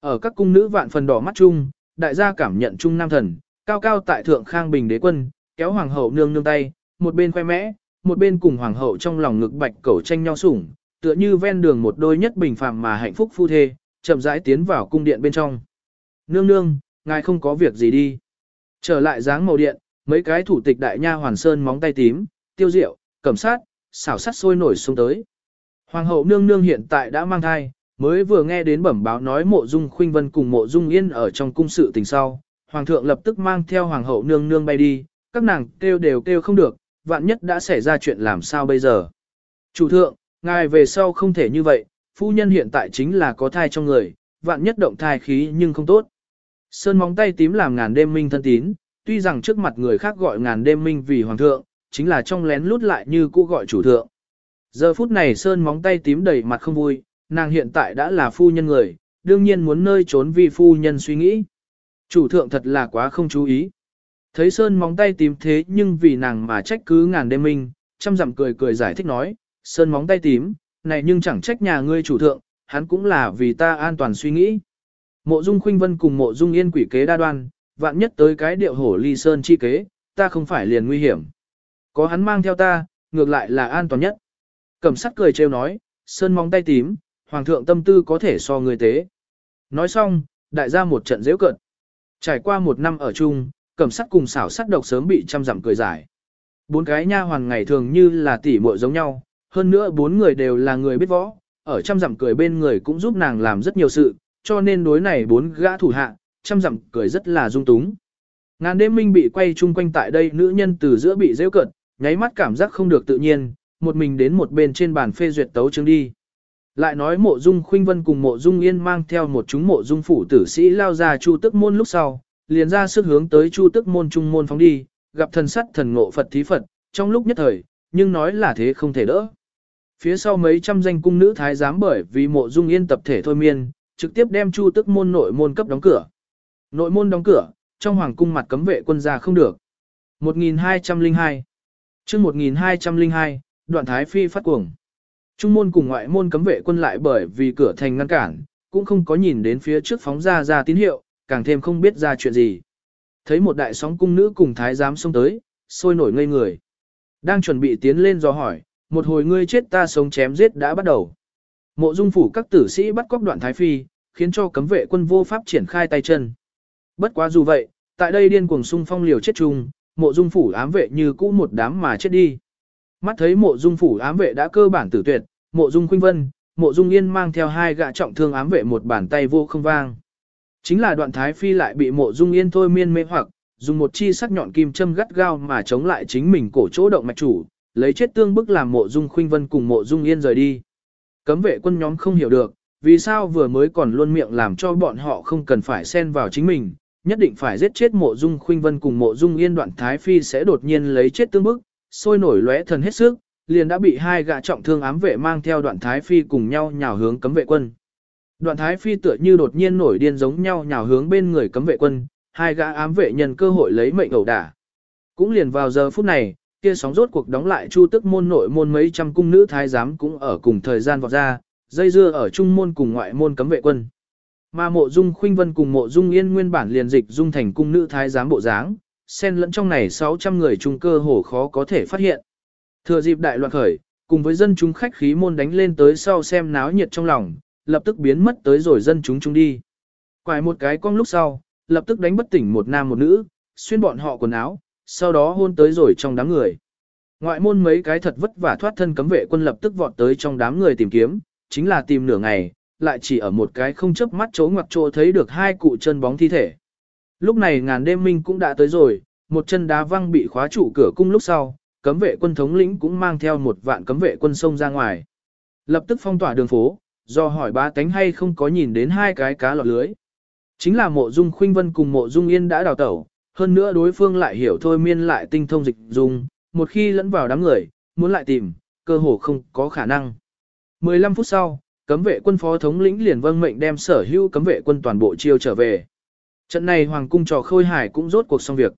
Ở các cung nữ vạn phần đỏ mắt chung, đại gia cảm nhận chung nam thần, cao cao tại thượng khang bình đế quân, kéo hoàng hậu nương nương tay, một bên khoe mẽ, một bên cùng hoàng hậu trong lòng ngực bạch cẩu tranh nhau sủng, tựa như ven đường một đôi nhất bình phàm mà hạnh phúc phu thê, chậm rãi tiến vào cung điện bên trong. Nương nương, ngài không có việc gì đi. Trở lại dáng màu điện, mấy cái thủ tịch đại nha hoàn sơn móng tay tím, tiêu diệu, cẩm sát, xảo sát sôi nổi xuống tới. Hoàng hậu nương nương hiện tại đã mang thai, mới vừa nghe đến bẩm báo nói mộ dung khuynh vân cùng mộ dung yên ở trong cung sự tình sau. Hoàng thượng lập tức mang theo hoàng hậu nương nương bay đi, các nàng kêu đều kêu không được, vạn nhất đã xảy ra chuyện làm sao bây giờ. Chủ thượng, ngài về sau không thể như vậy, phu nhân hiện tại chính là có thai trong người, vạn nhất động thai khí nhưng không tốt. Sơn móng tay tím làm ngàn đêm minh thân tín, tuy rằng trước mặt người khác gọi ngàn đêm minh vì hoàng thượng, chính là trong lén lút lại như cũ gọi chủ thượng. Giờ phút này Sơn móng tay tím đầy mặt không vui, nàng hiện tại đã là phu nhân người, đương nhiên muốn nơi trốn vì phu nhân suy nghĩ. Chủ thượng thật là quá không chú ý. Thấy Sơn móng tay tím thế nhưng vì nàng mà trách cứ ngàn đêm minh, chăm dặm cười cười giải thích nói, Sơn móng tay tím, này nhưng chẳng trách nhà ngươi chủ thượng, hắn cũng là vì ta an toàn suy nghĩ. Mộ dung khuynh vân cùng mộ dung yên quỷ kế đa đoan, vạn nhất tới cái điệu hổ ly sơn chi kế, ta không phải liền nguy hiểm. Có hắn mang theo ta, ngược lại là an toàn nhất. Cẩm sắt cười trêu nói, sơn móng tay tím, hoàng thượng tâm tư có thể so người tế. Nói xong, đại gia một trận dễ cận. Trải qua một năm ở chung, cẩm sắt cùng xảo sắt độc sớm bị trăm dặm cười giải. Bốn cái nha hoàn ngày thường như là tỷ muội giống nhau, hơn nữa bốn người đều là người biết võ, ở trăm dặm cười bên người cũng giúp nàng làm rất nhiều sự, cho nên đối này bốn gã thủ hạ, trăm dặm cười rất là dung túng. Ngàn đêm minh bị quay chung quanh tại đây nữ nhân từ giữa bị rêu cận, nháy mắt cảm giác không được tự nhiên, một mình đến một bên trên bàn phê duyệt tấu chương đi. Lại nói mộ dung khuynh vân cùng mộ dung yên mang theo một chúng mộ dung phủ tử sĩ lao ra chu tức môn lúc sau, liền ra sức hướng tới chu tức môn trung môn phóng đi, gặp thần sắt thần ngộ Phật thí Phật, trong lúc nhất thời, nhưng nói là thế không thể đỡ. Phía sau mấy trăm danh cung nữ thái giám bởi vì mộ dung yên tập thể thôi miên, trực tiếp đem chu tức môn nội môn cấp đóng cửa. Nội môn đóng cửa, trong hoàng cung mặt cấm vệ quân ra không được. 1202 chương 1202, đoạn thái phi phát cuồng. Trung môn cùng ngoại môn cấm vệ quân lại bởi vì cửa thành ngăn cản, cũng không có nhìn đến phía trước phóng ra ra tín hiệu, càng thêm không biết ra chuyện gì. Thấy một đại sóng cung nữ cùng thái giám xông tới, sôi nổi ngây người. Đang chuẩn bị tiến lên do hỏi, một hồi ngươi chết ta sống chém giết đã bắt đầu. Mộ dung phủ các tử sĩ bắt cóc đoạn thái phi, khiến cho cấm vệ quân vô pháp triển khai tay chân. Bất quá dù vậy, tại đây điên cuồng sung phong liều chết chung, mộ dung phủ ám vệ như cũ một đám mà chết đi. Mắt thấy mộ dung phủ ám vệ đã cơ bản tử tuyệt, mộ dung khuynh vân, mộ dung yên mang theo hai gã trọng thương ám vệ một bàn tay vô không vang. Chính là đoạn thái phi lại bị mộ dung yên thôi miên mê hoặc, dùng một chi sắc nhọn kim châm gắt gao mà chống lại chính mình cổ chỗ động mạch chủ, lấy chết tương bức làm mộ dung khuynh vân cùng mộ dung yên rời đi. Cấm vệ quân nhóm không hiểu được, vì sao vừa mới còn luôn miệng làm cho bọn họ không cần phải xen vào chính mình, nhất định phải giết chết mộ dung khuynh vân cùng mộ dung yên đoạn thái phi sẽ đột nhiên lấy chết tương bức, sôi nổi lóe thần hết sức, liền đã bị hai gã trọng thương ám vệ mang theo đoạn thái phi cùng nhau nhào hướng cấm vệ quân. Đoạn thái phi tựa như đột nhiên nổi điên giống nhau nhào hướng bên người cấm vệ quân, hai gã ám vệ nhân cơ hội lấy mệnh ẩu đả. Cũng liền vào giờ phút này, kia sóng rốt cuộc đóng lại chu tức môn nội môn mấy trăm cung nữ thái giám cũng ở cùng thời gian vọt ra, dây dưa ở trung môn cùng ngoại môn cấm vệ quân. Mà mộ dung khuynh vân cùng mộ dung yên nguyên bản liền dịch dung thành cung nữ thái giám bộ dáng, xen lẫn trong này 600 người trung cơ hồ khó có thể phát hiện. Thừa dịp đại loạn khởi, cùng với dân chúng khách khí môn đánh lên tới sau xem náo nhiệt trong lòng, lập tức biến mất tới rồi dân chúng chúng đi. Quài một cái cong lúc sau, lập tức đánh bất tỉnh một nam một nữ, xuyên bọn họ quần áo, sau đó hôn tới rồi trong đám người. Ngoại môn mấy cái thật vất vả thoát thân cấm vệ quân lập tức vọt tới trong đám người tìm kiếm, chính là tìm nửa ngày, lại chỉ ở một cái không chớp mắt chỗ ngoặc chỗ thấy được hai cụ chân bóng thi thể. Lúc này ngàn đêm minh cũng đã tới rồi, một chân đá văng bị khóa trụ cửa cung lúc sau, cấm vệ quân thống lĩnh cũng mang theo một vạn cấm vệ quân sông ra ngoài. Lập tức phong tỏa đường phố, do hỏi ba tánh hay không có nhìn đến hai cái cá lọt lưới. Chính là mộ dung khuynh vân cùng mộ dung yên đã đào tẩu, hơn nữa đối phương lại hiểu thôi miên lại tinh thông dịch dung, một khi lẫn vào đám người, muốn lại tìm, cơ hồ không có khả năng. 15 phút sau, cấm vệ quân phó thống lĩnh liền vâng mệnh đem sở hữu cấm vệ quân toàn bộ chiêu trở về. Trận này hoàng cung trò khôi hải cũng rốt cuộc xong việc.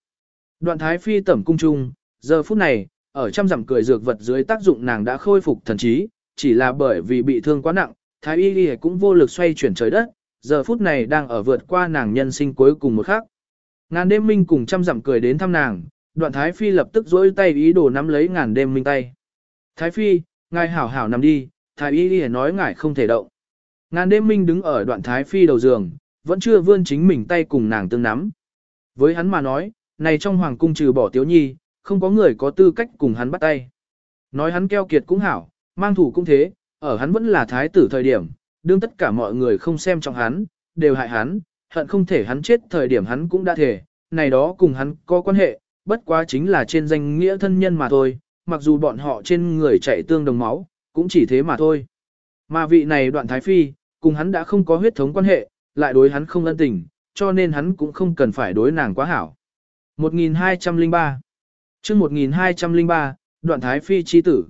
Đoạn thái phi tẩm cung trung, giờ phút này, ở trăm dặm cười dược vật dưới tác dụng nàng đã khôi phục thần trí, chỉ là bởi vì bị thương quá nặng, thái y y cũng vô lực xoay chuyển trời đất, giờ phút này đang ở vượt qua nàng nhân sinh cuối cùng một khắc. Ngàn đêm minh cùng trăm dặm cười đến thăm nàng, đoạn thái phi lập tức dỗi tay ý đồ nắm lấy ngàn đêm minh tay. Thái phi, ngài hảo hảo nằm đi, thái y y nói ngài không thể động. Ngàn đêm minh đứng ở đoạn thái phi đầu giường, vẫn chưa vươn chính mình tay cùng nàng tương nắm. Với hắn mà nói, này trong hoàng cung trừ bỏ tiếu nhi, không có người có tư cách cùng hắn bắt tay. Nói hắn keo kiệt cũng hảo, mang thủ cũng thế, ở hắn vẫn là thái tử thời điểm, đương tất cả mọi người không xem trọng hắn, đều hại hắn, hận không thể hắn chết thời điểm hắn cũng đã thể, này đó cùng hắn có quan hệ, bất quá chính là trên danh nghĩa thân nhân mà thôi, mặc dù bọn họ trên người chạy tương đồng máu, cũng chỉ thế mà thôi. Mà vị này đoạn thái phi, cùng hắn đã không có huyết thống quan hệ, lại đối hắn không ân tình, cho nên hắn cũng không cần phải đối nàng quá hảo. 1203 chương 1203, đoạn thái phi chi tử.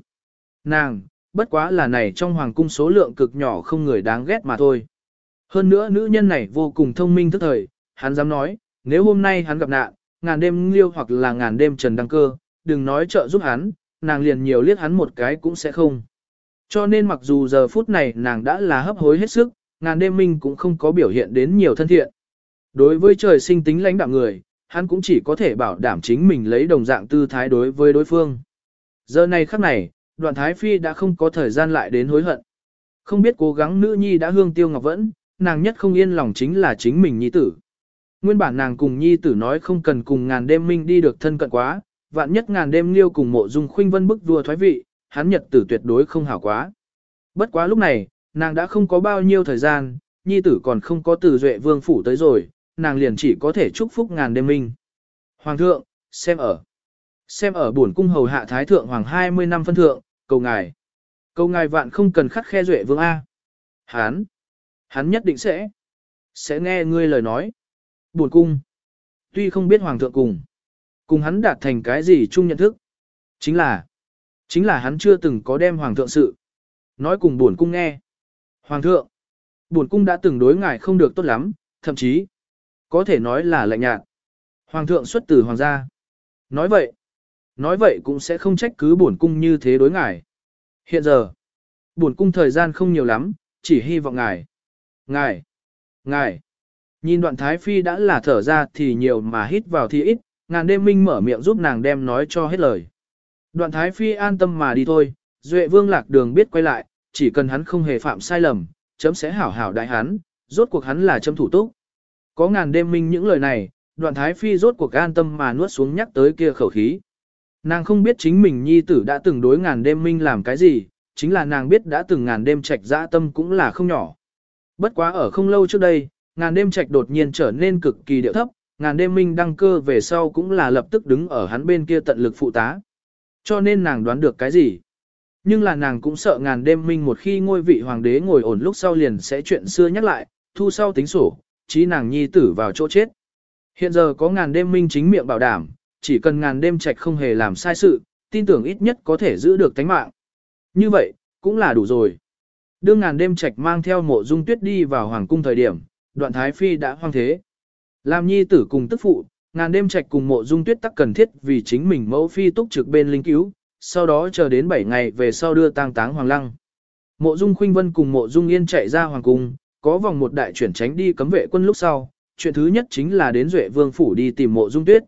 Nàng, bất quá là này trong hoàng cung số lượng cực nhỏ không người đáng ghét mà thôi. Hơn nữa nữ nhân này vô cùng thông minh thức thời, hắn dám nói, nếu hôm nay hắn gặp nạn, ngàn đêm liêu hoặc là ngàn đêm trần đăng cơ, đừng nói trợ giúp hắn, nàng liền nhiều liếc hắn một cái cũng sẽ không. Cho nên mặc dù giờ phút này nàng đã là hấp hối hết sức, ngàn đêm minh cũng không có biểu hiện đến nhiều thân thiện. Đối với trời sinh tính lãnh đạo người, hắn cũng chỉ có thể bảo đảm chính mình lấy đồng dạng tư thái đối với đối phương. Giờ này khắc này, đoạn thái phi đã không có thời gian lại đến hối hận. Không biết cố gắng nữ nhi đã hương tiêu ngọc vẫn, nàng nhất không yên lòng chính là chính mình nhi tử. Nguyên bản nàng cùng nhi tử nói không cần cùng ngàn đêm minh đi được thân cận quá, vạn nhất ngàn đêm liêu cùng mộ dung khuynh vân bức vua thoái vị, hắn nhật tử tuyệt đối không hảo quá. Bất quá lúc này, nàng đã không có bao nhiêu thời gian, nhi tử còn không có từ duệ vương phủ tới rồi, nàng liền chỉ có thể chúc phúc ngàn đêm minh. Hoàng thượng, xem ở. Xem ở buồn cung hầu hạ thái thượng hoàng 20 năm phân thượng, cầu ngài. Cầu ngài vạn không cần khắt khe duệ vương A. Hán. Hắn nhất định sẽ. Sẽ nghe ngươi lời nói. Buồn cung. Tuy không biết hoàng thượng cùng. Cùng hắn đạt thành cái gì chung nhận thức. Chính là. Chính là hắn chưa từng có đem hoàng thượng sự. Nói cùng buồn cung nghe. Hoàng thượng. Buồn cung đã từng đối ngài không được tốt lắm, thậm chí. Có thể nói là lạnh nhạt. Hoàng thượng xuất từ hoàng gia. Nói vậy. Nói vậy cũng sẽ không trách cứ bổn cung như thế đối ngài. Hiện giờ. bổn cung thời gian không nhiều lắm, chỉ hy vọng ngài. Ngài. Ngài. Nhìn đoạn thái phi đã là thở ra thì nhiều mà hít vào thì ít, ngàn đêm minh mở miệng giúp nàng đem nói cho hết lời. Đoạn thái phi an tâm mà đi thôi, duệ vương lạc đường biết quay lại, chỉ cần hắn không hề phạm sai lầm, chấm sẽ hảo hảo đại hắn, rốt cuộc hắn là chấm thủ túc. Có ngàn đêm minh những lời này, đoạn thái phi rốt cuộc an tâm mà nuốt xuống nhắc tới kia khẩu khí. Nàng không biết chính mình nhi tử đã từng đối ngàn đêm minh làm cái gì, chính là nàng biết đã từng ngàn đêm trạch dã tâm cũng là không nhỏ. Bất quá ở không lâu trước đây, ngàn đêm trạch đột nhiên trở nên cực kỳ điệu thấp, ngàn đêm minh đăng cơ về sau cũng là lập tức đứng ở hắn bên kia tận lực phụ tá. Cho nên nàng đoán được cái gì. Nhưng là nàng cũng sợ ngàn đêm minh một khi ngôi vị hoàng đế ngồi ổn lúc sau liền sẽ chuyện xưa nhắc lại, thu sau tính sổ, trí nàng nhi tử vào chỗ chết. Hiện giờ có ngàn đêm minh chính miệng bảo đảm, chỉ cần ngàn đêm trạch không hề làm sai sự, tin tưởng ít nhất có thể giữ được tánh mạng. Như vậy, cũng là đủ rồi. Đương ngàn đêm trạch mang theo mộ dung tuyết đi vào hoàng cung thời điểm, đoạn thái phi đã hoang thế. Làm nhi tử cùng tức phụ, ngàn đêm trạch cùng mộ dung tuyết tắc cần thiết vì chính mình mẫu phi túc trực bên linh cứu, sau đó chờ đến 7 ngày về sau đưa tang táng hoàng lăng. Mộ dung khuynh vân cùng mộ dung yên chạy ra hoàng cung, có vòng một đại chuyển tránh đi cấm vệ quân lúc sau, chuyện thứ nhất chính là đến duệ vương phủ đi tìm mộ dung tuyết.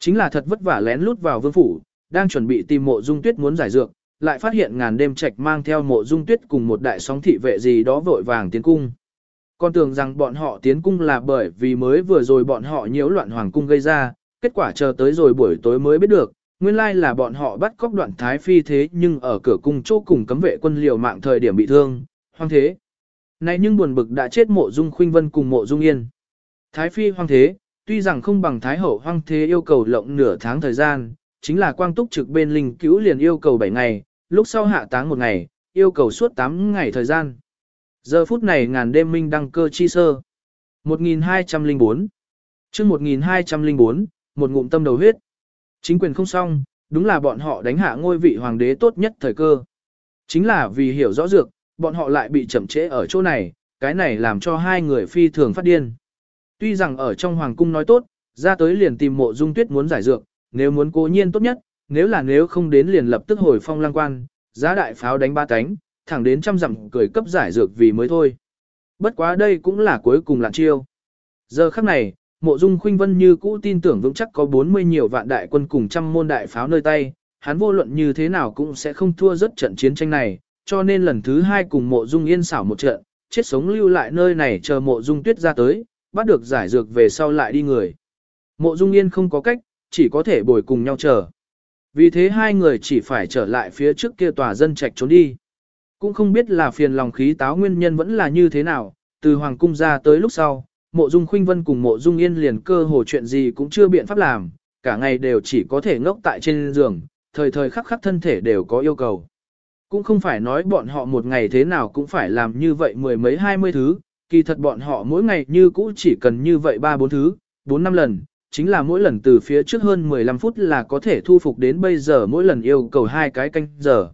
Chính là thật vất vả lén lút vào vương phủ, đang chuẩn bị tìm mộ dung tuyết muốn giải dược, lại phát hiện ngàn đêm trạch mang theo mộ dung tuyết cùng một đại sóng thị vệ gì đó vội vàng tiến cung. Con tưởng rằng bọn họ tiến cung là bởi vì mới vừa rồi bọn họ nhiễu loạn hoàng cung gây ra, kết quả chờ tới rồi buổi tối mới biết được, nguyên lai là bọn họ bắt cóc đoạn thái phi thế nhưng ở cửa cung chỗ cùng cấm vệ quân liều mạng thời điểm bị thương, hoang thế. Này nhưng buồn bực đã chết mộ dung khuynh vân cùng mộ dung yên. Thái phi hoang thế, tuy rằng không bằng thái hậu hoang thế yêu cầu lộng nửa tháng thời gian, chính là quang túc trực bên linh cứu liền yêu cầu 7 ngày, lúc sau hạ táng một ngày, yêu cầu suốt 8 ngày thời gian. Giờ phút này ngàn đêm minh đăng cơ chi sơ. 1204 chương 1204, một ngụm tâm đầu huyết. Chính quyền không xong, đúng là bọn họ đánh hạ ngôi vị hoàng đế tốt nhất thời cơ. Chính là vì hiểu rõ dược, bọn họ lại bị chậm trễ ở chỗ này, cái này làm cho hai người phi thường phát điên. Tuy rằng ở trong hoàng cung nói tốt, ra tới liền tìm mộ dung tuyết muốn giải dược, nếu muốn cố nhiên tốt nhất, nếu là nếu không đến liền lập tức hồi phong lang quan, giá đại pháo đánh ba cánh, thẳng đến trăm dặm cười cấp giải dược vì mới thôi. Bất quá đây cũng là cuối cùng lạn chiêu. Giờ khắc này, mộ dung khuynh vân như cũ tin tưởng vững chắc có 40 nhiều vạn đại quân cùng trăm môn đại pháo nơi tay, hắn vô luận như thế nào cũng sẽ không thua rất trận chiến tranh này, cho nên lần thứ hai cùng mộ dung yên xảo một trận, chết sống lưu lại nơi này chờ mộ dung tuyết ra tới, bắt được giải dược về sau lại đi người. Mộ dung yên không có cách, chỉ có thể bồi cùng nhau chờ. Vì thế hai người chỉ phải trở lại phía trước kia tòa dân trạch trốn đi. Cũng không biết là phiền lòng khí táo nguyên nhân vẫn là như thế nào, từ hoàng cung ra tới lúc sau, mộ dung khuynh vân cùng mộ dung yên liền cơ hồ chuyện gì cũng chưa biện pháp làm, cả ngày đều chỉ có thể ngốc tại trên giường, thời thời khắc khắc thân thể đều có yêu cầu. Cũng không phải nói bọn họ một ngày thế nào cũng phải làm như vậy mười mấy hai mươi thứ, kỳ thật bọn họ mỗi ngày như cũ chỉ cần như vậy ba bốn thứ, bốn năm lần, chính là mỗi lần từ phía trước hơn 15 phút là có thể thu phục đến bây giờ mỗi lần yêu cầu hai cái canh giờ.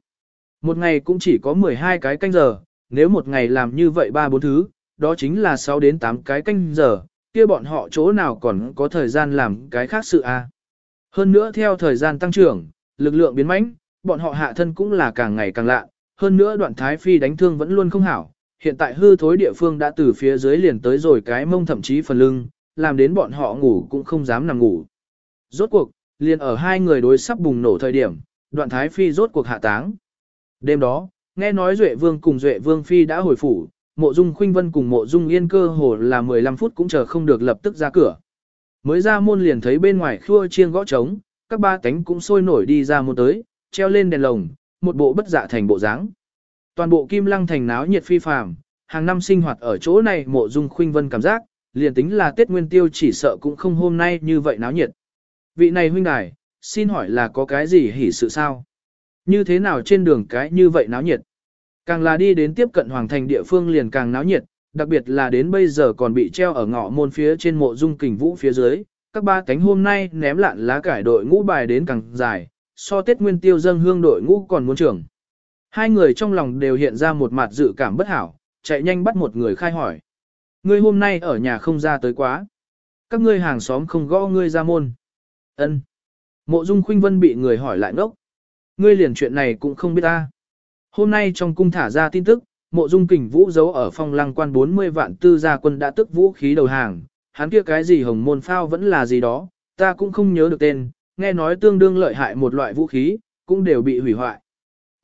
Một ngày cũng chỉ có 12 cái canh giờ, nếu một ngày làm như vậy ba bốn thứ, đó chính là 6 đến 8 cái canh giờ, kia bọn họ chỗ nào còn có thời gian làm cái khác sự a à. Hơn nữa theo thời gian tăng trưởng, lực lượng biến mãnh, bọn họ hạ thân cũng là càng ngày càng lạ, hơn nữa đoạn thái phi đánh thương vẫn luôn không hảo, hiện tại hư thối địa phương đã từ phía dưới liền tới rồi cái mông thậm chí phần lưng, làm đến bọn họ ngủ cũng không dám nằm ngủ. Rốt cuộc, liền ở hai người đối sắp bùng nổ thời điểm, đoạn thái phi rốt cuộc hạ táng. Đêm đó, nghe nói Duệ Vương cùng Duệ Vương Phi đã hồi phủ, mộ dung khuynh vân cùng mộ dung yên cơ hồ là 15 phút cũng chờ không được lập tức ra cửa. Mới ra môn liền thấy bên ngoài khua chiêng gõ trống, các ba cánh cũng sôi nổi đi ra môn tới, treo lên đèn lồng, một bộ bất dạ thành bộ dáng. Toàn bộ kim lăng thành náo nhiệt phi phàm, hàng năm sinh hoạt ở chỗ này mộ dung khuynh vân cảm giác, liền tính là Tết Nguyên Tiêu chỉ sợ cũng không hôm nay như vậy náo nhiệt. Vị này huynh đài, xin hỏi là có cái gì hỉ sự sao? Như thế nào trên đường cái như vậy náo nhiệt? Càng là đi đến tiếp cận hoàng thành địa phương liền càng náo nhiệt, đặc biệt là đến bây giờ còn bị treo ở ngõ môn phía trên mộ dung kình vũ phía dưới. Các ba cánh hôm nay ném lạn lá cải đội ngũ bài đến càng dài, so Tết Nguyên Tiêu dâng hương đội ngũ còn muốn trưởng. Hai người trong lòng đều hiện ra một mặt dự cảm bất hảo, chạy nhanh bắt một người khai hỏi. Ngươi hôm nay ở nhà không ra tới quá. Các ngươi hàng xóm không gõ ngươi ra môn. Ân. Mộ Dung Khuynh Vân bị người hỏi lại ngốc. Ngươi liền chuyện này cũng không biết ta. Hôm nay trong cung thả ra tin tức, Mộ Dung Kình Vũ giấu ở phong lăng quan 40 vạn tư gia quân đã tức vũ khí đầu hàng, hắn kia cái gì hồng môn phao vẫn là gì đó, ta cũng không nhớ được tên, nghe nói tương đương lợi hại một loại vũ khí, cũng đều bị hủy hoại.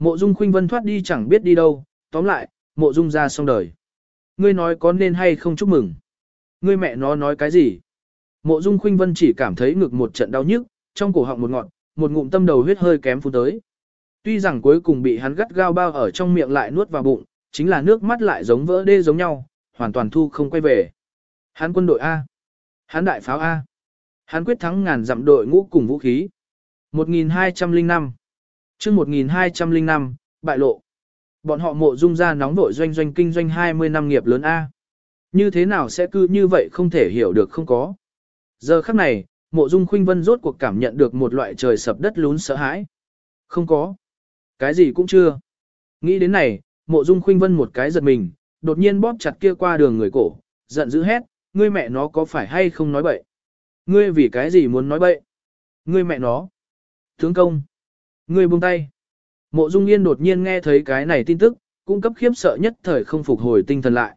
Mộ Dung Khuynh Vân thoát đi chẳng biết đi đâu, tóm lại, Mộ Dung ra xong đời. Ngươi nói có nên hay không chúc mừng? Ngươi mẹ nó nói cái gì? Mộ Dung Khuynh Vân chỉ cảm thấy ngực một trận đau nhức, trong cổ họng một ngọn, một ngụm tâm đầu huyết hơi kém phun tới. Tuy rằng cuối cùng bị hắn gắt gao bao ở trong miệng lại nuốt vào bụng, chính là nước mắt lại giống vỡ đê giống nhau, hoàn toàn thu không quay về. Hắn quân đội A. Hắn đại pháo A. Hắn quyết thắng ngàn dặm đội ngũ cùng vũ khí. 1205 chương 1205, bại lộ. Bọn họ mộ dung ra nóng vội doanh doanh kinh doanh 20 năm nghiệp lớn A. Như thế nào sẽ cứ như vậy không thể hiểu được không có. Giờ khắc này, mộ dung khuynh vân rốt cuộc cảm nhận được một loại trời sập đất lún sợ hãi. Không có. Cái gì cũng chưa. Nghĩ đến này, mộ dung khuynh vân một cái giật mình, đột nhiên bóp chặt kia qua đường người cổ, giận dữ hét, ngươi mẹ nó có phải hay không nói bậy? Ngươi vì cái gì muốn nói bậy? Ngươi mẹ nó. Tướng công. Ngươi buông tay. Mộ dung yên đột nhiên nghe thấy cái này tin tức, cũng cấp khiếp sợ nhất thời không phục hồi tinh thần lại.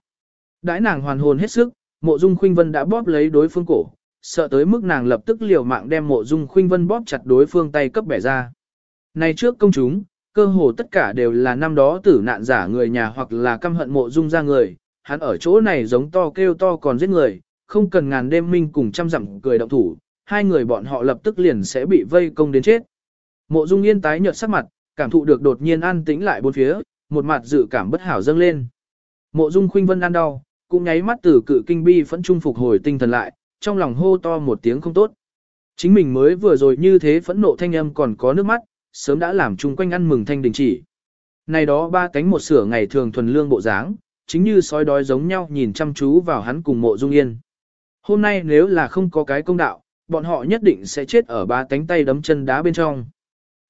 Đãi nàng hoàn hồn hết sức, mộ dung khuynh vân đã bóp lấy đối phương cổ, sợ tới mức nàng lập tức liều mạng đem mộ dung khuynh vân bóp chặt đối phương tay cấp bẻ ra. Này trước công chúng, cơ hồ tất cả đều là năm đó tử nạn giả người nhà hoặc là căm hận mộ dung ra người, hắn ở chỗ này giống to kêu to còn giết người, không cần ngàn đêm minh cùng trăm dặm cười động thủ, hai người bọn họ lập tức liền sẽ bị vây công đến chết. Mộ dung yên tái nhợt sắc mặt, cảm thụ được đột nhiên an tĩnh lại bốn phía, một mặt dự cảm bất hảo dâng lên. Mộ dung khuynh vân ăn đau, cũng nháy mắt từ cự kinh bi phẫn trung phục hồi tinh thần lại, trong lòng hô to một tiếng không tốt. Chính mình mới vừa rồi như thế phẫn nộ thanh âm còn có nước mắt, sớm đã làm chung quanh ăn mừng thanh đình chỉ. Này đó ba cánh một sửa ngày thường thuần lương bộ dáng, chính như sói đói giống nhau nhìn chăm chú vào hắn cùng mộ dung yên. Hôm nay nếu là không có cái công đạo, bọn họ nhất định sẽ chết ở ba cánh tay đấm chân đá bên trong.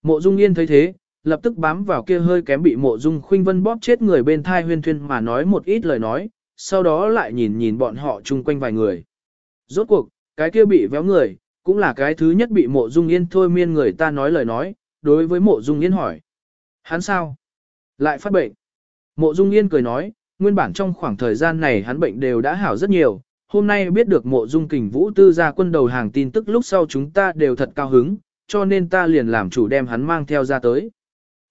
Mộ dung yên thấy thế, lập tức bám vào kia hơi kém bị mộ dung khuynh vân bóp chết người bên thai huyên thuyên mà nói một ít lời nói, sau đó lại nhìn nhìn bọn họ chung quanh vài người. Rốt cuộc, cái kia bị véo người, cũng là cái thứ nhất bị mộ dung yên thôi miên người ta nói lời nói, đối với mộ dung yên hỏi. Hắn sao? Lại phát bệnh. Mộ dung yên cười nói, nguyên bản trong khoảng thời gian này hắn bệnh đều đã hảo rất nhiều, hôm nay biết được mộ dung kình vũ tư ra quân đầu hàng tin tức lúc sau chúng ta đều thật cao hứng, cho nên ta liền làm chủ đem hắn mang theo ra tới.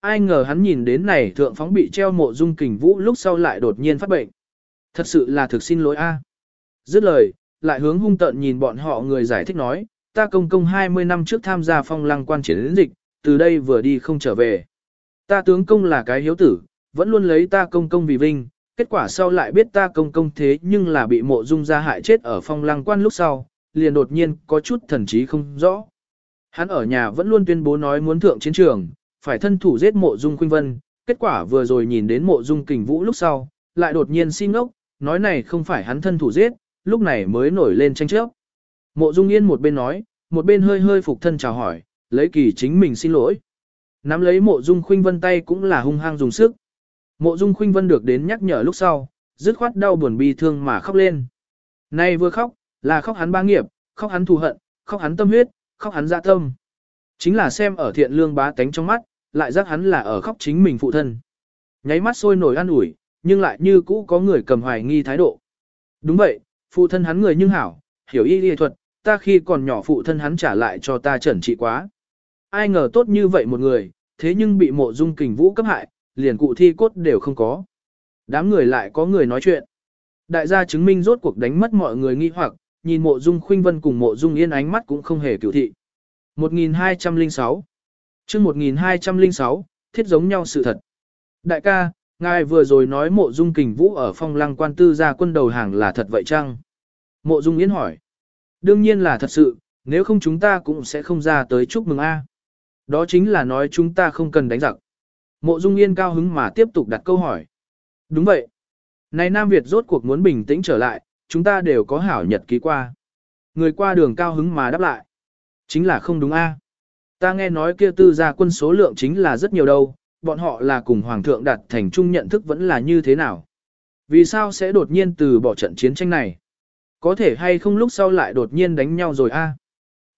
Ai ngờ hắn nhìn đến này thượng phóng bị treo mộ dung kình vũ lúc sau lại đột nhiên phát bệnh. Thật sự là thực xin lỗi a. Dứt lời, lại hướng hung tận nhìn bọn họ người giải thích nói, ta công công 20 năm trước tham gia phong lăng quan chiến dịch, từ đây vừa đi không trở về. Ta tướng công là cái hiếu tử, vẫn luôn lấy ta công công vì vinh, kết quả sau lại biết ta công công thế nhưng là bị mộ dung ra hại chết ở phong lăng quan lúc sau, liền đột nhiên có chút thần trí không rõ. Hắn ở nhà vẫn luôn tuyên bố nói muốn thượng chiến trường, phải thân thủ giết mộ dung khuynh vân, kết quả vừa rồi nhìn đến mộ dung kình vũ lúc sau, lại đột nhiên xin ngốc, nói này không phải hắn thân thủ giết, lúc này mới nổi lên tranh chấp. Mộ dung yên một bên nói, một bên hơi hơi phục thân chào hỏi, lấy kỳ chính mình xin lỗi. Nắm lấy mộ dung khuynh vân tay cũng là hung hăng dùng sức. Mộ dung khuynh vân được đến nhắc nhở lúc sau, dứt khoát đau buồn bi thương mà khóc lên. Nay vừa khóc, là khóc hắn ba nghiệp, khóc hắn thù hận, khóc hắn tâm huyết, khóc hắn ra tâm. Chính là xem ở thiện lương bá tánh trong mắt, lại giác hắn là ở khóc chính mình phụ thân. Nháy mắt sôi nổi ăn ủi, nhưng lại như cũ có người cầm hoài nghi thái độ. Đúng vậy, phụ thân hắn người nhưng hảo, hiểu y y thuật, ta khi còn nhỏ phụ thân hắn trả lại cho ta trẩn trị quá. Ai ngờ tốt như vậy một người, thế nhưng bị mộ dung kình vũ cấp hại, liền cụ thi cốt đều không có. Đám người lại có người nói chuyện. Đại gia chứng minh rốt cuộc đánh mất mọi người nghi hoặc, nhìn mộ dung khuynh vân cùng mộ dung yên ánh mắt cũng không hề cựu thị. 1206 chương 1206, thiết giống nhau sự thật. Đại ca, ngài vừa rồi nói mộ dung kình vũ ở phong lăng quan tư ra quân đầu hàng là thật vậy chăng? Mộ dung yên hỏi. Đương nhiên là thật sự, nếu không chúng ta cũng sẽ không ra tới chúc mừng A. Đó chính là nói chúng ta không cần đánh giặc. Mộ dung yên cao hứng mà tiếp tục đặt câu hỏi. Đúng vậy. Này Nam Việt rốt cuộc muốn bình tĩnh trở lại, chúng ta đều có hảo nhật ký qua. Người qua đường cao hứng mà đáp lại. Chính là không đúng a. Ta nghe nói kia tư gia quân số lượng chính là rất nhiều đâu, bọn họ là cùng Hoàng thượng đạt thành chung nhận thức vẫn là như thế nào. Vì sao sẽ đột nhiên từ bỏ trận chiến tranh này? Có thể hay không lúc sau lại đột nhiên đánh nhau rồi a?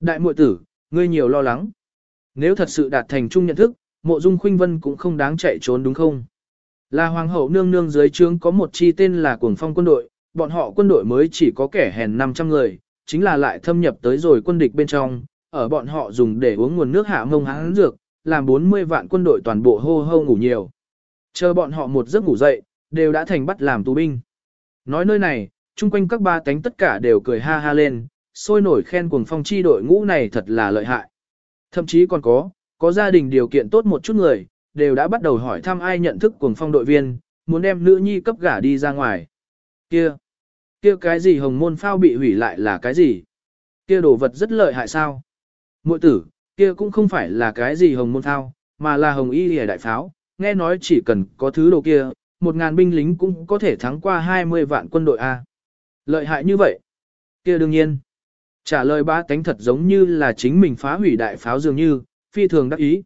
Đại muội tử, ngươi nhiều lo lắng. Nếu thật sự đạt thành chung nhận thức, mộ dung khuynh vân cũng không đáng chạy trốn đúng không? Là hoàng hậu nương nương dưới trướng có một chi tên là cuồng phong quân đội, bọn họ quân đội mới chỉ có kẻ hèn 500 người, chính là lại thâm nhập tới rồi quân địch bên trong, ở bọn họ dùng để uống nguồn nước hạ mông hán dược, làm 40 vạn quân đội toàn bộ hô hô ngủ nhiều. Chờ bọn họ một giấc ngủ dậy, đều đã thành bắt làm tù binh. Nói nơi này, chung quanh các ba tánh tất cả đều cười ha ha lên, sôi nổi khen cuồng phong chi đội ngũ này thật là lợi hại. Thậm chí còn có, có gia đình điều kiện tốt một chút người, đều đã bắt đầu hỏi thăm ai nhận thức cuồng phong đội viên, muốn đem nữ nhi cấp gả đi ra ngoài. Kia, kia cái gì hồng môn phao bị hủy lại là cái gì? Kia đồ vật rất lợi hại sao? Muội tử, kia cũng không phải là cái gì hồng môn phao, mà là hồng y lìa đại pháo, nghe nói chỉ cần có thứ đồ kia, một ngàn binh lính cũng có thể thắng qua 20 vạn quân đội A. Lợi hại như vậy? Kia đương nhiên. Trả lời ba tánh thật giống như là chính mình phá hủy đại pháo dường như, phi thường đắc ý.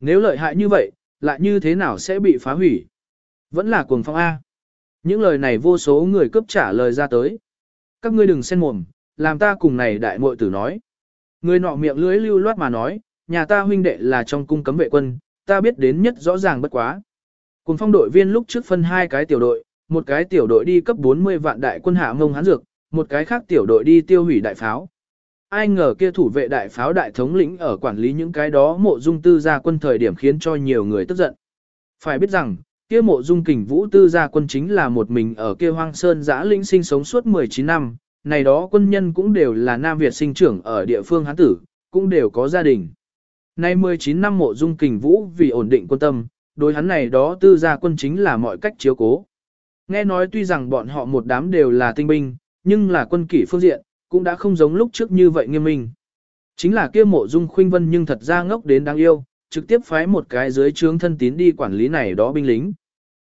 Nếu lợi hại như vậy, lại như thế nào sẽ bị phá hủy? Vẫn là cuồng phong A. Những lời này vô số người cướp trả lời ra tới. Các ngươi đừng xen mồm, làm ta cùng này đại muội tử nói. Người nọ miệng lưỡi lưu loát mà nói, nhà ta huynh đệ là trong cung cấm vệ quân, ta biết đến nhất rõ ràng bất quá. Cùng phong đội viên lúc trước phân hai cái tiểu đội, một cái tiểu đội đi cấp 40 vạn đại quân hạ mông hán dược, một cái khác tiểu đội đi tiêu hủy đại pháo. Ai ngờ kia thủ vệ đại pháo đại thống lĩnh ở quản lý những cái đó mộ dung tư gia quân thời điểm khiến cho nhiều người tức giận. Phải biết rằng, kia mộ dung kình vũ tư gia quân chính là một mình ở kia hoang sơn giã linh sinh sống suốt 19 năm, này đó quân nhân cũng đều là Nam Việt sinh trưởng ở địa phương hán tử, cũng đều có gia đình. Nay 19 năm mộ dung kình vũ vì ổn định quân tâm, đối hắn này đó tư gia quân chính là mọi cách chiếu cố. Nghe nói tuy rằng bọn họ một đám đều là tinh binh, nhưng là quân kỷ phương diện, cũng đã không giống lúc trước như vậy nghiêm minh. Chính là kia mộ dung khuynh vân nhưng thật ra ngốc đến đáng yêu, trực tiếp phái một cái dưới trướng thân tín đi quản lý này đó binh lính.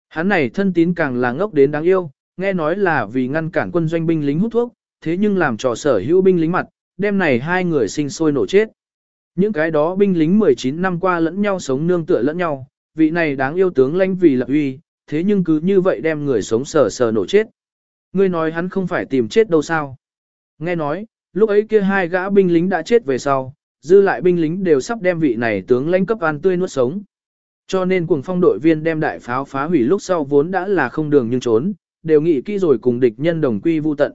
Hắn này thân tín càng là ngốc đến đáng yêu, nghe nói là vì ngăn cản quân doanh binh lính hút thuốc, thế nhưng làm trò sở hữu binh lính mặt, đêm này hai người sinh sôi nổ chết. Những cái đó binh lính 19 năm qua lẫn nhau sống nương tựa lẫn nhau, vị này đáng yêu tướng lãnh vì lập uy, thế nhưng cứ như vậy đem người sống sờ sờ nổ chết. Ngươi nói hắn không phải tìm chết đâu sao? Nghe nói, lúc ấy kia hai gã binh lính đã chết về sau, dư lại binh lính đều sắp đem vị này tướng lãnh cấp an tươi nuốt sống. Cho nên cuồng phong đội viên đem đại pháo phá hủy lúc sau vốn đã là không đường nhưng trốn, đều nghĩ kỹ rồi cùng địch nhân đồng quy vu tận.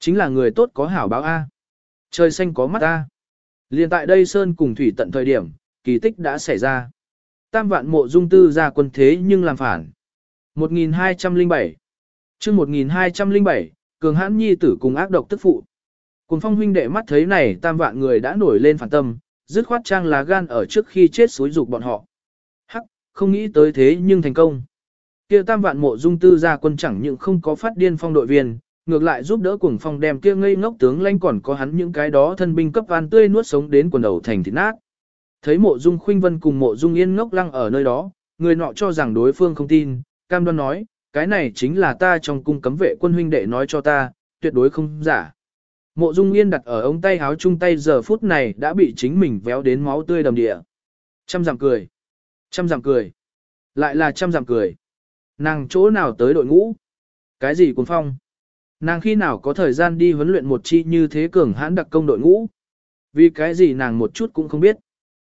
Chính là người tốt có hảo báo A. Trời xanh có mắt A. Liên tại đây Sơn cùng Thủy tận thời điểm, kỳ tích đã xảy ra. Tam vạn mộ dung tư ra quân thế nhưng làm phản. 1207 chương 1207, Cường hãn nhi tử cùng ác độc tức phụ. Cùng phong huynh đệ mắt thấy này tam vạn người đã nổi lên phản tâm, dứt khoát trang lá gan ở trước khi chết suối dục bọn họ. Hắc, không nghĩ tới thế nhưng thành công. Kia tam vạn mộ dung tư gia quân chẳng những không có phát điên phong đội viên, ngược lại giúp đỡ cuồng phong đem kia ngây ngốc tướng lanh còn có hắn những cái đó thân binh cấp an tươi nuốt sống đến quần đầu thành thịt nát. Thấy mộ dung khuynh vân cùng mộ dung yên ngốc lăng ở nơi đó, người nọ cho rằng đối phương không tin, cam đoan nói, cái này chính là ta trong cung cấm vệ quân huynh đệ nói cho ta, tuyệt đối không giả. Mộ Dung Yên đặt ở ống tay háo chung tay giờ phút này đã bị chính mình véo đến máu tươi đầm địa. Trăm giảm cười. Trăm giảm cười. Lại là trăm giảm cười. Nàng chỗ nào tới đội ngũ? Cái gì cuồng phong? Nàng khi nào có thời gian đi huấn luyện một chi như thế cường hãn đặc công đội ngũ? Vì cái gì nàng một chút cũng không biết.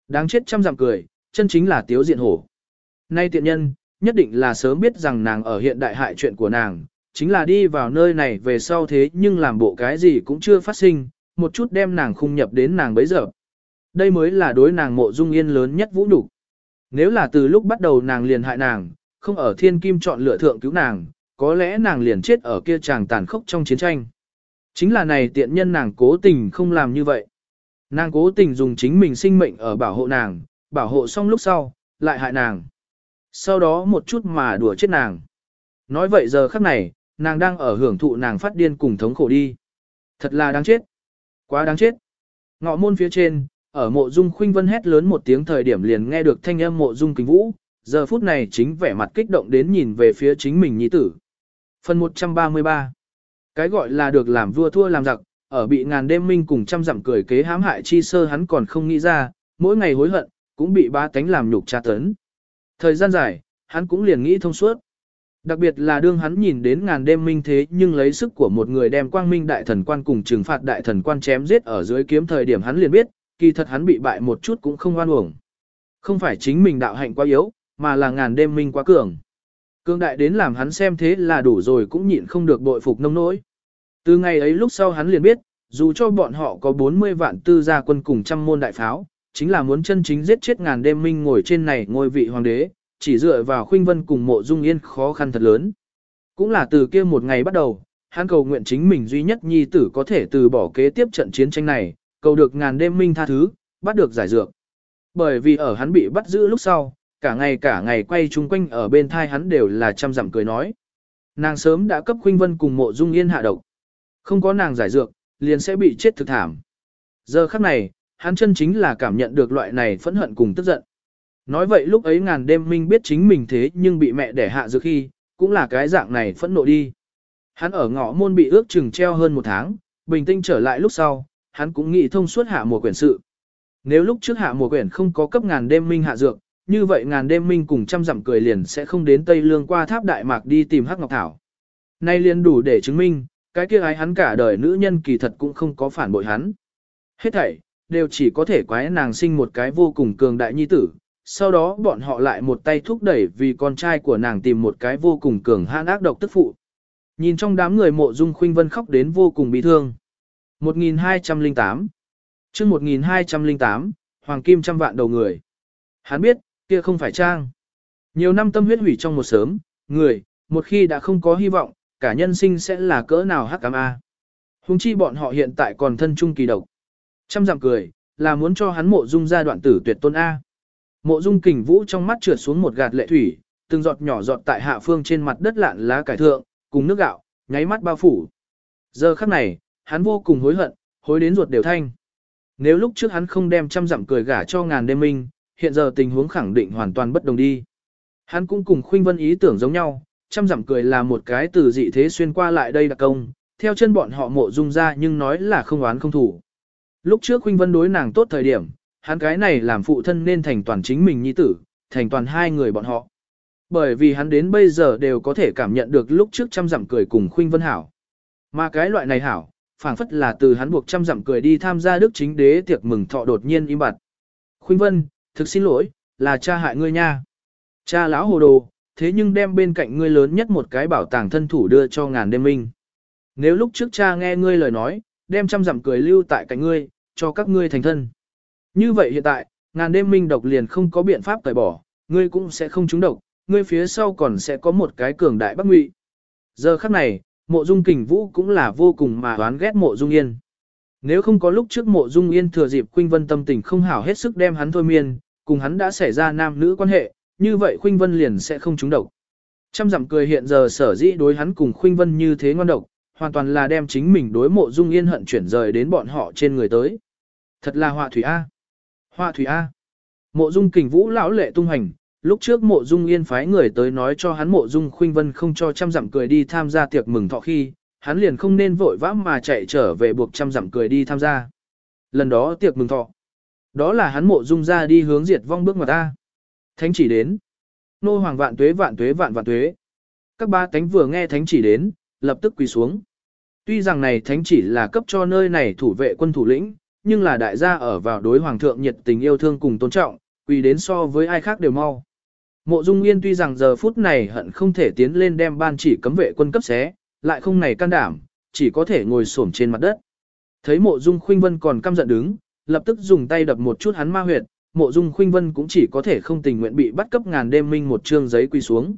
Đáng chết trăm giảm cười, chân chính là tiếu diện hổ. Nay tiện nhân, nhất định là sớm biết rằng nàng ở hiện đại hại chuyện của nàng, chính là đi vào nơi này về sau thế nhưng làm bộ cái gì cũng chưa phát sinh, một chút đem nàng khung nhập đến nàng bấy giờ. Đây mới là đối nàng mộ dung yên lớn nhất vũ nhục. Nếu là từ lúc bắt đầu nàng liền hại nàng, không ở thiên kim chọn lựa thượng cứu nàng, có lẽ nàng liền chết ở kia chàng tàn khốc trong chiến tranh. Chính là này tiện nhân nàng cố tình không làm như vậy. Nàng cố tình dùng chính mình sinh mệnh ở bảo hộ nàng, bảo hộ xong lúc sau, lại hại nàng. Sau đó một chút mà đùa chết nàng. Nói vậy giờ khắc này, nàng đang ở hưởng thụ nàng phát điên cùng thống khổ đi. Thật là đáng chết. Quá đáng chết. Ngọ môn phía trên, ở mộ dung khuynh vân hét lớn một tiếng thời điểm liền nghe được thanh âm mộ dung kính vũ, giờ phút này chính vẻ mặt kích động đến nhìn về phía chính mình nhi tử. Phần 133 Cái gọi là được làm vua thua làm giặc, ở bị ngàn đêm minh cùng trăm dặm cười kế hãm hại chi sơ hắn còn không nghĩ ra, mỗi ngày hối hận, cũng bị ba tánh làm nhục tra tấn. Thời gian dài, hắn cũng liền nghĩ thông suốt. Đặc biệt là đương hắn nhìn đến ngàn đêm minh thế nhưng lấy sức của một người đem quang minh đại thần quan cùng trừng phạt đại thần quan chém giết ở dưới kiếm thời điểm hắn liền biết, kỳ thật hắn bị bại một chút cũng không oan uổng. Không phải chính mình đạo hạnh quá yếu, mà là ngàn đêm minh quá cường. Cương đại đến làm hắn xem thế là đủ rồi cũng nhịn không được bội phục nông nỗi. Từ ngày ấy lúc sau hắn liền biết, dù cho bọn họ có 40 vạn tư gia quân cùng trăm môn đại pháo, chính là muốn chân chính giết chết ngàn đêm minh ngồi trên này ngôi vị hoàng đế, chỉ dựa vào khuynh vân cùng mộ dung yên khó khăn thật lớn. Cũng là từ kia một ngày bắt đầu, hắn cầu nguyện chính mình duy nhất nhi tử có thể từ bỏ kế tiếp trận chiến tranh này, cầu được ngàn đêm minh tha thứ, bắt được giải dược. Bởi vì ở hắn bị bắt giữ lúc sau, cả ngày cả ngày quay chung quanh ở bên thai hắn đều là chăm dặm cười nói. Nàng sớm đã cấp khuynh vân cùng mộ dung yên hạ độc. Không có nàng giải dược, liền sẽ bị chết thực thảm. Giờ khắc này, hắn chân chính là cảm nhận được loại này phẫn hận cùng tức giận. Nói vậy lúc ấy ngàn đêm minh biết chính mình thế nhưng bị mẹ đẻ hạ dược khi, cũng là cái dạng này phẫn nộ đi. Hắn ở ngõ môn bị ước chừng treo hơn một tháng, bình tĩnh trở lại lúc sau, hắn cũng nghĩ thông suốt hạ mùa quyển sự. Nếu lúc trước hạ mùa quyển không có cấp ngàn đêm minh hạ dược, như vậy ngàn đêm minh cùng trăm dặm cười liền sẽ không đến Tây Lương qua tháp Đại Mạc đi tìm Hắc Ngọc Thảo. Nay liền đủ để chứng minh, cái kia ái hắn cả đời nữ nhân kỳ thật cũng không có phản bội hắn. Hết thảy, đều chỉ có thể quái nàng sinh một cái vô cùng cường đại nhi tử, sau đó bọn họ lại một tay thúc đẩy vì con trai của nàng tìm một cái vô cùng cường hãn ác độc tức phụ. Nhìn trong đám người mộ dung khuynh vân khóc đến vô cùng bị thương. 1208 chương 1208, Hoàng Kim trăm vạn đầu người. Hắn biết, kia không phải trang. Nhiều năm tâm huyết hủy trong một sớm, người, một khi đã không có hy vọng, cả nhân sinh sẽ là cỡ nào hắc cám A. Hùng chi bọn họ hiện tại còn thân trung kỳ độc. Trăm dặm cười, là muốn cho hắn mộ dung ra đoạn tử tuyệt tôn A. Mộ dung kình vũ trong mắt trượt xuống một gạt lệ thủy, từng giọt nhỏ giọt tại hạ phương trên mặt đất lạn lá cải thượng, cùng nước gạo, nháy mắt bao phủ. Giờ khắc này, hắn vô cùng hối hận, hối đến ruột đều thanh. Nếu lúc trước hắn không đem trăm dặm cười gả cho ngàn đêm minh, hiện giờ tình huống khẳng định hoàn toàn bất đồng đi. Hắn cũng cùng khuynh vân ý tưởng giống nhau, trăm dặm cười là một cái từ dị thế xuyên qua lại đây đặc công, theo chân bọn họ mộ dung ra nhưng nói là không oán không thủ. Lúc trước khuynh vân đối nàng tốt thời điểm, hắn cái này làm phụ thân nên thành toàn chính mình nhi tử, thành toàn hai người bọn họ. Bởi vì hắn đến bây giờ đều có thể cảm nhận được lúc trước trăm dặm cười cùng khuynh vân hảo. Mà cái loại này hảo, phảng phất là từ hắn buộc trăm dặm cười đi tham gia đức chính đế tiệc mừng thọ đột nhiên im bặt. Khuynh vân, thực xin lỗi, là cha hại ngươi nha. Cha lão hồ đồ, thế nhưng đem bên cạnh ngươi lớn nhất một cái bảo tàng thân thủ đưa cho ngàn đêm minh. Nếu lúc trước cha nghe ngươi lời nói, đem trăm dặm cười lưu tại cạnh ngươi, cho các ngươi thành thân. Như vậy hiện tại, ngàn đêm minh độc liền không có biện pháp cởi bỏ, ngươi cũng sẽ không trúng độc, ngươi phía sau còn sẽ có một cái cường đại bắc ngụy. Giờ khắc này, mộ dung kình vũ cũng là vô cùng mà đoán ghét mộ dung yên. Nếu không có lúc trước mộ dung yên thừa dịp khuynh vân tâm tình không hảo hết sức đem hắn thôi miên, cùng hắn đã xảy ra nam nữ quan hệ, như vậy khuynh vân liền sẽ không trúng độc. Trăm dặm cười hiện giờ sở dĩ đối hắn cùng khuynh vân như thế ngon độc, hoàn toàn là đem chính mình đối mộ dung yên hận chuyển rời đến bọn họ trên người tới. Thật là họa thủy A. Hoa thủy A. Mộ dung kình vũ lão lệ tung hành, lúc trước mộ dung yên phái người tới nói cho hắn mộ dung khuynh vân không cho trăm dặm cười đi tham gia tiệc mừng thọ khi, hắn liền không nên vội vã mà chạy trở về buộc trăm dặm cười đi tham gia. Lần đó tiệc mừng thọ. Đó là hắn mộ dung ra đi hướng diệt vong bước mà ta. Thánh chỉ đến. Nô hoàng vạn tuế vạn tuế vạn vạn tuế. Các ba thánh vừa nghe thánh chỉ đến, lập tức quỳ xuống. Tuy rằng này thánh chỉ là cấp cho nơi này thủ vệ quân thủ lĩnh, nhưng là đại gia ở vào đối hoàng thượng nhiệt tình yêu thương cùng tôn trọng, quỳ đến so với ai khác đều mau. Mộ Dung Yên tuy rằng giờ phút này hận không thể tiến lên đem ban chỉ cấm vệ quân cấp xé, lại không này can đảm, chỉ có thể ngồi xổm trên mặt đất. Thấy Mộ Dung Khuynh Vân còn căm giận đứng, lập tức dùng tay đập một chút hắn ma huyệt, Mộ Dung Khuynh Vân cũng chỉ có thể không tình nguyện bị bắt cấp ngàn đêm minh một trương giấy quy xuống.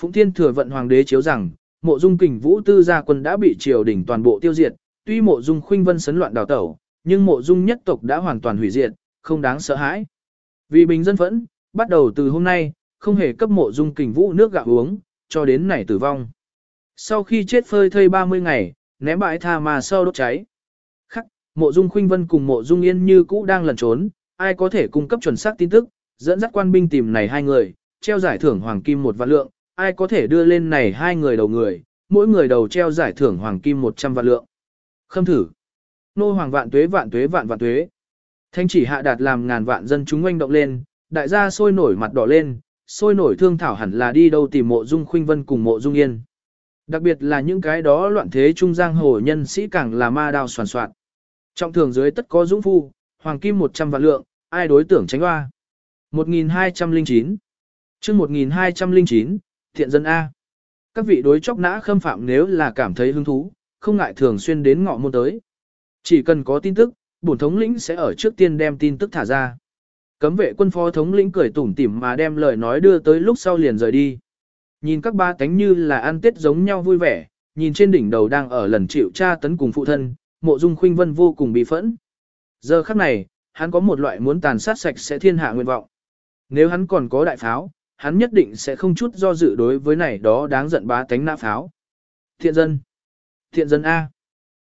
Phụng Thiên thừa vận hoàng đế chiếu rằng, mộ dung kình vũ tư gia quân đã bị triều đình toàn bộ tiêu diệt, tuy mộ dung khuynh vân sấn loạn đào tẩu, nhưng mộ dung nhất tộc đã hoàn toàn hủy diệt, không đáng sợ hãi. Vì bình dân phẫn, bắt đầu từ hôm nay, không hề cấp mộ dung kình vũ nước gạo uống, cho đến nảy tử vong. Sau khi chết phơi thây 30 ngày, ném bãi tha mà sau đốt cháy. Khắc, mộ dung khuynh vân cùng mộ dung yên như cũ đang lẩn trốn, ai có thể cung cấp chuẩn xác tin tức, dẫn dắt quan binh tìm này hai người, treo giải thưởng hoàng kim một vạn lượng, ai có thể đưa lên này hai người đầu người, mỗi người đầu treo giải thưởng hoàng kim 100 vạn lượng. Khâm thử. Nô hoàng vạn tuế vạn tuế vạn vạn tuế. Thanh chỉ hạ đạt làm ngàn vạn dân chúng oanh động lên, đại gia sôi nổi mặt đỏ lên, sôi nổi thương thảo hẳn là đi đâu tìm mộ dung khuynh vân cùng mộ dung yên. Đặc biệt là những cái đó loạn thế trung giang hồ nhân sĩ càng là ma đao soàn soạn. Trọng thường dưới tất có dũng phu, hoàng kim 100 vạn lượng, ai đối tưởng tránh hoa. 1209 chương 1209, thiện dân A. Các vị đối chóc nã khâm phạm nếu là cảm thấy hứng thú, không ngại thường xuyên đến ngọ môn tới. Chỉ cần có tin tức, bổn thống lĩnh sẽ ở trước tiên đem tin tức thả ra. Cấm vệ quân phó thống lĩnh cười tủm tỉm mà đem lời nói đưa tới lúc sau liền rời đi. Nhìn các ba cánh như là ăn tết giống nhau vui vẻ, nhìn trên đỉnh đầu đang ở lần chịu tra tấn cùng phụ thân, mộ dung khuynh vân vô cùng bị phẫn. Giờ khắc này, hắn có một loại muốn tàn sát sạch sẽ thiên hạ nguyện vọng. Nếu hắn còn có đại pháo, hắn nhất định sẽ không chút do dự đối với này đó đáng giận bá tánh nã pháo. Thiện dân. Thiện dân A.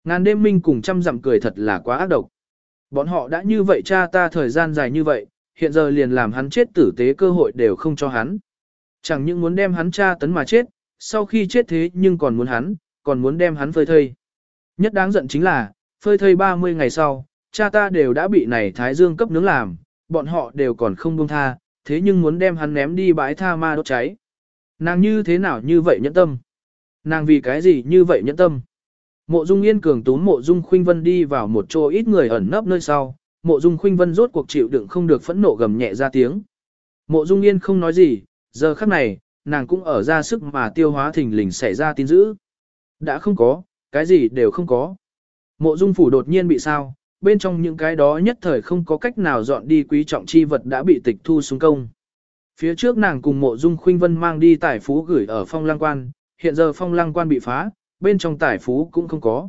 Ngàn đêm minh cùng trăm dặm cười thật là quá ác độc. Bọn họ đã như vậy cha ta thời gian dài như vậy, hiện giờ liền làm hắn chết tử tế cơ hội đều không cho hắn. Chẳng những muốn đem hắn cha tấn mà chết, sau khi chết thế nhưng còn muốn hắn, còn muốn đem hắn phơi thây. Nhất đáng giận chính là, phơi thây 30 ngày sau, cha ta đều đã bị này Thái Dương cấp nướng làm, bọn họ đều còn không buông tha, thế nhưng muốn đem hắn ném đi bãi tha ma đốt cháy. Nàng như thế nào như vậy nhẫn tâm? Nàng vì cái gì như vậy nhẫn tâm? Mộ Dung Yên cường túm Mộ Dung Khuynh Vân đi vào một chỗ ít người ẩn nấp nơi sau, Mộ Dung Khuynh Vân rốt cuộc chịu đựng không được phẫn nộ gầm nhẹ ra tiếng. Mộ Dung Yên không nói gì, giờ khắc này, nàng cũng ở ra sức mà tiêu hóa thình lình xảy ra tin dữ. Đã không có, cái gì đều không có. Mộ Dung phủ đột nhiên bị sao, bên trong những cái đó nhất thời không có cách nào dọn đi quý trọng chi vật đã bị tịch thu xuống công. Phía trước nàng cùng Mộ Dung Khuynh Vân mang đi tài phú gửi ở phong lăng quan, hiện giờ phong lăng quan bị phá, bên trong tài phú cũng không có.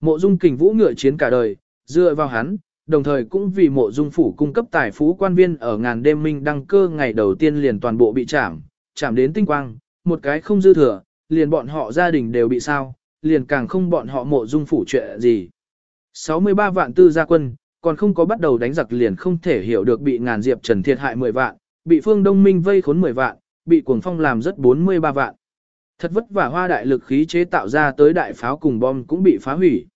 Mộ dung kình vũ ngựa chiến cả đời, dựa vào hắn, đồng thời cũng vì mộ dung phủ cung cấp tài phú quan viên ở ngàn đêm minh đăng cơ ngày đầu tiên liền toàn bộ bị chạm, chạm đến tinh quang, một cái không dư thừa, liền bọn họ gia đình đều bị sao, liền càng không bọn họ mộ dung phủ chuyện gì. 63 vạn tư gia quân, còn không có bắt đầu đánh giặc liền không thể hiểu được bị ngàn diệp trần thiệt hại 10 vạn, bị phương đông minh vây khốn 10 vạn, bị cuồng phong làm rất 43 vạn. Thật vất vả hoa đại lực khí chế tạo ra tới đại pháo cùng bom cũng bị phá hủy.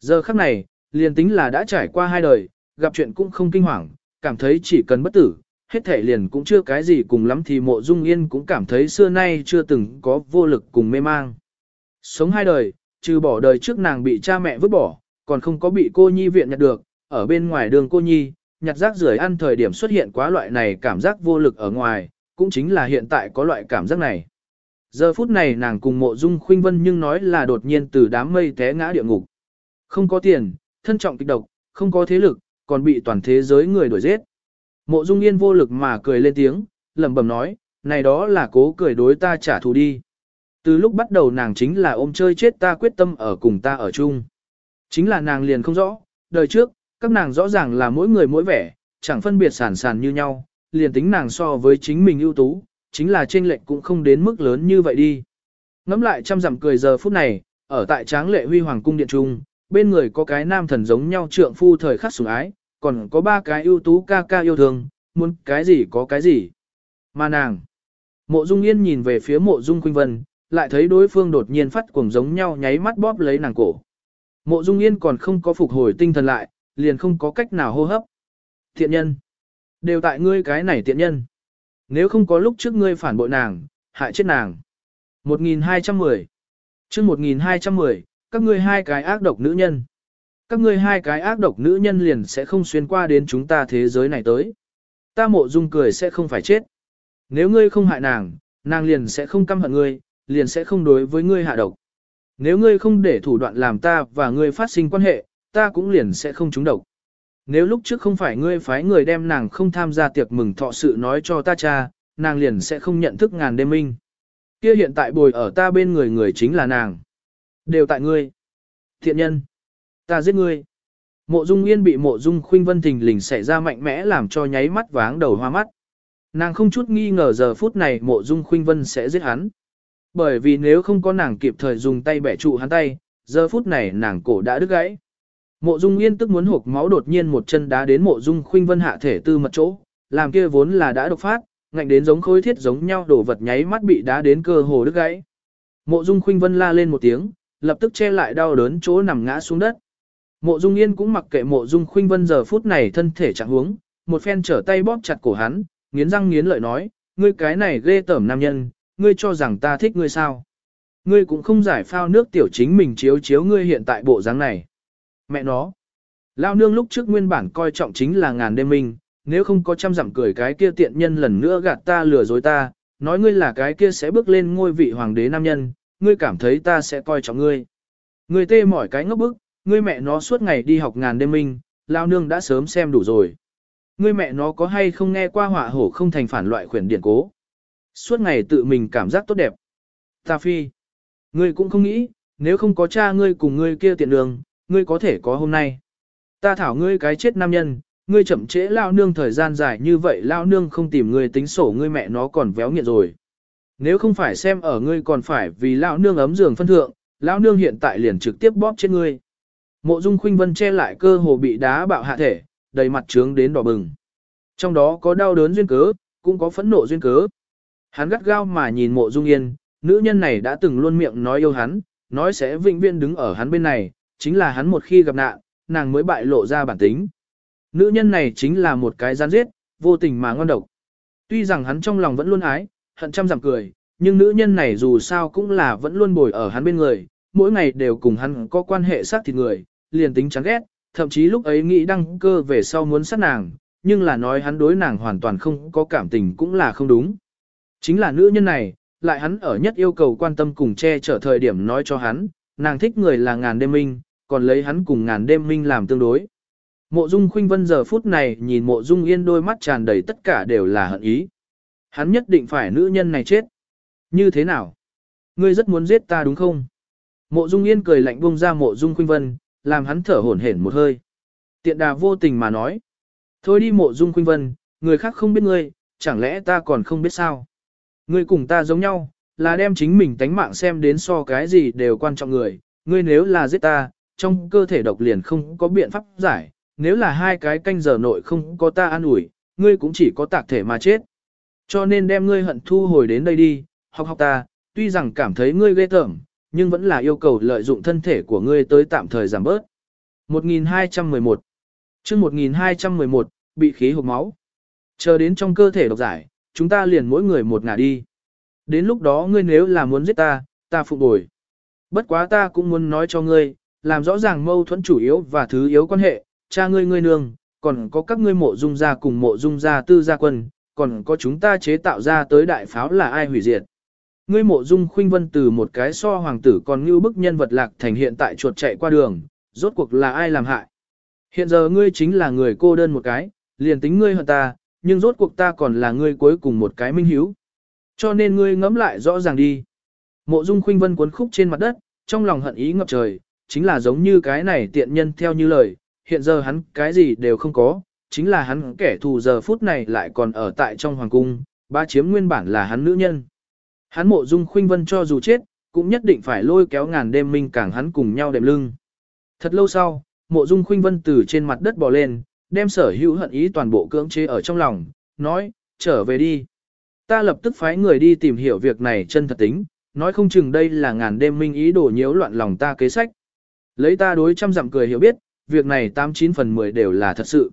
Giờ khắc này, liền tính là đã trải qua hai đời, gặp chuyện cũng không kinh hoàng, cảm thấy chỉ cần bất tử, hết thể liền cũng chưa cái gì cùng lắm thì mộ dung yên cũng cảm thấy xưa nay chưa từng có vô lực cùng mê mang. Sống hai đời, trừ bỏ đời trước nàng bị cha mẹ vứt bỏ, còn không có bị cô nhi viện nhặt được, ở bên ngoài đường cô nhi, nhặt rác rưởi ăn thời điểm xuất hiện quá loại này cảm giác vô lực ở ngoài, cũng chính là hiện tại có loại cảm giác này. Giờ phút này nàng cùng mộ dung khuynh vân nhưng nói là đột nhiên từ đám mây té ngã địa ngục. Không có tiền, thân trọng kịch độc, không có thế lực, còn bị toàn thế giới người đuổi giết. Mộ dung yên vô lực mà cười lên tiếng, lẩm bẩm nói, này đó là cố cười đối ta trả thù đi. Từ lúc bắt đầu nàng chính là ôm chơi chết ta quyết tâm ở cùng ta ở chung. Chính là nàng liền không rõ, đời trước, các nàng rõ ràng là mỗi người mỗi vẻ, chẳng phân biệt sản sản như nhau, liền tính nàng so với chính mình ưu tú, chính là trên lệnh cũng không đến mức lớn như vậy đi. Ngắm lại trăm dặm cười giờ phút này, ở tại tráng lệ huy hoàng cung điện trung, bên người có cái nam thần giống nhau trượng phu thời khắc sủng ái, còn có ba cái ưu tú ca ca yêu thương, muốn cái gì có cái gì. Mà nàng, mộ dung yên nhìn về phía mộ dung khuynh vân, lại thấy đối phương đột nhiên phát cuồng giống nhau nháy mắt bóp lấy nàng cổ. Mộ dung yên còn không có phục hồi tinh thần lại, liền không có cách nào hô hấp. Thiện nhân, đều tại ngươi cái này thiện nhân. Nếu không có lúc trước ngươi phản bội nàng, hại chết nàng. 1210 chương 1210, các ngươi hai cái ác độc nữ nhân. Các ngươi hai cái ác độc nữ nhân liền sẽ không xuyên qua đến chúng ta thế giới này tới. Ta mộ dung cười sẽ không phải chết. Nếu ngươi không hại nàng, nàng liền sẽ không căm hận ngươi, liền sẽ không đối với ngươi hạ độc. Nếu ngươi không để thủ đoạn làm ta và ngươi phát sinh quan hệ, ta cũng liền sẽ không trúng độc. Nếu lúc trước không phải ngươi phái người đem nàng không tham gia tiệc mừng thọ sự nói cho ta cha, nàng liền sẽ không nhận thức ngàn đêm minh. Kia hiện tại bồi ở ta bên người người chính là nàng. Đều tại ngươi. Thiện nhân. Ta giết ngươi. Mộ Dung Yên bị Mộ Dung Khuynh Vân thình lình xảy ra mạnh mẽ làm cho nháy mắt váng đầu hoa mắt. Nàng không chút nghi ngờ giờ phút này Mộ Dung Khuynh Vân sẽ giết hắn. Bởi vì nếu không có nàng kịp thời dùng tay bẻ trụ hắn tay, giờ phút này nàng cổ đã đứt gãy. Mộ Dung Yên tức muốn hộp máu đột nhiên một chân đá đến Mộ Dung Khuynh Vân hạ thể tư mật chỗ, làm kia vốn là đã độc phát, ngạnh đến giống khối thiết giống nhau đổ vật nháy mắt bị đá đến cơ hồ đứt gãy. Mộ Dung Khuynh Vân la lên một tiếng, lập tức che lại đau đớn chỗ nằm ngã xuống đất. Mộ Dung Yên cũng mặc kệ Mộ Dung Khuynh Vân giờ phút này thân thể trạng huống, một phen trở tay bóp chặt cổ hắn, nghiến răng nghiến lợi nói, ngươi cái này ghê tởm nam nhân, ngươi cho rằng ta thích ngươi sao? Ngươi cũng không giải phao nước tiểu chính mình chiếu chiếu ngươi hiện tại bộ dáng này. Mẹ nó. Lao nương lúc trước nguyên bản coi trọng chính là ngàn đêm minh, nếu không có trăm dặm cười cái kia tiện nhân lần nữa gạt ta lừa dối ta, nói ngươi là cái kia sẽ bước lên ngôi vị hoàng đế nam nhân, ngươi cảm thấy ta sẽ coi trọng ngươi. Ngươi tê mỏi cái ngốc bức, ngươi mẹ nó suốt ngày đi học ngàn đêm minh, lao nương đã sớm xem đủ rồi. Ngươi mẹ nó có hay không nghe qua họa hổ không thành phản loại khuyển điển cố. Suốt ngày tự mình cảm giác tốt đẹp. Ta phi. Ngươi cũng không nghĩ, nếu không có cha ngươi cùng ngươi kia tiện đường, ngươi có thể có hôm nay. Ta thảo ngươi cái chết nam nhân, ngươi chậm trễ lao nương thời gian dài như vậy lao nương không tìm ngươi tính sổ ngươi mẹ nó còn véo nghiện rồi. Nếu không phải xem ở ngươi còn phải vì lao nương ấm giường phân thượng, lao nương hiện tại liền trực tiếp bóp trên ngươi. Mộ Dung Khuynh Vân che lại cơ hồ bị đá bạo hạ thể, đầy mặt trướng đến đỏ bừng. Trong đó có đau đớn duyên cớ, cũng có phẫn nộ duyên cớ. Hắn gắt gao mà nhìn Mộ Dung Yên, nữ nhân này đã từng luôn miệng nói yêu hắn, nói sẽ vĩnh viễn đứng ở hắn bên này, chính là hắn một khi gặp nạn, nàng mới bại lộ ra bản tính. Nữ nhân này chính là một cái gian giết, vô tình mà ngon độc. Tuy rằng hắn trong lòng vẫn luôn ái, hận trăm giảm cười, nhưng nữ nhân này dù sao cũng là vẫn luôn bồi ở hắn bên người, mỗi ngày đều cùng hắn có quan hệ sát thịt người, liền tính chán ghét, thậm chí lúc ấy nghĩ đăng cơ về sau muốn sát nàng, nhưng là nói hắn đối nàng hoàn toàn không có cảm tình cũng là không đúng. Chính là nữ nhân này, lại hắn ở nhất yêu cầu quan tâm cùng che chở thời điểm nói cho hắn, nàng thích người là ngàn đêm minh, còn lấy hắn cùng ngàn đêm minh làm tương đối. Mộ Dung Khuynh Vân giờ phút này nhìn Mộ Dung Yên đôi mắt tràn đầy tất cả đều là hận ý. Hắn nhất định phải nữ nhân này chết. Như thế nào? Ngươi rất muốn giết ta đúng không? Mộ Dung Yên cười lạnh buông ra Mộ Dung Khuynh Vân, làm hắn thở hổn hển một hơi. Tiện đà vô tình mà nói. Thôi đi Mộ Dung Khuynh Vân, người khác không biết ngươi, chẳng lẽ ta còn không biết sao? Ngươi cùng ta giống nhau, là đem chính mình tánh mạng xem đến so cái gì đều quan trọng người. Ngươi nếu là giết ta, trong cơ thể độc liền không có biện pháp giải, nếu là hai cái canh giờ nội không có ta an ủi, ngươi cũng chỉ có tạc thể mà chết. Cho nên đem ngươi hận thu hồi đến đây đi, học học ta, tuy rằng cảm thấy ngươi ghê tởm, nhưng vẫn là yêu cầu lợi dụng thân thể của ngươi tới tạm thời giảm bớt. 1211 chương 1211, bị khí hộp máu. Chờ đến trong cơ thể độc giải, chúng ta liền mỗi người một ngả đi. Đến lúc đó ngươi nếu là muốn giết ta, ta phục bồi. Bất quá ta cũng muốn nói cho ngươi, làm rõ ràng mâu thuẫn chủ yếu và thứ yếu quan hệ, cha ngươi ngươi nương, còn có các ngươi mộ dung gia cùng mộ dung gia tư gia quân, còn có chúng ta chế tạo ra tới đại pháo là ai hủy diệt. Ngươi mộ dung khuynh vân từ một cái so hoàng tử còn như bức nhân vật lạc thành hiện tại chuột chạy qua đường, rốt cuộc là ai làm hại. Hiện giờ ngươi chính là người cô đơn một cái, liền tính ngươi hận ta, nhưng rốt cuộc ta còn là ngươi cuối cùng một cái minh hiếu. Cho nên ngươi ngẫm lại rõ ràng đi. Mộ dung khuynh vân cuốn khúc trên mặt đất, trong lòng hận ý ngập trời, chính là giống như cái này tiện nhân theo như lời, hiện giờ hắn cái gì đều không có, chính là hắn kẻ thù giờ phút này lại còn ở tại trong hoàng cung, ba chiếm nguyên bản là hắn nữ nhân. Hắn mộ dung khuynh vân cho dù chết, cũng nhất định phải lôi kéo ngàn đêm minh cảng hắn cùng nhau đệm lưng. Thật lâu sau, mộ dung khuynh vân từ trên mặt đất bò lên, đem sở hữu hận ý toàn bộ cưỡng chế ở trong lòng, nói, trở về đi. Ta lập tức phái người đi tìm hiểu việc này chân thật tính, nói không chừng đây là ngàn đêm minh ý đồ nhiễu loạn lòng ta kế sách. Lấy ta đối trăm dặm cười hiểu biết, việc này 89 phần 10 đều là thật sự.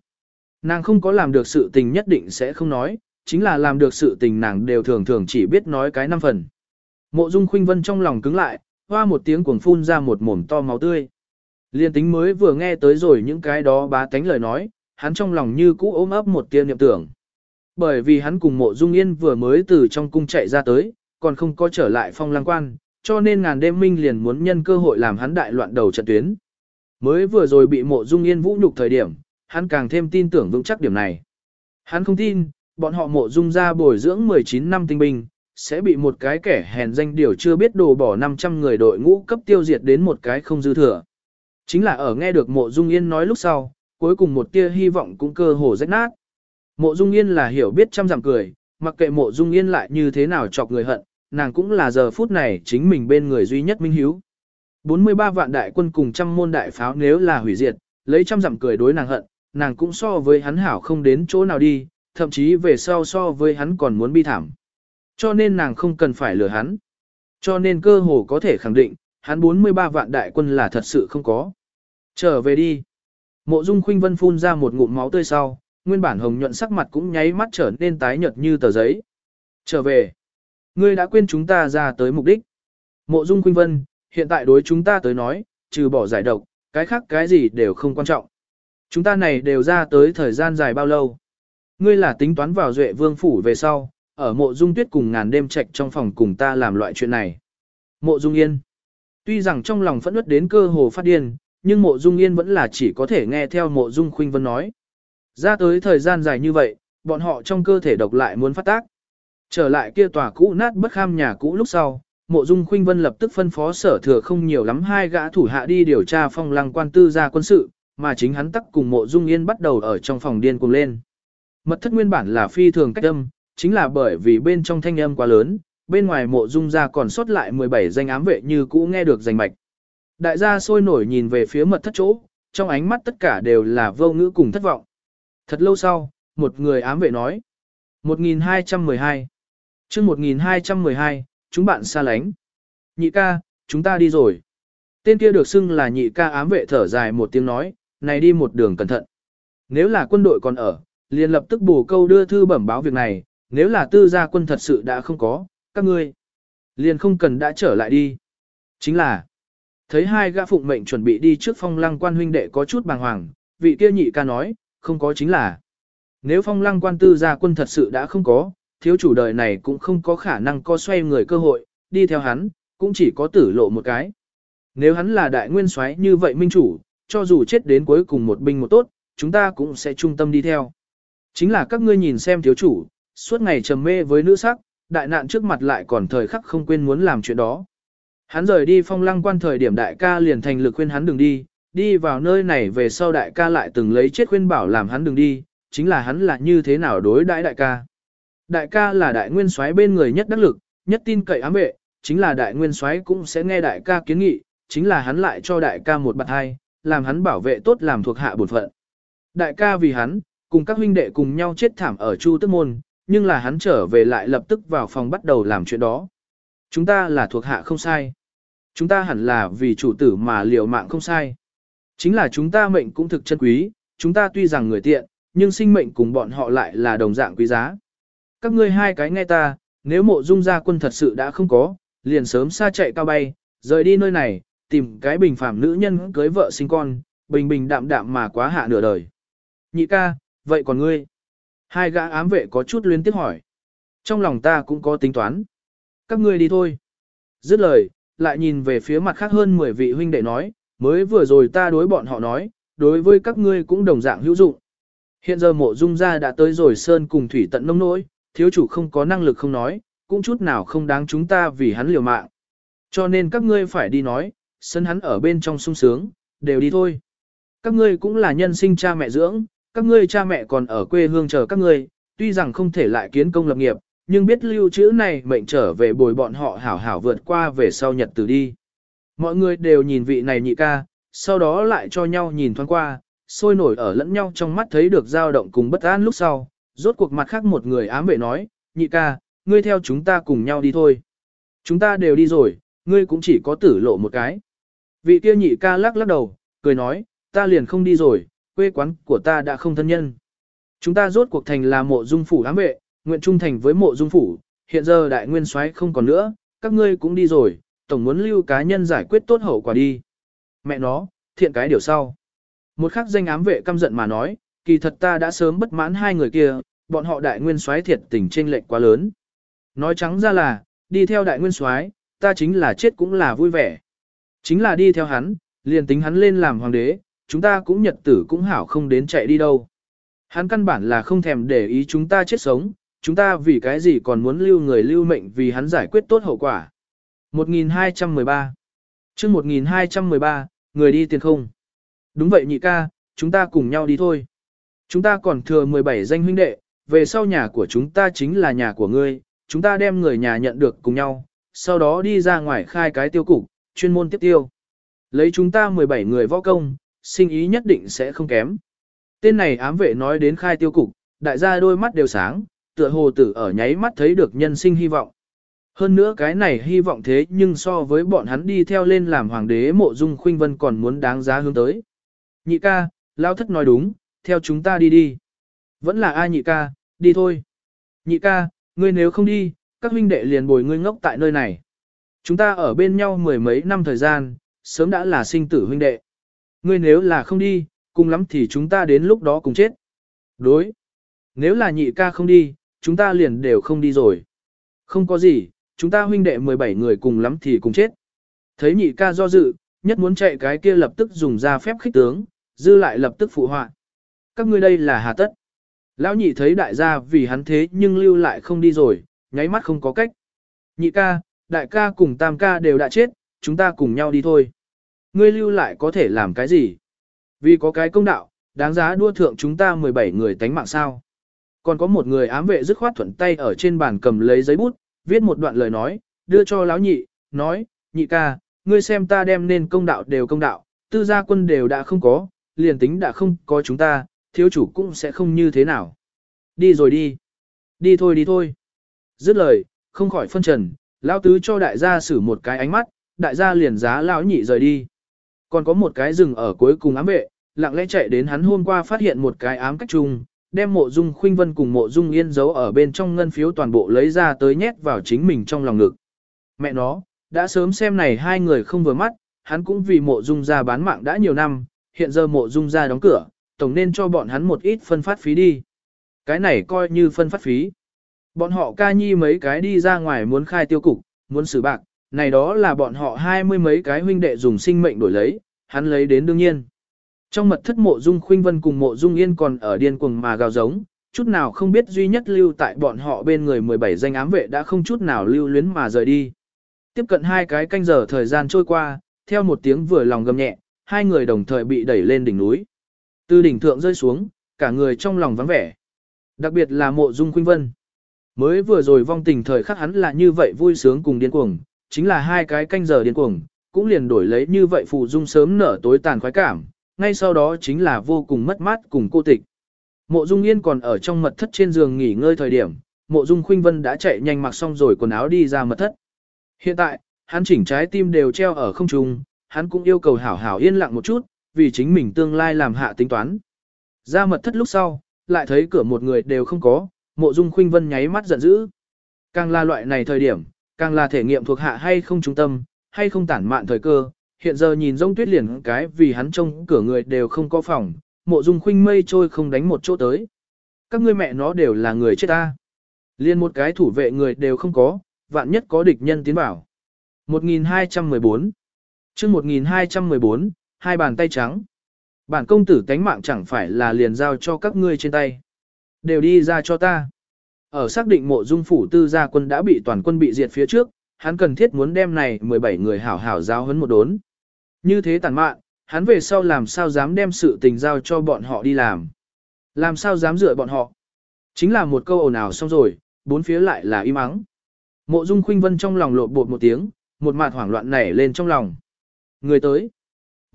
Nàng không có làm được sự tình nhất định sẽ không nói, chính là làm được sự tình nàng đều thường thường chỉ biết nói cái năm phần. Mộ Dung Khuynh Vân trong lòng cứng lại, hoa một tiếng cuồng phun ra một mồm to máu tươi. Liên tính mới vừa nghe tới rồi những cái đó bá tánh lời nói, hắn trong lòng như cũ ôm ấp một tia niệm tưởng. Bởi vì hắn cùng mộ Dung Yên vừa mới từ trong cung chạy ra tới, còn không có trở lại phong lang quan, cho nên ngàn đêm minh liền muốn nhân cơ hội làm hắn đại loạn đầu trận tuyến. Mới vừa rồi bị mộ dung yên vũ nhục thời điểm, hắn càng thêm tin tưởng vững chắc điểm này. Hắn không tin, bọn họ mộ dung ra bồi dưỡng 19 năm tinh binh, sẽ bị một cái kẻ hèn danh điều chưa biết đồ bỏ 500 người đội ngũ cấp tiêu diệt đến một cái không dư thừa. Chính là ở nghe được mộ dung yên nói lúc sau, cuối cùng một tia hy vọng cũng cơ hồ rách nát. Mộ dung yên là hiểu biết trăm giảm cười, mặc kệ mộ dung yên lại như thế nào chọc người hận, nàng cũng là giờ phút này chính mình bên người duy nhất minh hiếu. 43 vạn đại quân cùng trăm môn đại pháo nếu là hủy diệt, lấy trăm dặm cười đối nàng hận, nàng cũng so với hắn hảo không đến chỗ nào đi, thậm chí về sau so với hắn còn muốn bi thảm. Cho nên nàng không cần phải lừa hắn. Cho nên cơ hồ có thể khẳng định, hắn 43 vạn đại quân là thật sự không có. Trở về đi. Mộ Dung Khuynh Vân phun ra một ngụm máu tươi sau, nguyên bản hồng nhuận sắc mặt cũng nháy mắt trở nên tái nhợt như tờ giấy. Trở về. Ngươi đã quên chúng ta ra tới mục đích. Mộ Dung Khuynh Vân, hiện tại đối chúng ta tới nói, trừ bỏ giải độc, cái khác cái gì đều không quan trọng. Chúng ta này đều ra tới thời gian dài bao lâu. Ngươi là tính toán vào duệ vương phủ về sau, ở mộ dung tuyết cùng ngàn đêm trạch trong phòng cùng ta làm loại chuyện này. Mộ dung yên. Tuy rằng trong lòng phẫn nứt đến cơ hồ phát điên, nhưng mộ dung yên vẫn là chỉ có thể nghe theo mộ dung khuynh vân nói. Ra tới thời gian dài như vậy, bọn họ trong cơ thể độc lại muốn phát tác. Trở lại kia tòa cũ nát bất kham nhà cũ lúc sau, mộ dung khuynh vân lập tức phân phó sở thừa không nhiều lắm hai gã thủ hạ đi điều tra phong lăng quan tư gia quân sự, mà chính hắn tắc cùng mộ dung yên bắt đầu ở trong phòng điên cuồng lên. Mật thất nguyên bản là phi thường cách âm, chính là bởi vì bên trong thanh âm quá lớn, bên ngoài mộ dung gia còn sót lại 17 danh ám vệ như cũ nghe được danh mạch. Đại gia sôi nổi nhìn về phía mật thất chỗ, trong ánh mắt tất cả đều là vô ngữ cùng thất vọng. Thật lâu sau, một người ám vệ nói. 1212 chương 1212, chúng bạn xa lánh. Nhị ca, chúng ta đi rồi. Tên kia được xưng là nhị ca ám vệ thở dài một tiếng nói, này đi một đường cẩn thận. Nếu là quân đội còn ở, liền lập tức bổ câu đưa thư bẩm báo việc này, nếu là tư gia quân thật sự đã không có, các ngươi liền không cần đã trở lại đi. Chính là, thấy hai gã phụng mệnh chuẩn bị đi trước phong lăng quan huynh đệ có chút bàng hoàng, vị kia nhị ca nói, không có chính là. Nếu phong lăng quan tư gia quân thật sự đã không có, thiếu chủ đời này cũng không có khả năng co xoay người cơ hội, đi theo hắn, cũng chỉ có tử lộ một cái. Nếu hắn là đại nguyên soái như vậy minh chủ, cho dù chết đến cuối cùng một binh một tốt, chúng ta cũng sẽ trung tâm đi theo. Chính là các ngươi nhìn xem thiếu chủ, suốt ngày trầm mê với nữ sắc, đại nạn trước mặt lại còn thời khắc không quên muốn làm chuyện đó. Hắn rời đi phong lăng quan thời điểm đại ca liền thành lực khuyên hắn đừng đi, đi vào nơi này về sau đại ca lại từng lấy chết khuyên bảo làm hắn đừng đi, chính là hắn là như thế nào đối đãi đại ca. Đại ca là đại nguyên soái bên người nhất đắc lực, nhất tin cậy ám vệ, chính là đại nguyên soái cũng sẽ nghe đại ca kiến nghị, chính là hắn lại cho đại ca một bật hai, làm hắn bảo vệ tốt làm thuộc hạ bổn phận. Đại ca vì hắn, cùng các huynh đệ cùng nhau chết thảm ở Chu Tức Môn, nhưng là hắn trở về lại lập tức vào phòng bắt đầu làm chuyện đó. Chúng ta là thuộc hạ không sai. Chúng ta hẳn là vì chủ tử mà liều mạng không sai. Chính là chúng ta mệnh cũng thực chân quý, chúng ta tuy rằng người tiện, nhưng sinh mệnh cùng bọn họ lại là đồng dạng quý giá. Các ngươi hai cái nghe ta, nếu mộ dung gia quân thật sự đã không có, liền sớm xa chạy cao bay, rời đi nơi này, tìm cái bình phàm nữ nhân cưới vợ sinh con, bình bình đạm đạm mà quá hạ nửa đời. Nhị ca, vậy còn ngươi? Hai gã ám vệ có chút liên tiếp hỏi. Trong lòng ta cũng có tính toán. Các ngươi đi thôi. Dứt lời, lại nhìn về phía mặt khác hơn 10 vị huynh đệ nói, mới vừa rồi ta đối bọn họ nói, đối với các ngươi cũng đồng dạng hữu dụng. Hiện giờ mộ dung gia đã tới rồi sơn cùng thủy tận nông nỗi, thiếu chủ không có năng lực không nói, cũng chút nào không đáng chúng ta vì hắn liều mạng. Cho nên các ngươi phải đi nói, sân hắn ở bên trong sung sướng, đều đi thôi. Các ngươi cũng là nhân sinh cha mẹ dưỡng, các ngươi cha mẹ còn ở quê hương chờ các ngươi, tuy rằng không thể lại kiến công lập nghiệp, nhưng biết lưu trữ này mệnh trở về bồi bọn họ hảo hảo vượt qua về sau nhật từ đi. Mọi người đều nhìn vị này nhị ca, sau đó lại cho nhau nhìn thoáng qua, sôi nổi ở lẫn nhau trong mắt thấy được dao động cùng bất an lúc sau, rốt cuộc mặt khác một người ám vệ nói, nhị ca, ngươi theo chúng ta cùng nhau đi thôi. Chúng ta đều đi rồi, ngươi cũng chỉ có tử lộ một cái. Vị kia nhị ca lắc lắc đầu, cười nói, ta liền không đi rồi, quê quán của ta đã không thân nhân. Chúng ta rốt cuộc thành là mộ dung phủ ám vệ, nguyện trung thành với mộ dung phủ, hiện giờ đại nguyên soái không còn nữa, các ngươi cũng đi rồi, tổng muốn lưu cá nhân giải quyết tốt hậu quả đi. Mẹ nó, thiện cái điều sau. Một khắc danh ám vệ căm giận mà nói, kỳ thật ta đã sớm bất mãn hai người kia, bọn họ đại nguyên soái thiệt tình trên lệch quá lớn. Nói trắng ra là, đi theo đại nguyên soái, ta chính là chết cũng là vui vẻ. Chính là đi theo hắn, liền tính hắn lên làm hoàng đế, chúng ta cũng nhật tử cũng hảo không đến chạy đi đâu. Hắn căn bản là không thèm để ý chúng ta chết sống, chúng ta vì cái gì còn muốn lưu người lưu mệnh vì hắn giải quyết tốt hậu quả. 1213 chương 1213, người đi tiền không. Đúng vậy nhị ca, chúng ta cùng nhau đi thôi. Chúng ta còn thừa 17 danh huynh đệ, về sau nhà của chúng ta chính là nhà của ngươi, chúng ta đem người nhà nhận được cùng nhau, sau đó đi ra ngoài khai cái tiêu cục, chuyên môn tiếp tiêu. Lấy chúng ta 17 người võ công, sinh ý nhất định sẽ không kém. Tên này ám vệ nói đến khai tiêu cục, đại gia đôi mắt đều sáng, tựa hồ tử ở nháy mắt thấy được nhân sinh hy vọng. Hơn nữa cái này hy vọng thế nhưng so với bọn hắn đi theo lên làm hoàng đế mộ dung khuynh vân còn muốn đáng giá hướng tới. Nhị ca, lao thất nói đúng, theo chúng ta đi đi. Vẫn là ai nhị ca, đi thôi. Nhị ca, ngươi nếu không đi, các huynh đệ liền bồi ngươi ngốc tại nơi này. Chúng ta ở bên nhau mười mấy năm thời gian, sớm đã là sinh tử huynh đệ. Ngươi nếu là không đi, cùng lắm thì chúng ta đến lúc đó cùng chết. Đối. Nếu là nhị ca không đi, chúng ta liền đều không đi rồi. Không có gì, chúng ta huynh đệ 17 người cùng lắm thì cùng chết. Thấy nhị ca do dự, nhất muốn chạy cái kia lập tức dùng ra phép khích tướng, dư lại lập tức phụ họa. Các ngươi đây là hà tất. Lão nhị thấy đại gia vì hắn thế nhưng lưu lại không đi rồi, nháy mắt không có cách. Nhị ca, đại ca cùng tam ca đều đã chết, chúng ta cùng nhau đi thôi. Ngươi lưu lại có thể làm cái gì? Vì có cái công đạo, đáng giá đua thượng chúng ta 17 người tánh mạng sao. Còn có một người ám vệ dứt khoát thuận tay ở trên bàn cầm lấy giấy bút, viết một đoạn lời nói, đưa cho lão nhị, nói, nhị ca, ngươi xem ta đem nên công đạo đều công đạo, tư gia quân đều đã không có, liền tính đã không có chúng ta, thiếu chủ cũng sẽ không như thế nào. Đi rồi đi. Đi thôi đi thôi. Dứt lời, không khỏi phân trần, lão tứ cho đại gia xử một cái ánh mắt, đại gia liền giá lão nhị rời đi. Còn có một cái rừng ở cuối cùng ám vệ, lặng lẽ chạy đến hắn hôm qua phát hiện một cái ám cách chung, đem mộ dung khuynh vân cùng mộ dung yên giấu ở bên trong ngân phiếu toàn bộ lấy ra tới nhét vào chính mình trong lòng ngực. Mẹ nó, đã sớm xem này hai người không vừa mắt, hắn cũng vì mộ dung ra bán mạng đã nhiều năm, hiện giờ mộ dung ra đóng cửa, tổng nên cho bọn hắn một ít phân phát phí đi. Cái này coi như phân phát phí. Bọn họ ca nhi mấy cái đi ra ngoài muốn khai tiêu cục, muốn xử bạc, này đó là bọn họ hai mươi mấy cái huynh đệ dùng sinh mệnh đổi lấy, hắn lấy đến đương nhiên. Trong mật thất mộ dung khuynh vân cùng mộ dung yên còn ở điên cuồng mà gào giống, chút nào không biết duy nhất lưu tại bọn họ bên người 17 danh ám vệ đã không chút nào lưu luyến mà rời đi. Tiếp cận hai cái canh giờ thời gian trôi qua, theo một tiếng vừa lòng gầm nhẹ, hai người đồng thời bị đẩy lên đỉnh núi. Từ đỉnh thượng rơi xuống, cả người trong lòng vắng vẻ. Đặc biệt là mộ dung khuynh vân. Mới vừa rồi vong tình thời khắc hắn là như vậy vui sướng cùng điên cuồng, chính là hai cái canh giờ điên cuồng, cũng liền đổi lấy như vậy phụ dung sớm nở tối tàn khoái cảm, ngay sau đó chính là vô cùng mất mát cùng cô tịch. Mộ Dung Yên còn ở trong mật thất trên giường nghỉ ngơi thời điểm, Mộ Dung Khuynh Vân đã chạy nhanh mặc xong rồi quần áo đi ra mật thất. Hiện tại, hắn chỉnh trái tim đều treo ở không trung, hắn cũng yêu cầu hảo hảo yên lặng một chút, vì chính mình tương lai làm hạ tính toán. Ra mật thất lúc sau, lại thấy cửa một người đều không có, Mộ Dung Khuynh Vân nháy mắt giận dữ. Càng là loại này thời điểm, càng là thể nghiệm thuộc hạ hay không trung tâm, hay không tản mạn thời cơ, hiện giờ nhìn rông tuyết liền cái vì hắn trông cửa người đều không có phòng, mộ dung khuynh mây trôi không đánh một chỗ tới. Các ngươi mẹ nó đều là người chết ta. Liên một cái thủ vệ người đều không có, vạn nhất có địch nhân tiến bảo. 1214 chương 1214, hai bàn tay trắng. Bản công tử tánh mạng chẳng phải là liền giao cho các ngươi trên tay. Đều đi ra cho ta. Ở xác định mộ dung phủ tư gia quân đã bị toàn quân bị diệt phía trước, hắn cần thiết muốn đem này 17 người hảo hảo giao hấn một đốn. Như thế tàn mạn, hắn về sau làm sao dám đem sự tình giao cho bọn họ đi làm. Làm sao dám dựa bọn họ. Chính là một câu ồn ào xong rồi, bốn phía lại là im ắng. Mộ dung khuynh vân trong lòng lộn bột một tiếng, một mặt hoảng loạn nảy lên trong lòng. Người tới.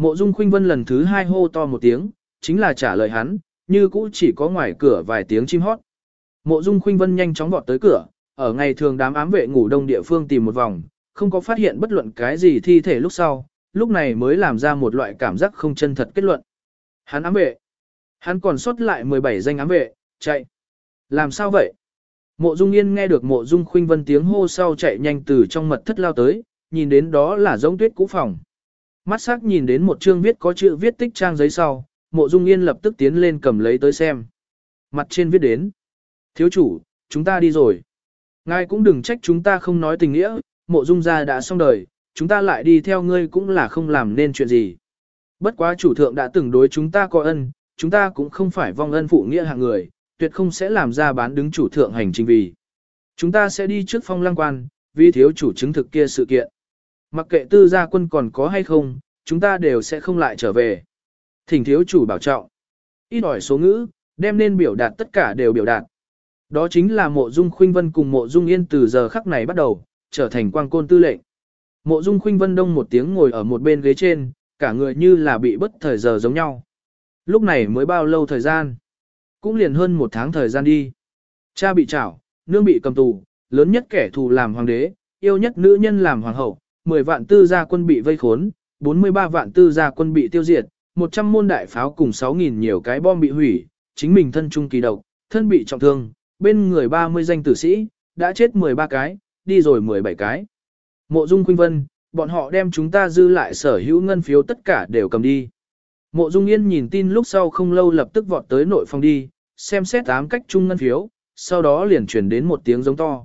Mộ dung khuynh vân lần thứ hai hô to một tiếng, chính là trả lời hắn, như cũ chỉ có ngoài cửa vài tiếng chim hót. Mộ dung khuynh vân nhanh chóng vọt tới cửa, ở ngày thường đám ám vệ ngủ đông địa phương tìm một vòng, không có phát hiện bất luận cái gì thi thể lúc sau, lúc này mới làm ra một loại cảm giác không chân thật kết luận. Hắn ám vệ. Hắn còn sót lại 17 danh ám vệ, chạy. Làm sao vậy? Mộ Dung Yên nghe được Mộ Dung Khuynh Vân tiếng hô sau chạy nhanh từ trong mật thất lao tới, nhìn đến đó là giống tuyết cũ phòng. Mắt sắc nhìn đến một chương viết có chữ viết tích trang giấy sau, Mộ Dung Yên lập tức tiến lên cầm lấy tới xem. Mặt trên viết đến. Thiếu chủ, chúng ta đi rồi. Ngài cũng đừng trách chúng ta không nói tình nghĩa, Mộ Dung gia đã xong đời, chúng ta lại đi theo ngươi cũng là không làm nên chuyện gì. Bất quá chủ thượng đã từng đối chúng ta có ân, chúng ta cũng không phải vong ân phụ nghĩa hạng người, tuyệt không sẽ làm ra bán đứng chủ thượng hành trình vì. Chúng ta sẽ đi trước phong lăng quan, vì thiếu chủ chứng thực kia sự kiện. Mặc kệ tư gia quân còn có hay không, chúng ta đều sẽ không lại trở về. Thỉnh thiếu chủ bảo trọng. Ít ỏi số ngữ, đem nên biểu đạt tất cả đều biểu đạt. Đó chính là mộ dung khuynh vân cùng mộ dung yên từ giờ khắc này bắt đầu, trở thành quang côn tư lệnh. Mộ dung khuynh vân đông một tiếng ngồi ở một bên ghế trên, cả người như là bị bất thời giờ giống nhau. Lúc này mới bao lâu thời gian? Cũng liền hơn một tháng thời gian đi. Cha bị trảo, nương bị cầm tù, lớn nhất kẻ thù làm hoàng đế, yêu nhất nữ nhân làm hoàng hậu, 10 vạn tư gia quân bị vây khốn, 43 vạn tư gia quân bị tiêu diệt, 100 môn đại pháo cùng 6.000 nhiều cái bom bị hủy, chính mình thân trung kỳ độc, thân bị trọng thương, bên người 30 danh tử sĩ, đã chết 13 cái, đi rồi 17 cái. Mộ Dung Khuynh Vân, bọn họ đem chúng ta dư lại sở hữu ngân phiếu tất cả đều cầm đi. Mộ Dung Yên nhìn tin lúc sau không lâu lập tức vọt tới nội phòng đi, xem xét tám cách chung ngân phiếu, sau đó liền chuyển đến một tiếng giống to.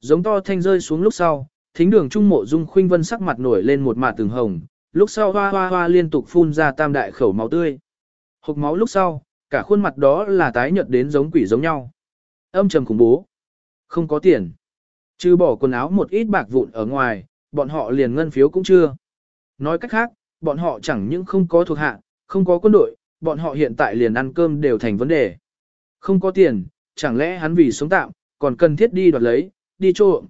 Giống to thanh rơi xuống lúc sau, thính đường trung mộ Dung Khuynh Vân sắc mặt nổi lên một mạt từng hồng, lúc sau hoa hoa hoa liên tục phun ra tam đại khẩu máu tươi. Hộc máu lúc sau, cả khuôn mặt đó là tái nhợt đến giống quỷ giống nhau. Âm trầm khủng bố. Không có tiền. Trừ bỏ quần áo một ít bạc vụn ở ngoài, bọn họ liền ngân phiếu cũng chưa. Nói cách khác, bọn họ chẳng những không có thuộc hạ, không có quân đội, bọn họ hiện tại liền ăn cơm đều thành vấn đề. Không có tiền, chẳng lẽ hắn vì sống tạm, còn cần thiết đi đoạt lấy, đi trộm.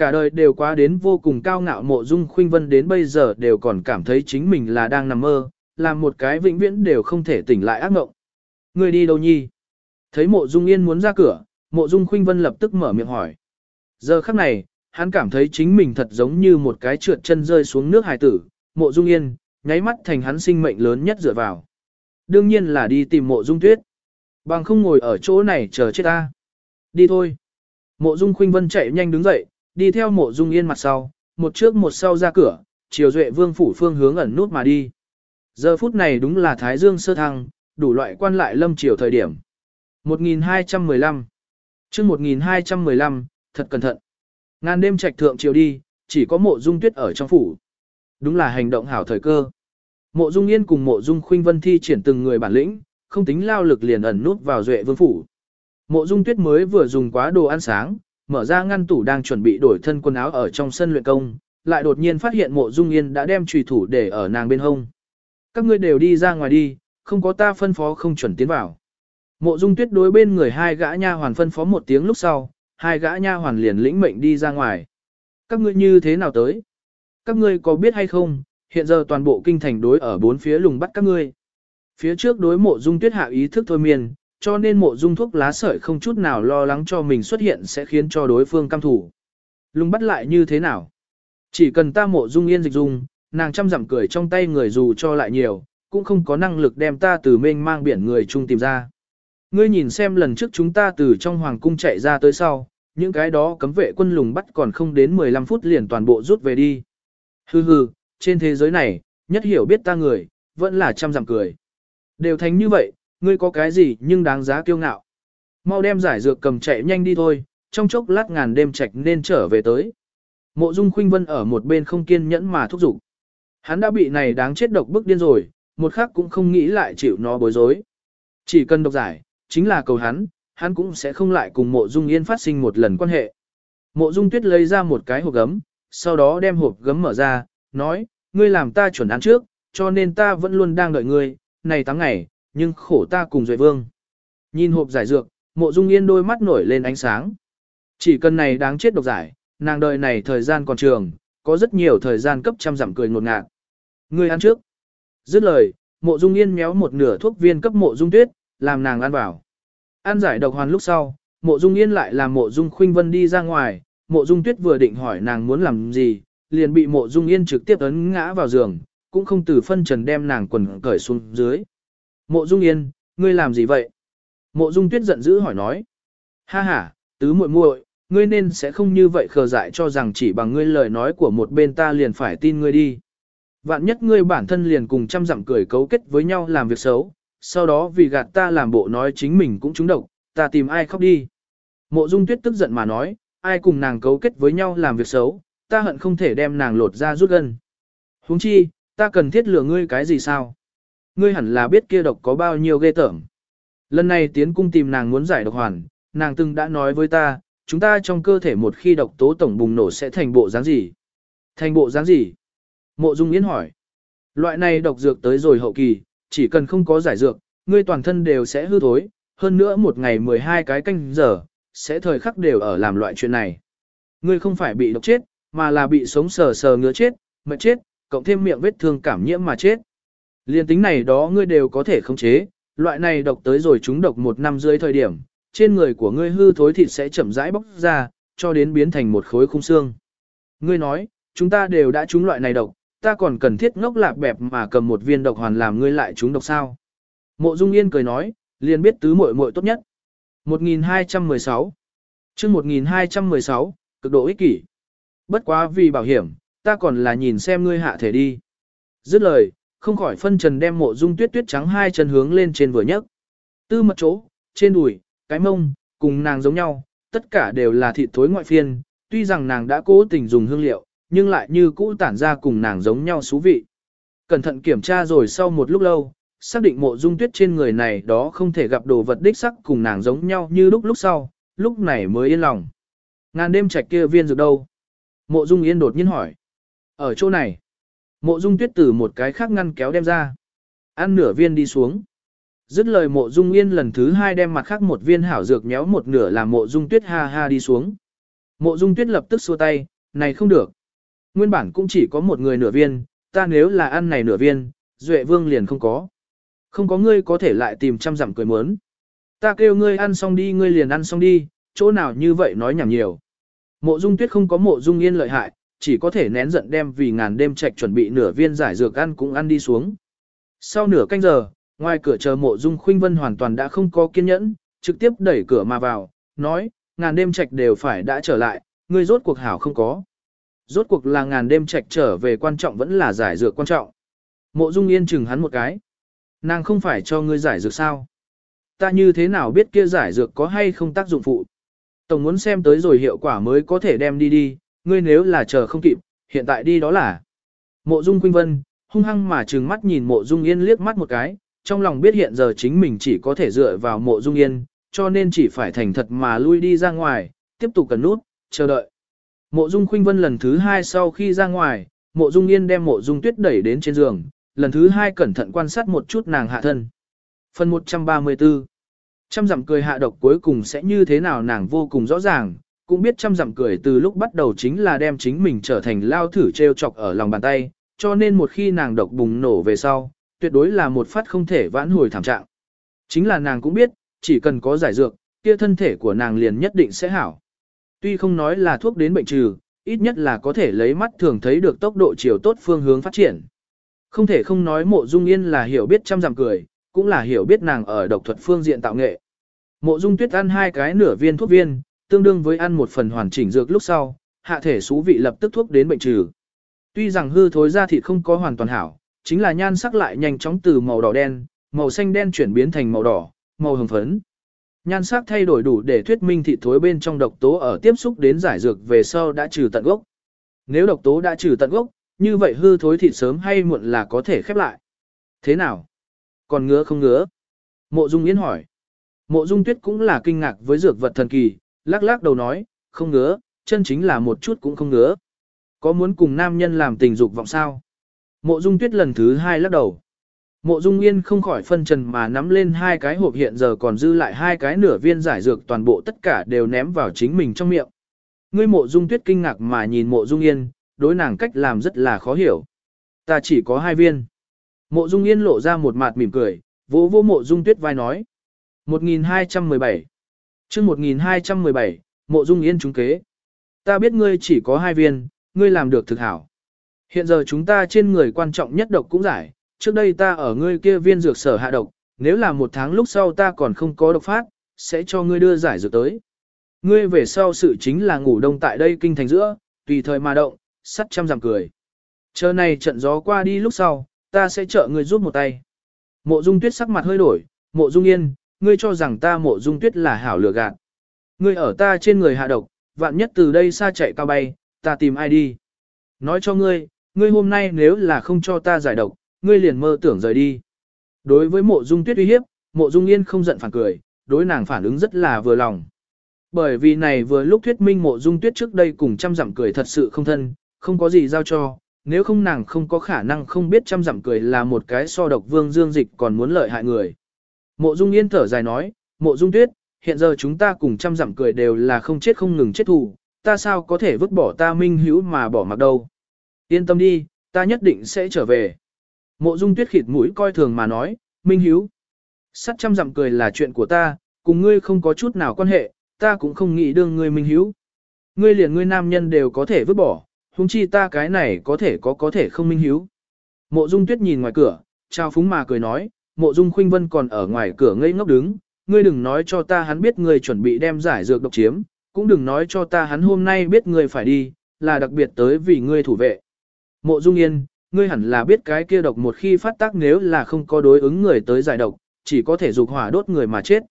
Cả đời đều quá đến vô cùng cao ngạo mộ dung khuynh vân đến bây giờ đều còn cảm thấy chính mình là đang nằm mơ, làm một cái vĩnh viễn đều không thể tỉnh lại ác mộng. Người đi đâu nhi? Thấy mộ dung yên muốn ra cửa, mộ dung khuynh vân lập tức mở miệng hỏi. Giờ khắc này, hắn cảm thấy chính mình thật giống như một cái trượt chân rơi xuống nước hài tử, mộ dung yên, nháy mắt thành hắn sinh mệnh lớn nhất dựa vào. Đương nhiên là đi tìm mộ dung tuyết. Bằng không ngồi ở chỗ này chờ chết ta. Đi thôi. Mộ dung khuynh vân chạy nhanh đứng dậy, đi theo mộ dung yên mặt sau, một trước một sau ra cửa, chiều duệ vương phủ phương hướng ẩn nút mà đi. Giờ phút này đúng là Thái Dương sơ thăng, đủ loại quan lại lâm chiều thời điểm. 1215 chương 1215, thật cẩn thận. Ngàn đêm trạch thượng chiều đi, chỉ có mộ dung tuyết ở trong phủ. Đúng là hành động hảo thời cơ. Mộ dung yên cùng mộ dung khuynh vân thi triển từng người bản lĩnh, không tính lao lực liền ẩn nút vào duệ vương phủ. Mộ dung tuyết mới vừa dùng quá đồ ăn sáng, mở ra ngăn tủ đang chuẩn bị đổi thân quần áo ở trong sân luyện công, lại đột nhiên phát hiện mộ dung yên đã đem trùy thủ để ở nàng bên hông. Các ngươi đều đi ra ngoài đi, không có ta phân phó không chuẩn tiến vào. Mộ dung tuyết đối bên người hai gã nha hoàn phân phó một tiếng lúc sau, hai gã nha hoàn liền lĩnh mệnh đi ra ngoài. Các ngươi như thế nào tới? Các ngươi có biết hay không, hiện giờ toàn bộ kinh thành đối ở bốn phía lùng bắt các ngươi. Phía trước đối mộ dung tuyết hạ ý thức thôi miên, cho nên mộ dung thuốc lá sợi không chút nào lo lắng cho mình xuất hiện sẽ khiến cho đối phương cam thủ. Lùng bắt lại như thế nào? Chỉ cần ta mộ dung yên dịch dung, nàng chăm dặm cười trong tay người dù cho lại nhiều, cũng không có năng lực đem ta từ mênh mang biển người chung tìm ra. Ngươi nhìn xem lần trước chúng ta từ trong hoàng cung chạy ra tới sau, những cái đó cấm vệ quân lùng bắt còn không đến 15 phút liền toàn bộ rút về đi. Hừ hừ, trên thế giới này, nhất hiểu biết ta người, vẫn là chăm dặm cười. Đều thành như vậy, ngươi có cái gì nhưng đáng giá kiêu ngạo. Mau đem giải dược cầm chạy nhanh đi thôi, trong chốc lát ngàn đêm trạch nên trở về tới. Mộ Dung Khuynh Vân ở một bên không kiên nhẫn mà thúc giục. Hắn đã bị này đáng chết độc bức điên rồi, một khắc cũng không nghĩ lại chịu nó bối rối. Chỉ cần độc giải, chính là cầu hắn, hắn cũng sẽ không lại cùng Mộ Dung Yên phát sinh một lần quan hệ. Mộ Dung Tuyết lấy ra một cái hộp gấm, sau đó đem hộp gấm mở ra, nói, ngươi làm ta chuẩn án trước, cho nên ta vẫn luôn đang đợi ngươi, này tháng ngày, nhưng khổ ta cùng Duệ Vương. Nhìn hộp giải dược, Mộ Dung Yên đôi mắt nổi lên ánh sáng. Chỉ cần này đáng chết độc giải, nàng đời này thời gian còn trường, có rất nhiều thời gian cấp trăm giảm cười ngột ngạt. Ngươi ăn trước. Dứt lời, Mộ Dung Yên méo một nửa thuốc viên cấp Mộ Dung Tuyết, làm nàng ăn vào. Ăn giải độc hoàn lúc sau, Mộ Dung Yên lại làm Mộ Dung Khuynh Vân đi ra ngoài, Mộ Dung Tuyết vừa định hỏi nàng muốn làm gì, liền bị Mộ Dung Yên trực tiếp ấn ngã vào giường, cũng không từ phân trần đem nàng quần cởi xuống dưới. Mộ Dung Yên, ngươi làm gì vậy? Mộ Dung Tuyết giận dữ hỏi nói. Ha ha, tứ muội muội, ngươi nên sẽ không như vậy khờ dại cho rằng chỉ bằng ngươi lời nói của một bên ta liền phải tin ngươi đi. Vạn nhất ngươi bản thân liền cùng trăm dặm cười cấu kết với nhau làm việc xấu, sau đó vì gạt ta làm bộ nói chính mình cũng trúng độc, ta tìm ai khóc đi. Mộ Dung Tuyết tức giận mà nói, ai cùng nàng cấu kết với nhau làm việc xấu, ta hận không thể đem nàng lột ra rút gân. Huống chi, ta cần thiết lừa ngươi cái gì sao? Ngươi hẳn là biết kia độc có bao nhiêu ghê tởm. Lần này tiến cung tìm nàng muốn giải độc hoàn, nàng từng đã nói với ta, chúng ta trong cơ thể một khi độc tố tổng bùng nổ sẽ thành bộ dáng gì? Thành bộ dáng gì? Mộ Dung Yến hỏi. Loại này độc dược tới rồi hậu kỳ, chỉ cần không có giải dược, ngươi toàn thân đều sẽ hư thối, hơn nữa một ngày 12 cái canh giờ, sẽ thời khắc đều ở làm loại chuyện này. Ngươi không phải bị độc chết, mà là bị sống sờ sờ ngứa chết, mệt chết, cộng thêm miệng vết thương cảm nhiễm mà chết. Liên tính này đó ngươi đều có thể khống chế, loại này độc tới rồi chúng độc một năm dưới thời điểm, trên người của ngươi hư thối thịt sẽ chậm rãi bóc ra, cho đến biến thành một khối khung xương. Ngươi nói, chúng ta đều đã trúng loại này độc, ta còn cần thiết ngốc lạc bẹp mà cầm một viên độc hoàn làm ngươi lại trúng độc sao. Mộ Dung Yên cười nói, liền biết tứ muội muội tốt nhất. 1216 chương 1216, cực độ ích kỷ. Bất quá vì bảo hiểm, ta còn là nhìn xem ngươi hạ thể đi. Dứt lời, không khỏi phân trần đem mộ dung tuyết tuyết trắng hai chân hướng lên trên vừa nhấc. Tư mật chỗ, trên đùi, cái mông, cùng nàng giống nhau, tất cả đều là thịt thối ngoại phiên, tuy rằng nàng đã cố tình dùng hương liệu, nhưng lại như cũ tản ra cùng nàng giống nhau xú vị. Cẩn thận kiểm tra rồi sau một lúc lâu, xác định mộ dung tuyết trên người này đó không thể gặp đồ vật đích sắc cùng nàng giống nhau như lúc lúc sau, lúc này mới yên lòng. Ngàn đêm trạch kia viên dược đâu? Mộ dung yên đột nhiên hỏi. Ở chỗ này, mộ dung tuyết từ một cái khác ngăn kéo đem ra. Ăn nửa viên đi xuống. Dứt lời mộ dung yên lần thứ hai đem mặt khác một viên hảo dược méo một nửa làm mộ dung tuyết ha ha đi xuống. Mộ dung tuyết lập tức xua tay, này không được. Nguyên bản cũng chỉ có một người nửa viên, ta nếu là ăn này nửa viên, duệ vương liền không có. Không có ngươi có thể lại tìm trăm dặm cười mớn. Ta kêu ngươi ăn xong đi ngươi liền ăn xong đi, chỗ nào như vậy nói nhảm nhiều. Mộ dung tuyết không có mộ dung yên lợi hại, chỉ có thể nén giận đem vì ngàn đêm trạch chuẩn bị nửa viên giải dược ăn cũng ăn đi xuống. Sau nửa canh giờ, ngoài cửa chờ mộ dung khuynh vân hoàn toàn đã không có kiên nhẫn, trực tiếp đẩy cửa mà vào, nói, ngàn đêm trạch đều phải đã trở lại, ngươi rốt cuộc hảo không có. Rốt cuộc là ngàn đêm trạch trở về quan trọng vẫn là giải dược quan trọng. Mộ dung yên chừng hắn một cái. Nàng không phải cho ngươi giải dược sao? Ta như thế nào biết kia giải dược có hay không tác dụng phụ? Tổng muốn xem tới rồi hiệu quả mới có thể đem đi đi, ngươi nếu là chờ không kịp, hiện tại đi đó là. Mộ Dung Quynh Vân, hung hăng mà trừng mắt nhìn Mộ Dung Yên liếc mắt một cái, trong lòng biết hiện giờ chính mình chỉ có thể dựa vào Mộ Dung Yên, cho nên chỉ phải thành thật mà lui đi ra ngoài, tiếp tục cần nút, chờ đợi. Mộ Dung Khuynh Vân lần thứ hai sau khi ra ngoài, Mộ Dung Yên đem Mộ Dung Tuyết đẩy đến trên giường, lần thứ hai cẩn thận quan sát một chút nàng hạ thân. Phần 134 Trăm dặm cười hạ độc cuối cùng sẽ như thế nào nàng vô cùng rõ ràng, cũng biết trăm dặm cười từ lúc bắt đầu chính là đem chính mình trở thành lao thử treo chọc ở lòng bàn tay, cho nên một khi nàng độc bùng nổ về sau, tuyệt đối là một phát không thể vãn hồi thảm trạng. Chính là nàng cũng biết, chỉ cần có giải dược, kia thân thể của nàng liền nhất định sẽ hảo. Tuy không nói là thuốc đến bệnh trừ, ít nhất là có thể lấy mắt thường thấy được tốc độ chiều tốt phương hướng phát triển. Không thể không nói mộ dung yên là hiểu biết trăm dặm cười, cũng là hiểu biết nàng ở độc thuật phương diện tạo nghệ. Mộ dung tuyết ăn hai cái nửa viên thuốc viên, tương đương với ăn một phần hoàn chỉnh dược lúc sau, hạ thể xú vị lập tức thuốc đến bệnh trừ. Tuy rằng hư thối ra thịt không có hoàn toàn hảo, chính là nhan sắc lại nhanh chóng từ màu đỏ đen, màu xanh đen chuyển biến thành màu đỏ, màu hồng phấn. Nhan sắc thay đổi đủ để thuyết minh thịt thối bên trong độc tố ở tiếp xúc đến giải dược về sau đã trừ tận gốc. Nếu độc tố đã trừ tận gốc, như vậy hư thối thịt sớm hay muộn là có thể khép lại. Thế nào? Còn ngứa không ngứa? Mộ Dung Yến hỏi. Mộ Dung Tuyết cũng là kinh ngạc với dược vật thần kỳ, lắc lắc đầu nói, không ngứa, chân chính là một chút cũng không ngứa. Có muốn cùng nam nhân làm tình dục vọng sao? Mộ Dung Tuyết lần thứ hai lắc đầu. Mộ Dung Yên không khỏi phân trần mà nắm lên hai cái hộp hiện giờ còn dư lại hai cái nửa viên giải dược toàn bộ tất cả đều ném vào chính mình trong miệng. Ngươi Mộ Dung Tuyết kinh ngạc mà nhìn Mộ Dung Yên, đối nàng cách làm rất là khó hiểu. Ta chỉ có hai viên. Mộ Dung Yên lộ ra một mặt mỉm cười, vỗ vỗ Mộ Dung Tuyết vai nói. 1217 chương 1217, Mộ Dung Yên trúng kế. Ta biết ngươi chỉ có hai viên, ngươi làm được thực hảo. Hiện giờ chúng ta trên người quan trọng nhất độc cũng giải, trước đây ta ở ngươi kia viên dược sở hạ độc, nếu là một tháng lúc sau ta còn không có độc phát, sẽ cho ngươi đưa giải dược tới. Ngươi về sau sự chính là ngủ đông tại đây kinh thành giữa, tùy thời mà động, sắt trăm giảm cười. Chờ này trận gió qua đi lúc sau, ta sẽ trợ ngươi giúp một tay. Mộ dung tuyết sắc mặt hơi đổi, mộ dung yên, ngươi cho rằng ta mộ dung tuyết là hảo lừa gạt. Ngươi ở ta trên người hạ độc, vạn nhất từ đây xa chạy cao bay, ta tìm ai đi. Nói cho ngươi, ngươi hôm nay nếu là không cho ta giải độc, ngươi liền mơ tưởng rời đi. Đối với mộ dung tuyết uy hiếp, mộ dung yên không giận phản cười, đối nàng phản ứng rất là vừa lòng. Bởi vì này vừa lúc thuyết minh mộ dung tuyết trước đây cùng trăm dặm cười thật sự không thân, không có gì giao cho, nếu không nàng không có khả năng không biết trăm dặm cười là một cái so độc vương dương dịch còn muốn lợi hại người. Mộ dung yên thở dài nói, mộ dung tuyết, hiện giờ chúng ta cùng trăm dặm cười đều là không chết không ngừng chết thù, ta sao có thể vứt bỏ ta minh hữu mà bỏ mặc đâu. Yên tâm đi, ta nhất định sẽ trở về. Mộ dung tuyết khịt mũi coi thường mà nói, minh hữu. Sắt trăm dặm cười là chuyện của ta, cùng ngươi không có chút nào quan hệ, ta cũng không nghĩ đương ngươi minh hữu. Ngươi liền ngươi nam nhân đều có thể vứt bỏ, huống chi ta cái này có thể có có thể không minh hữu. Mộ dung tuyết nhìn ngoài cửa, trao phúng mà cười nói, mộ dung khuynh vân còn ở ngoài cửa ngây ngốc đứng, ngươi đừng nói cho ta hắn biết ngươi chuẩn bị đem giải dược độc chiếm, cũng đừng nói cho ta hắn hôm nay biết ngươi phải đi, là đặc biệt tới vì ngươi thủ vệ. Mộ dung yên, ngươi hẳn là biết cái kia độc một khi phát tác nếu là không có đối ứng người tới giải độc, chỉ có thể dục hỏa đốt người mà chết.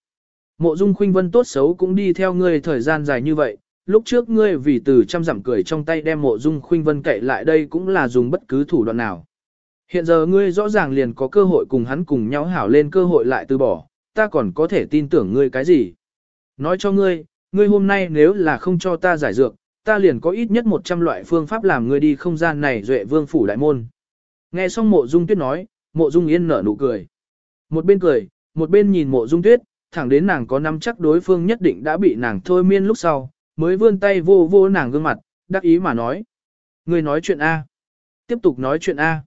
Mộ dung khuynh vân tốt xấu cũng đi theo ngươi thời gian dài như vậy, lúc trước ngươi vì từ trăm giảm cười trong tay đem mộ dung khuynh vân cậy lại đây cũng là dùng bất cứ thủ đoạn nào. Hiện giờ ngươi rõ ràng liền có cơ hội cùng hắn cùng nhau hảo lên cơ hội lại từ bỏ, ta còn có thể tin tưởng ngươi cái gì. Nói cho ngươi, ngươi hôm nay nếu là không cho ta giải dược, ta liền có ít nhất 100 loại phương pháp làm ngươi đi không gian này duệ vương phủ đại môn. Nghe xong mộ dung tuyết nói, mộ dung yên nở nụ cười. Một bên cười, một bên nhìn mộ dung tuyết, thẳng đến nàng có nắm chắc đối phương nhất định đã bị nàng thôi miên lúc sau, mới vươn tay vô vô nàng gương mặt, đắc ý mà nói. Ngươi nói chuyện A. Tiếp tục nói chuyện A.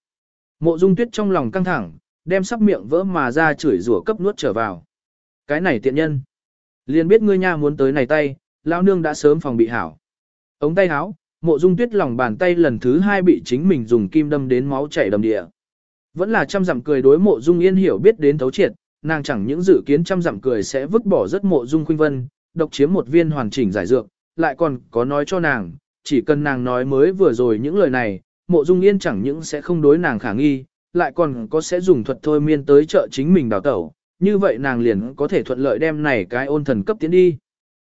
Mộ dung tuyết trong lòng căng thẳng, đem sắp miệng vỡ mà ra chửi rủa cấp nuốt trở vào. Cái này tiện nhân. Liền biết ngươi nha muốn tới này tay, lão nương đã sớm phòng bị hảo. Ống tay áo, mộ dung tuyết lòng bàn tay lần thứ hai bị chính mình dùng kim đâm đến máu chảy đầm địa. Vẫn là trăm dặm cười đối mộ dung yên hiểu biết đến thấu triệt, nàng chẳng những dự kiến trăm dặm cười sẽ vứt bỏ rất mộ dung khuynh vân, độc chiếm một viên hoàn chỉnh giải dược, lại còn có nói cho nàng, chỉ cần nàng nói mới vừa rồi những lời này, mộ dung yên chẳng những sẽ không đối nàng khả nghi, lại còn có sẽ dùng thuật thôi miên tới trợ chính mình đào tẩu, như vậy nàng liền có thể thuận lợi đem này cái ôn thần cấp tiến đi.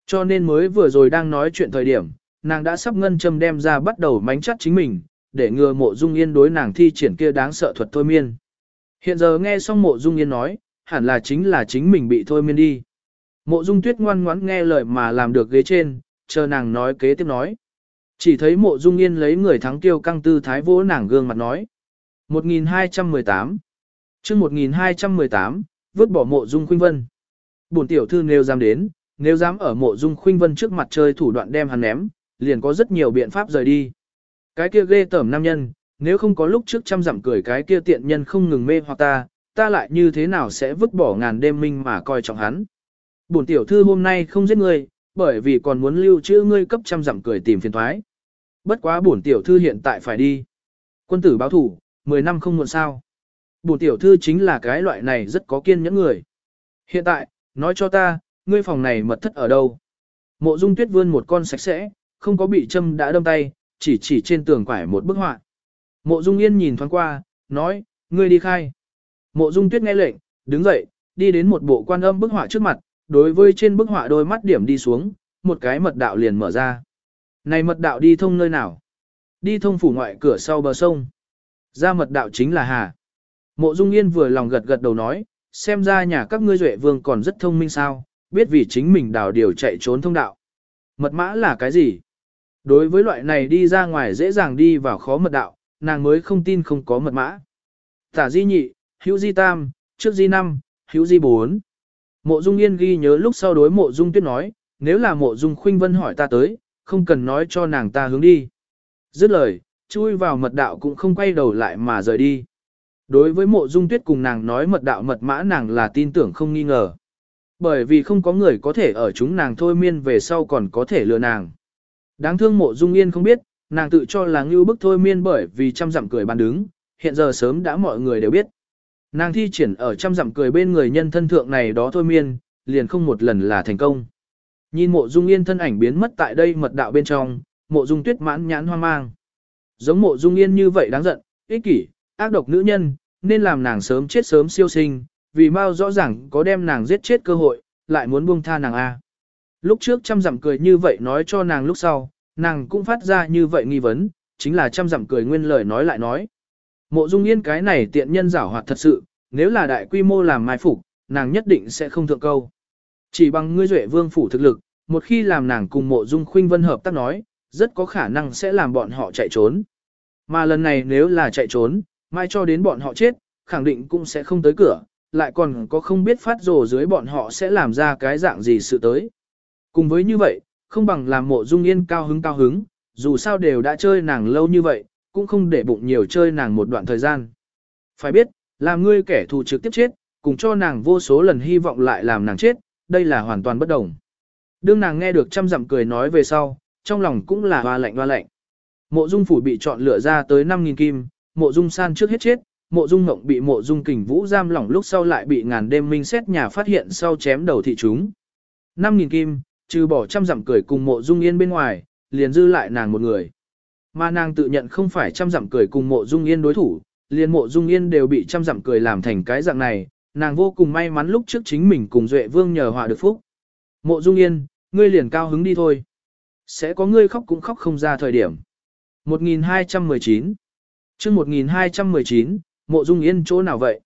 Cho nên mới vừa rồi đang nói chuyện thời điểm, nàng đã sắp ngân châm đem ra bắt đầu mánh chắt chính mình, để ngừa mộ dung yên đối nàng thi triển kia đáng sợ thuật thôi miên. Hiện giờ nghe xong mộ dung yên nói, hẳn là chính là chính mình bị thôi miên đi. Mộ dung tuyết ngoan ngoãn nghe lời mà làm được ghế trên, chờ nàng nói kế tiếp nói. Chỉ thấy mộ dung yên lấy người thắng tiêu căng tư thái vỗ nàng gương mặt nói. 1218 chương 1218, vứt bỏ mộ dung khuynh vân. Bổn tiểu thư nếu dám đến, nếu dám ở mộ dung khuynh vân trước mặt chơi thủ đoạn đem hắn ném, liền có rất nhiều biện pháp rời đi. Cái kia ghê tởm nam nhân, nếu không có lúc trước trăm dặm cười cái kia tiện nhân không ngừng mê hoặc ta, ta lại như thế nào sẽ vứt bỏ ngàn đêm minh mà coi trọng hắn. Bổn tiểu thư hôm nay không giết ngươi, bởi vì còn muốn lưu trữ ngươi cấp trăm dặm cười tìm phiền thoái. Bất quá bổn tiểu thư hiện tại phải đi. Quân tử báo thủ, 10 năm không muộn sao. Bổn tiểu thư chính là cái loại này rất có kiên nhẫn người. Hiện tại, nói cho ta, ngươi phòng này mật thất ở đâu? Mộ dung tuyết vươn một con sạch sẽ, không có bị châm đã đâm tay, chỉ chỉ trên tường quải một bức họa. Mộ dung yên nhìn thoáng qua, nói, ngươi đi khai. Mộ dung tuyết nghe lệnh, đứng dậy, đi đến một bộ quan âm bức họa trước mặt, đối với trên bức họa đôi mắt điểm đi xuống, một cái mật đạo liền mở ra. Này mật đạo đi thông nơi nào? Đi thông phủ ngoại cửa sau bờ sông. Ra mật đạo chính là Hà. Mộ Dung Yên vừa lòng gật gật đầu nói, xem ra nhà các ngươi duệ vương còn rất thông minh sao, biết vì chính mình đào điều chạy trốn thông đạo. Mật mã là cái gì? Đối với loại này đi ra ngoài dễ dàng đi vào khó mật đạo, nàng mới không tin không có mật mã. Tả di nhị, hữu di tam, trước di năm, hữu di bốn. Mộ Dung Yên ghi nhớ lúc sau đối mộ Dung Tuyết nói, nếu là mộ Dung Khuynh Vân hỏi ta tới, không cần nói cho nàng ta hướng đi. Dứt lời, chui vào mật đạo cũng không quay đầu lại mà rời đi. Đối với mộ Dung Tuyết cùng nàng nói mật đạo mật mã nàng là tin tưởng không nghi ngờ. Bởi vì không có người có thể ở chúng nàng thôi miên về sau còn có thể lừa nàng. Đáng thương mộ Dung Yên không biết, nàng tự cho là ngưu bức thôi miên bởi vì trăm dặm cười bàn đứng, hiện giờ sớm đã mọi người đều biết. Nàng thi triển ở trăm dặm cười bên người nhân thân thượng này đó thôi miên, liền không một lần là thành công. Nhìn mộ dung yên thân ảnh biến mất tại đây mật đạo bên trong, mộ dung tuyết mãn nhãn hoang mang. Giống mộ dung yên như vậy đáng giận, ích kỷ, ác độc nữ nhân, nên làm nàng sớm chết sớm siêu sinh, vì mau rõ ràng có đem nàng giết chết cơ hội, lại muốn buông tha nàng A. Lúc trước trăm dặm cười như vậy nói cho nàng lúc sau, nàng cũng phát ra như vậy nghi vấn, chính là trăm dặm cười nguyên lời nói lại nói. Mộ Dung Yên cái này tiện nhân giảo hoạt thật sự, nếu là đại quy mô làm mai phục, nàng nhất định sẽ không thượng câu. Chỉ bằng ngươi duệ vương phủ thực lực, một khi làm nàng cùng mộ dung khuynh vân hợp tác nói, rất có khả năng sẽ làm bọn họ chạy trốn. Mà lần này nếu là chạy trốn, mai cho đến bọn họ chết, khẳng định cũng sẽ không tới cửa, lại còn có không biết phát rồ dưới bọn họ sẽ làm ra cái dạng gì sự tới. Cùng với như vậy, không bằng làm mộ dung yên cao hứng cao hứng, dù sao đều đã chơi nàng lâu như vậy, cũng không để bụng nhiều chơi nàng một đoạn thời gian. Phải biết, làm ngươi kẻ thù trực tiếp chết, cùng cho nàng vô số lần hy vọng lại làm nàng chết, đây là hoàn toàn bất đồng. Đương nàng nghe được trăm dặm cười nói về sau, trong lòng cũng là hoa lạnh hoa lạnh. Mộ dung phủ bị chọn lựa ra tới 5.000 kim, mộ dung san trước hết chết, mộ dung ngộng bị mộ dung kình vũ giam lỏng lúc sau lại bị ngàn đêm minh xét nhà phát hiện sau chém đầu thị chúng. 5.000 kim, trừ bỏ trăm dặm cười cùng mộ dung yên bên ngoài, liền dư lại nàng một người. Mà nàng tự nhận không phải trăm dặm cười cùng mộ dung yên đối thủ, liền mộ dung yên đều bị trăm dặm cười làm thành cái dạng này, nàng vô cùng may mắn lúc trước chính mình cùng Duệ Vương nhờ họa được phúc. Mộ dung yên, ngươi liền cao hứng đi thôi. Sẽ có ngươi khóc cũng khóc không ra thời điểm. 1219 chương 1219, mộ dung yên chỗ nào vậy?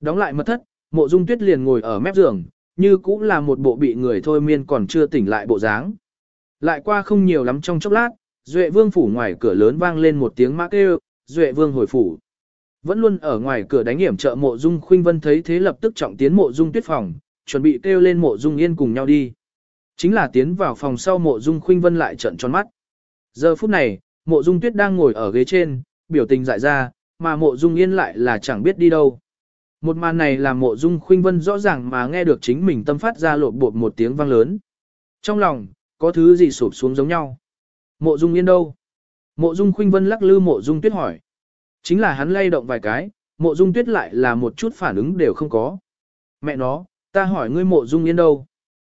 Đóng lại mật thất, mộ dung tuyết liền ngồi ở mép giường, như cũng là một bộ bị người thôi miên còn chưa tỉnh lại bộ dáng. Lại qua không nhiều lắm trong chốc lát, Duệ Vương phủ ngoài cửa lớn vang lên một tiếng mã kêu, Duệ Vương hồi phủ. Vẫn luôn ở ngoài cửa đánh hiểm trợ mộ dung khuynh vân thấy thế lập tức trọng tiến mộ dung tuyết phòng, chuẩn bị kêu lên mộ dung yên cùng nhau đi. Chính là tiến vào phòng sau mộ dung khuynh vân lại trận tròn mắt. Giờ phút này, mộ dung tuyết đang ngồi ở ghế trên, biểu tình dại ra, mà mộ dung yên lại là chẳng biết đi đâu. Một màn này làm mộ dung khuynh vân rõ ràng mà nghe được chính mình tâm phát ra lộn bột một tiếng vang lớn. Trong lòng, có thứ gì sụp xuống giống nhau. Mộ dung yên đâu? Mộ dung khuynh vân lắc lư mộ dung tuyết hỏi. Chính là hắn lay động vài cái, mộ dung tuyết lại là một chút phản ứng đều không có. Mẹ nó, ta hỏi ngươi mộ dung yên đâu?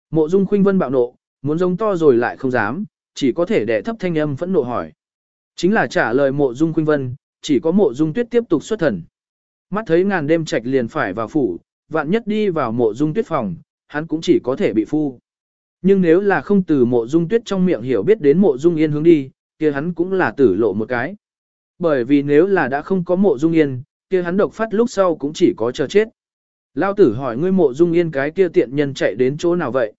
Mộ dung khuynh vân bạo nộ, muốn giống to rồi lại không dám, chỉ có thể đẻ thấp thanh âm phẫn nộ hỏi. Chính là trả lời mộ dung khuynh vân, chỉ có mộ dung tuyết tiếp tục xuất thần. Mắt thấy ngàn đêm trạch liền phải vào phủ, vạn nhất đi vào mộ dung tuyết phòng, hắn cũng chỉ có thể bị phu. Nhưng nếu là không từ mộ dung tuyết trong miệng hiểu biết đến mộ dung yên hướng đi, kia hắn cũng là tử lộ một cái. Bởi vì nếu là đã không có mộ dung yên, kia hắn độc phát lúc sau cũng chỉ có chờ chết. Lao tử hỏi ngươi mộ dung yên cái kia tiện nhân chạy đến chỗ nào vậy?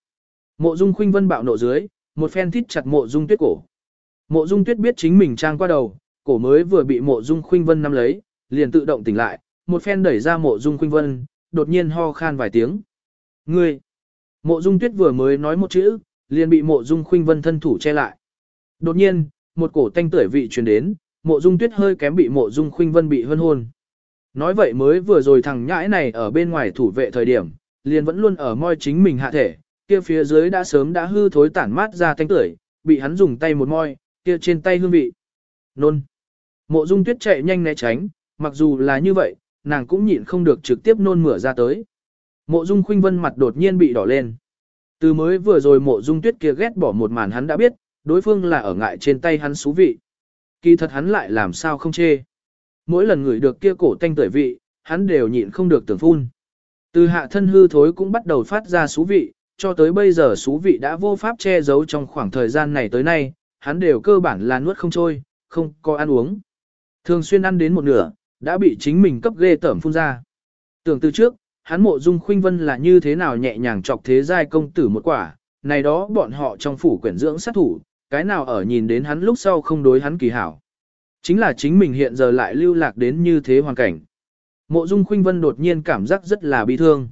Mộ dung khuynh vân bạo nộ dưới, một phen thít chặt mộ dung tuyết cổ. Mộ dung tuyết biết chính mình trang qua đầu, cổ mới vừa bị mộ dung khuynh vân nắm lấy, liền tự động tỉnh lại, một phen đẩy ra mộ dung khuynh vân, đột nhiên ho khan vài tiếng. Ngươi! Mộ dung tuyết vừa mới nói một chữ, liền bị mộ dung khuynh vân thân thủ che lại. Đột nhiên, một cổ tanh tưởi vị truyền đến, mộ dung tuyết hơi kém bị mộ dung khuynh vân bị hân hôn. Nói vậy mới vừa rồi thằng nhãi này ở bên ngoài thủ vệ thời điểm, liền vẫn luôn ở môi chính mình hạ thể, kia phía dưới đã sớm đã hư thối tản mát ra tanh tưởi, bị hắn dùng tay một môi, kia trên tay hương vị. Nôn. Mộ dung tuyết chạy nhanh né tránh, mặc dù là như vậy, nàng cũng nhịn không được trực tiếp nôn mửa ra tới. Mộ dung khuynh vân mặt đột nhiên bị đỏ lên. Từ mới vừa rồi mộ dung tuyết kia ghét bỏ một màn hắn đã biết, đối phương là ở ngại trên tay hắn xú vị. Kỳ thật hắn lại làm sao không chê. Mỗi lần ngửi được kia cổ tanh tuổi vị, hắn đều nhịn không được tưởng phun. Từ hạ thân hư thối cũng bắt đầu phát ra xú vị, cho tới bây giờ xú vị đã vô pháp che giấu trong khoảng thời gian này tới nay, hắn đều cơ bản là nuốt không trôi, không có ăn uống. Thường xuyên ăn đến một nửa, đã bị chính mình cấp ghê tởm phun ra. Tưởng từ trước, hắn mộ dung khuynh vân là như thế nào nhẹ nhàng chọc thế giai công tử một quả, này đó bọn họ trong phủ quyển dưỡng sát thủ, cái nào ở nhìn đến hắn lúc sau không đối hắn kỳ hảo. Chính là chính mình hiện giờ lại lưu lạc đến như thế hoàn cảnh. Mộ dung khuynh vân đột nhiên cảm giác rất là bi thương.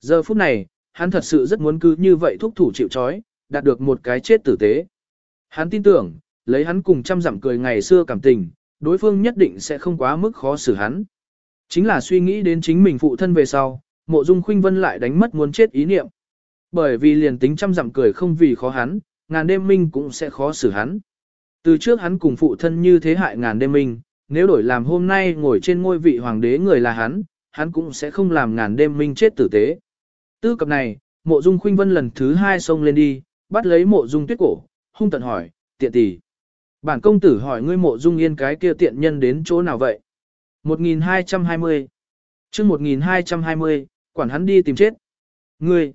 Giờ phút này, hắn thật sự rất muốn cứ như vậy thúc thủ chịu chói, đạt được một cái chết tử tế. Hắn tin tưởng, lấy hắn cùng trăm dặm cười ngày xưa cảm tình, đối phương nhất định sẽ không quá mức khó xử hắn. Chính là suy nghĩ đến chính mình phụ thân về sau, mộ dung khuynh vân lại đánh mất muốn chết ý niệm. Bởi vì liền tính trăm dặm cười không vì khó hắn, ngàn đêm minh cũng sẽ khó xử hắn. Từ trước hắn cùng phụ thân như thế hại ngàn đêm minh, nếu đổi làm hôm nay ngồi trên ngôi vị hoàng đế người là hắn, hắn cũng sẽ không làm ngàn đêm minh chết tử tế. Tư cập này, mộ dung khuynh vân lần thứ hai xông lên đi, bắt lấy mộ dung tuyết cổ, hung tận hỏi, tiện tỷ. Bản công tử hỏi ngươi mộ dung yên cái kia tiện nhân đến chỗ nào vậy? 1220 chương 1220, quản hắn đi tìm chết. Ngươi,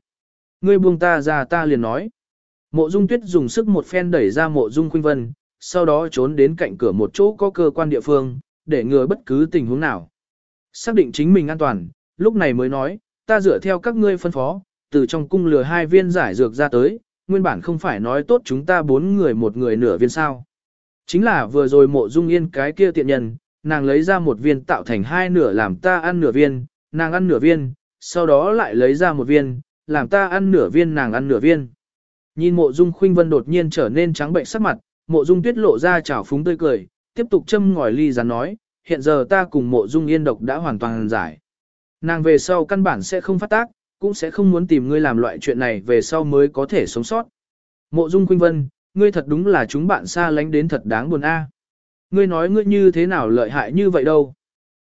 ngươi buông ta ra ta liền nói. Mộ dung tuyết dùng sức một phen đẩy ra mộ dung khuynh vân, sau đó trốn đến cạnh cửa một chỗ có cơ quan địa phương, để ngừa bất cứ tình huống nào. Xác định chính mình an toàn, lúc này mới nói, ta dựa theo các ngươi phân phó, từ trong cung lừa hai viên giải dược ra tới, nguyên bản không phải nói tốt chúng ta bốn người một người nửa viên sao. Chính là vừa rồi mộ dung yên cái kia tiện nhân, nàng lấy ra một viên tạo thành hai nửa làm ta ăn nửa viên, nàng ăn nửa viên, sau đó lại lấy ra một viên, làm ta ăn nửa viên nàng ăn nửa viên. Nhìn mộ dung khuynh vân đột nhiên trở nên trắng bệnh sắc mặt, mộ dung tuyết lộ ra chảo phúng tươi cười, tiếp tục châm ngòi ly rắn nói, hiện giờ ta cùng mộ dung yên độc đã hoàn toàn giải. Nàng về sau căn bản sẽ không phát tác, cũng sẽ không muốn tìm ngươi làm loại chuyện này về sau mới có thể sống sót. Mộ dung khuynh vân, ngươi thật đúng là chúng bạn xa lánh đến thật đáng buồn a. Ngươi nói ngươi như thế nào lợi hại như vậy đâu.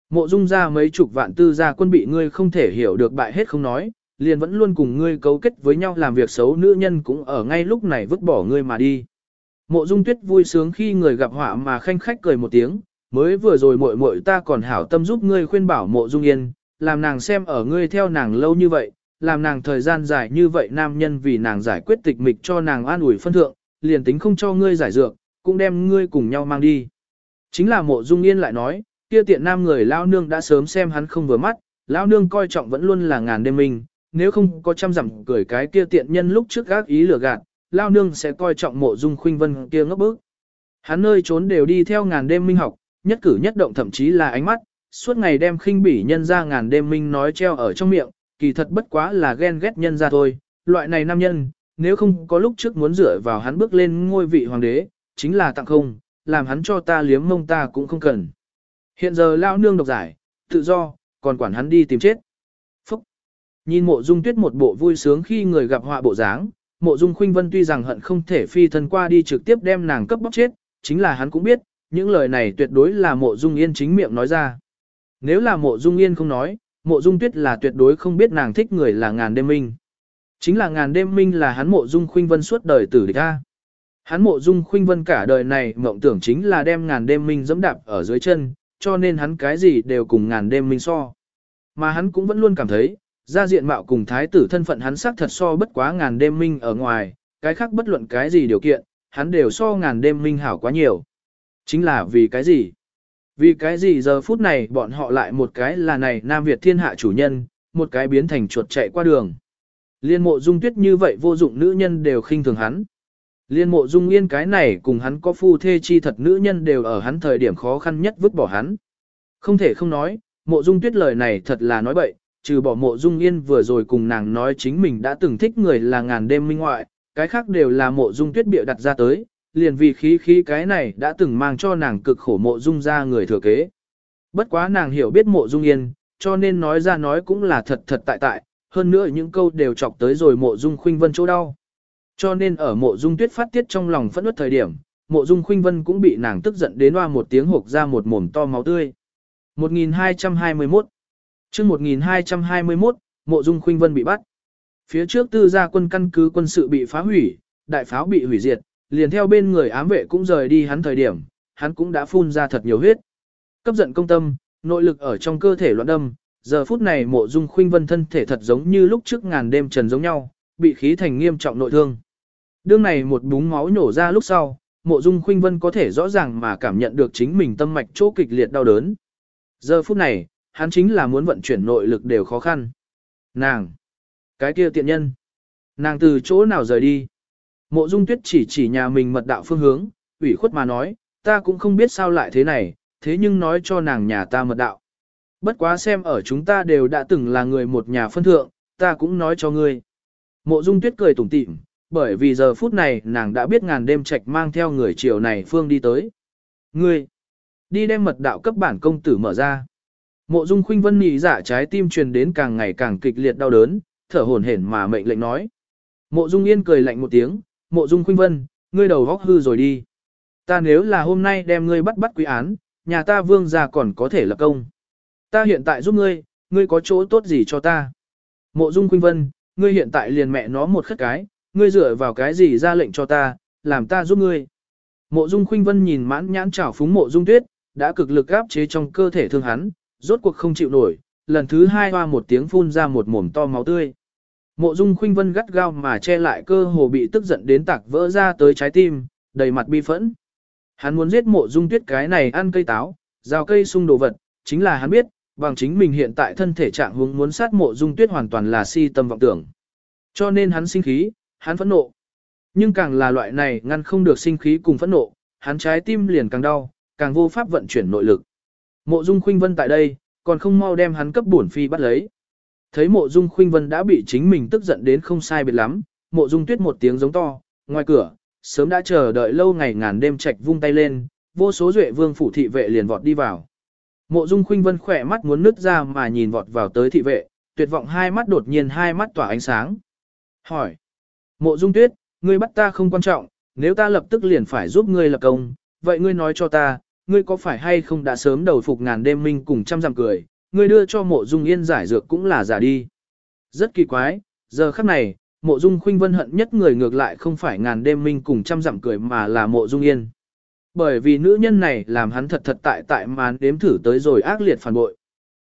Mộ dung ra mấy chục vạn tư gia quân bị ngươi không thể hiểu được bại hết không nói, liền vẫn luôn cùng ngươi cấu kết với nhau làm việc xấu nữ nhân cũng ở ngay lúc này vứt bỏ ngươi mà đi. Mộ dung tuyết vui sướng khi người gặp họa mà khanh khách cười một tiếng, mới vừa rồi muội muội ta còn hảo tâm giúp ngươi khuyên bảo mộ dung yên, làm nàng xem ở ngươi theo nàng lâu như vậy, làm nàng thời gian dài như vậy nam nhân vì nàng giải quyết tịch mịch cho nàng an ủi phân thượng, liền tính không cho ngươi giải dược, cũng đem ngươi cùng nhau mang đi. Chính là mộ dung yên lại nói, kia tiện nam người lao nương đã sớm xem hắn không vừa mắt, lao nương coi trọng vẫn luôn là ngàn đêm minh, nếu không có trăm dặm cười cái kia tiện nhân lúc trước gác ý lừa gạt, lao nương sẽ coi trọng mộ dung khuynh vân kia ngốc bức. Hắn nơi trốn đều đi theo ngàn đêm minh học, nhất cử nhất động thậm chí là ánh mắt, suốt ngày đem khinh bỉ nhân ra ngàn đêm minh nói treo ở trong miệng, kỳ thật bất quá là ghen ghét nhân ra thôi, loại này nam nhân, nếu không có lúc trước muốn dựa vào hắn bước lên ngôi vị hoàng đế, chính là tặng không, làm hắn cho ta liếm mông ta cũng không cần. Hiện giờ lao nương độc giải, tự do, còn quản hắn đi tìm chết. Nhìn mộ dung tuyết một bộ vui sướng khi người gặp họa bộ dáng, mộ dung khuynh vân tuy rằng hận không thể phi thân qua đi trực tiếp đem nàng cấp bóc chết, chính là hắn cũng biết, những lời này tuyệt đối là mộ dung yên chính miệng nói ra. Nếu là mộ dung yên không nói, mộ dung tuyết là tuyệt đối không biết nàng thích người là ngàn đêm minh. Chính là ngàn đêm minh là hắn mộ dung khuynh vân suốt đời tử địch a. Hắn mộ dung khuynh vân cả đời này mộng tưởng chính là đem ngàn đêm minh dẫm đạp ở dưới chân, cho nên hắn cái gì đều cùng ngàn đêm minh so. Mà hắn cũng vẫn luôn cảm thấy, ra diện mạo cùng thái tử thân phận hắn xác thật so bất quá ngàn đêm minh ở ngoài, cái khác bất luận cái gì điều kiện, hắn đều so ngàn đêm minh hảo quá nhiều. Chính là vì cái gì? Vì cái gì giờ phút này bọn họ lại một cái là này Nam Việt thiên hạ chủ nhân, một cái biến thành chuột chạy qua đường. Liên mộ dung tuyết như vậy vô dụng nữ nhân đều khinh thường hắn. Liên mộ dung yên cái này cùng hắn có phu thê chi thật nữ nhân đều ở hắn thời điểm khó khăn nhất vứt bỏ hắn. Không thể không nói, mộ dung tuyết lời này thật là nói bậy, trừ bỏ mộ dung yên vừa rồi cùng nàng nói chính mình đã từng thích người là ngàn đêm minh ngoại, cái khác đều là mộ dung tuyết bịa đặt ra tới, liền vì khí khí cái này đã từng mang cho nàng cực khổ mộ dung ra người thừa kế. Bất quá nàng hiểu biết mộ dung yên, cho nên nói ra nói cũng là thật thật tại tại, hơn nữa những câu đều chọc tới rồi mộ dung khuynh vân chỗ đau. Cho nên ở mộ dung tuyết phát tiết trong lòng phẫn nứt thời điểm, mộ dung khuynh vân cũng bị nàng tức giận đến hoa một tiếng hộp ra một mồm to máu tươi. 1221 chương 1221, mộ dung khuynh vân bị bắt. Phía trước tư gia quân căn cứ quân sự bị phá hủy, đại pháo bị hủy diệt, liền theo bên người ám vệ cũng rời đi hắn thời điểm, hắn cũng đã phun ra thật nhiều huyết. Cấp giận công tâm, nội lực ở trong cơ thể loạn đâm, giờ phút này mộ dung khuynh vân thân thể thật giống như lúc trước ngàn đêm trần giống nhau, bị khí thành nghiêm trọng nội thương. Đương này một búng máu nhổ ra lúc sau, mộ dung khuynh vân có thể rõ ràng mà cảm nhận được chính mình tâm mạch chỗ kịch liệt đau đớn. Giờ phút này, hắn chính là muốn vận chuyển nội lực đều khó khăn. Nàng! Cái kia tiện nhân! Nàng từ chỗ nào rời đi? Mộ dung tuyết chỉ chỉ nhà mình mật đạo phương hướng, ủy khuất mà nói, ta cũng không biết sao lại thế này, thế nhưng nói cho nàng nhà ta mật đạo. Bất quá xem ở chúng ta đều đã từng là người một nhà phân thượng, ta cũng nói cho ngươi. Mộ dung tuyết cười tủm tỉm, bởi vì giờ phút này nàng đã biết ngàn đêm trạch mang theo người chiều này phương đi tới. Ngươi, đi đem mật đạo cấp bản công tử mở ra. Mộ dung khuynh vân nhị giả dạ trái tim truyền đến càng ngày càng kịch liệt đau đớn, thở hổn hển mà mệnh lệnh nói. Mộ dung yên cười lạnh một tiếng, mộ dung khuynh vân, ngươi đầu góc hư rồi đi. Ta nếu là hôm nay đem ngươi bắt bắt quý án, nhà ta vương gia còn có thể lập công. Ta hiện tại giúp ngươi, ngươi có chỗ tốt gì cho ta? Mộ dung khuynh vân, ngươi hiện tại liền mẹ nó một khất cái, ngươi dựa vào cái gì ra lệnh cho ta, làm ta giúp ngươi. Mộ dung khuynh vân nhìn mãn nhãn trảo phúng mộ dung tuyết, đã cực lực áp chế trong cơ thể thương hắn, rốt cuộc không chịu nổi, lần thứ hai hoa một tiếng phun ra một mồm to máu tươi. Mộ dung khuynh vân gắt gao mà che lại cơ hồ bị tức giận đến tạc vỡ ra tới trái tim, đầy mặt bi phẫn. Hắn muốn giết mộ dung tuyết cái này ăn cây táo, rào cây sung đồ vật, chính là hắn biết, bằng chính mình hiện tại thân thể trạng huống muốn sát mộ dung tuyết hoàn toàn là si tâm vọng tưởng. Cho nên hắn sinh khí, hắn phẫn nộ. Nhưng càng là loại này ngăn không được sinh khí cùng phẫn nộ, hắn trái tim liền càng đau, càng vô pháp vận chuyển nội lực. Mộ Dung Khuynh Vân tại đây, còn không mau đem hắn cấp bổn phi bắt lấy. Thấy Mộ Dung Khuynh Vân đã bị chính mình tức giận đến không sai biệt lắm, Mộ Dung Tuyết một tiếng giống to, ngoài cửa, sớm đã chờ đợi lâu ngày ngàn đêm trạch vung tay lên, vô số duệ vương phủ thị vệ liền vọt đi vào. Mộ Dung Khuynh Vân khỏe mắt muốn nứt ra mà nhìn vọt vào tới thị vệ, tuyệt vọng hai mắt đột nhiên hai mắt tỏa ánh sáng. Hỏi: "Mộ Dung Tuyết, ngươi bắt ta không quan trọng, nếu ta lập tức liền phải giúp ngươi lập công, vậy ngươi nói cho ta, ngươi có phải hay không đã sớm đầu phục ngàn đêm minh cùng trăm dặm cười, ngươi đưa cho mộ dung yên giải dược cũng là giả đi. Rất kỳ quái, giờ khắc này, mộ dung khuynh vân hận nhất người ngược lại không phải ngàn đêm minh cùng trăm dặm cười mà là mộ dung yên. Bởi vì nữ nhân này làm hắn thật thật tại tại mà đếm thử tới rồi ác liệt phản bội.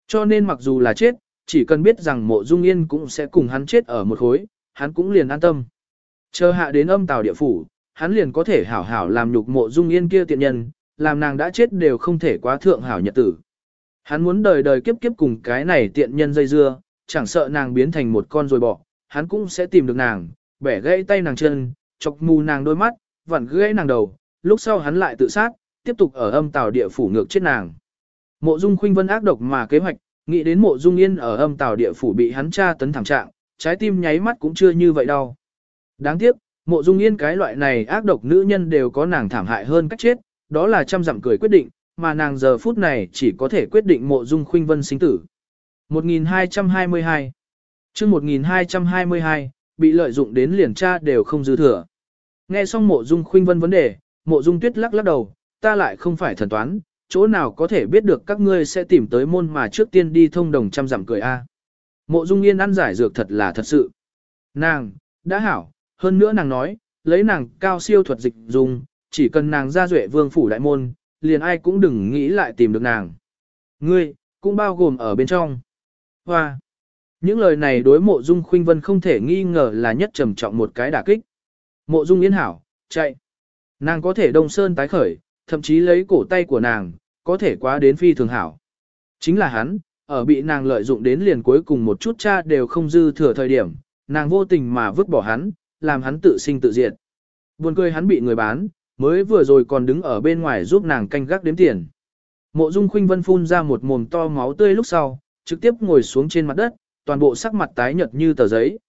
Cho nên mặc dù là chết, chỉ cần biết rằng mộ dung yên cũng sẽ cùng hắn chết ở một khối, hắn cũng liền an tâm. Chờ hạ đến âm tàu địa phủ, hắn liền có thể hảo hảo làm nhục mộ dung yên kia tiện nhân, làm nàng đã chết đều không thể quá thượng hảo nhật tử. Hắn muốn đời đời kiếp kiếp cùng cái này tiện nhân dây dưa, chẳng sợ nàng biến thành một con rồi bỏ, hắn cũng sẽ tìm được nàng, bẻ gãy tay nàng chân, chọc mù nàng đôi mắt, vặn gãy nàng đầu, lúc sau hắn lại tự sát, tiếp tục ở âm tàu địa phủ ngược chết nàng. Mộ Dung Khuynh Vân ác độc mà kế hoạch, nghĩ đến Mộ Dung Yên ở âm tàu địa phủ bị hắn tra tấn thảm trạng, trái tim nháy mắt cũng chưa như vậy đâu. Đáng tiếc, Mộ Dung Yên cái loại này ác độc nữ nhân đều có nàng thảm hại hơn cách chết, đó là trăm dặm cười quyết định, mà nàng giờ phút này chỉ có thể quyết định mộ dung khuynh vân sinh tử. 1222 chương 1222, bị lợi dụng đến liền tra đều không dư thừa. Nghe xong mộ dung khuynh vân vấn đề, mộ dung tuyết lắc lắc đầu, ta lại không phải thần toán, chỗ nào có thể biết được các ngươi sẽ tìm tới môn mà trước tiên đi thông đồng trăm dặm cười a. Mộ dung yên ăn giải dược thật là thật sự. Nàng, đã hảo, hơn nữa nàng nói, lấy nàng cao siêu thuật dịch dùng, chỉ cần nàng ra duệ vương phủ đại môn, liền ai cũng đừng nghĩ lại tìm được nàng. Ngươi, cũng bao gồm ở bên trong. Hoa! Những lời này đối mộ dung khuynh vân không thể nghi ngờ là nhất trầm trọng một cái đả kích. Mộ dung yến hảo, chạy. Nàng có thể đông sơn tái khởi, thậm chí lấy cổ tay của nàng, có thể quá đến phi thường hảo. Chính là hắn, ở bị nàng lợi dụng đến liền cuối cùng một chút cha đều không dư thừa thời điểm, nàng vô tình mà vứt bỏ hắn, làm hắn tự sinh tự diệt. Buồn cười hắn bị người bán, mới vừa rồi còn đứng ở bên ngoài giúp nàng canh gác đếm tiền. Mộ Dung Khuynh Vân phun ra một mồm to máu tươi lúc sau, trực tiếp ngồi xuống trên mặt đất, toàn bộ sắc mặt tái nhợt như tờ giấy.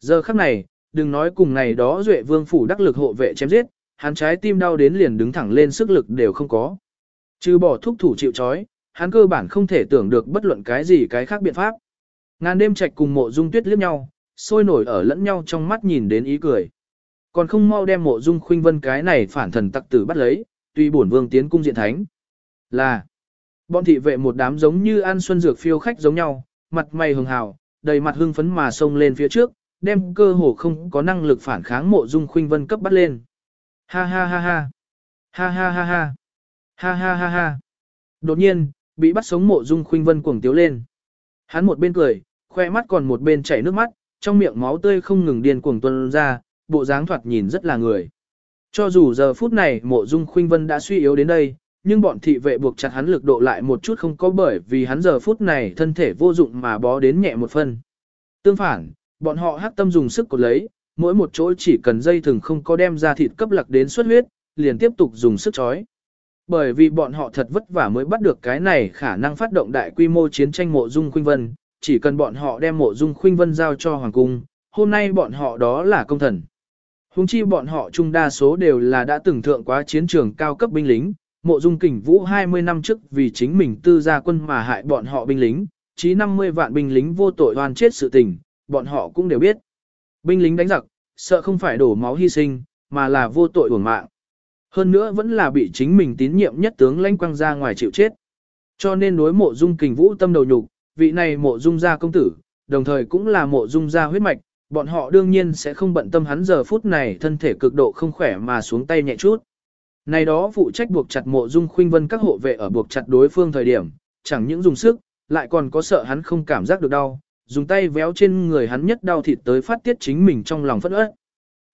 Giờ khắc này, đừng nói cùng này đó Duệ Vương phủ đắc lực hộ vệ chém giết, hắn trái tim đau đến liền đứng thẳng lên sức lực đều không có. Trừ bỏ thúc thủ chịu chói, hắn cơ bản không thể tưởng được bất luận cái gì cái khác biện pháp. Ngàn đêm trạch cùng mộ dung tuyết liếc nhau, sôi nổi ở lẫn nhau trong mắt nhìn đến ý cười. Còn không mau đem mộ dung khuynh vân cái này phản thần tặc tử bắt lấy, tuy bổn vương tiến cung diện thánh. Là, bọn thị vệ một đám giống như ăn xuân dược phiêu khách giống nhau, mặt mày hường hào, đầy mặt hưng phấn mà xông lên phía trước, đem cơ hồ không có năng lực phản kháng mộ dung khuynh vân cấp bắt lên. Ha ha ha ha. Ha ha ha ha. Ha ha ha ha. Đột nhiên, bị bắt sống mộ dung khuynh vân cuồng tiếu lên. Hắn một bên cười, khoe mắt còn một bên chảy nước mắt, trong miệng máu tươi không ngừng điên cuồng tuôn ra, bộ dáng thoạt nhìn rất là người. Cho dù giờ phút này mộ dung khuynh vân đã suy yếu đến đây, nhưng bọn thị vệ buộc chặt hắn lực độ lại một chút không có bởi vì hắn giờ phút này thân thể vô dụng mà bó đến nhẹ một phân. Tương phản, bọn họ hắc tâm dùng sức cột lấy, mỗi một chỗ chỉ cần dây thừng không có đem ra thịt cấp lặc đến xuất huyết, liền tiếp tục dùng sức chói. Bởi vì bọn họ thật vất vả mới bắt được cái này khả năng phát động đại quy mô chiến tranh mộ dung khuynh vân, chỉ cần bọn họ đem mộ dung khuynh vân giao cho hoàng cung, hôm nay bọn họ đó là công thần. Hùng chi bọn họ chung đa số đều là đã từng thượng quá chiến trường cao cấp binh lính, mộ dung kình vũ 20 năm trước vì chính mình tư gia quân mà hại bọn họ binh lính, chí 50 vạn binh lính vô tội oan chết sự tình, bọn họ cũng đều biết. Binh lính đánh giặc, sợ không phải đổ máu hy sinh, mà là vô tội uổng mạng. Hơn nữa vẫn là bị chính mình tín nhiệm nhất tướng lãnh quăng ra ngoài chịu chết. Cho nên đối mộ dung kình vũ tâm đầu nhục, vị này mộ dung gia công tử, đồng thời cũng là mộ dung gia huyết mạch, bọn họ đương nhiên sẽ không bận tâm hắn giờ phút này thân thể cực độ không khỏe mà xuống tay nhẹ chút. Này đó phụ trách buộc chặt mộ dung khuynh vân các hộ vệ ở buộc chặt đối phương thời điểm, chẳng những dùng sức, lại còn có sợ hắn không cảm giác được đau, dùng tay véo trên người hắn nhất đau thịt tới phát tiết chính mình trong lòng phẫn ớt.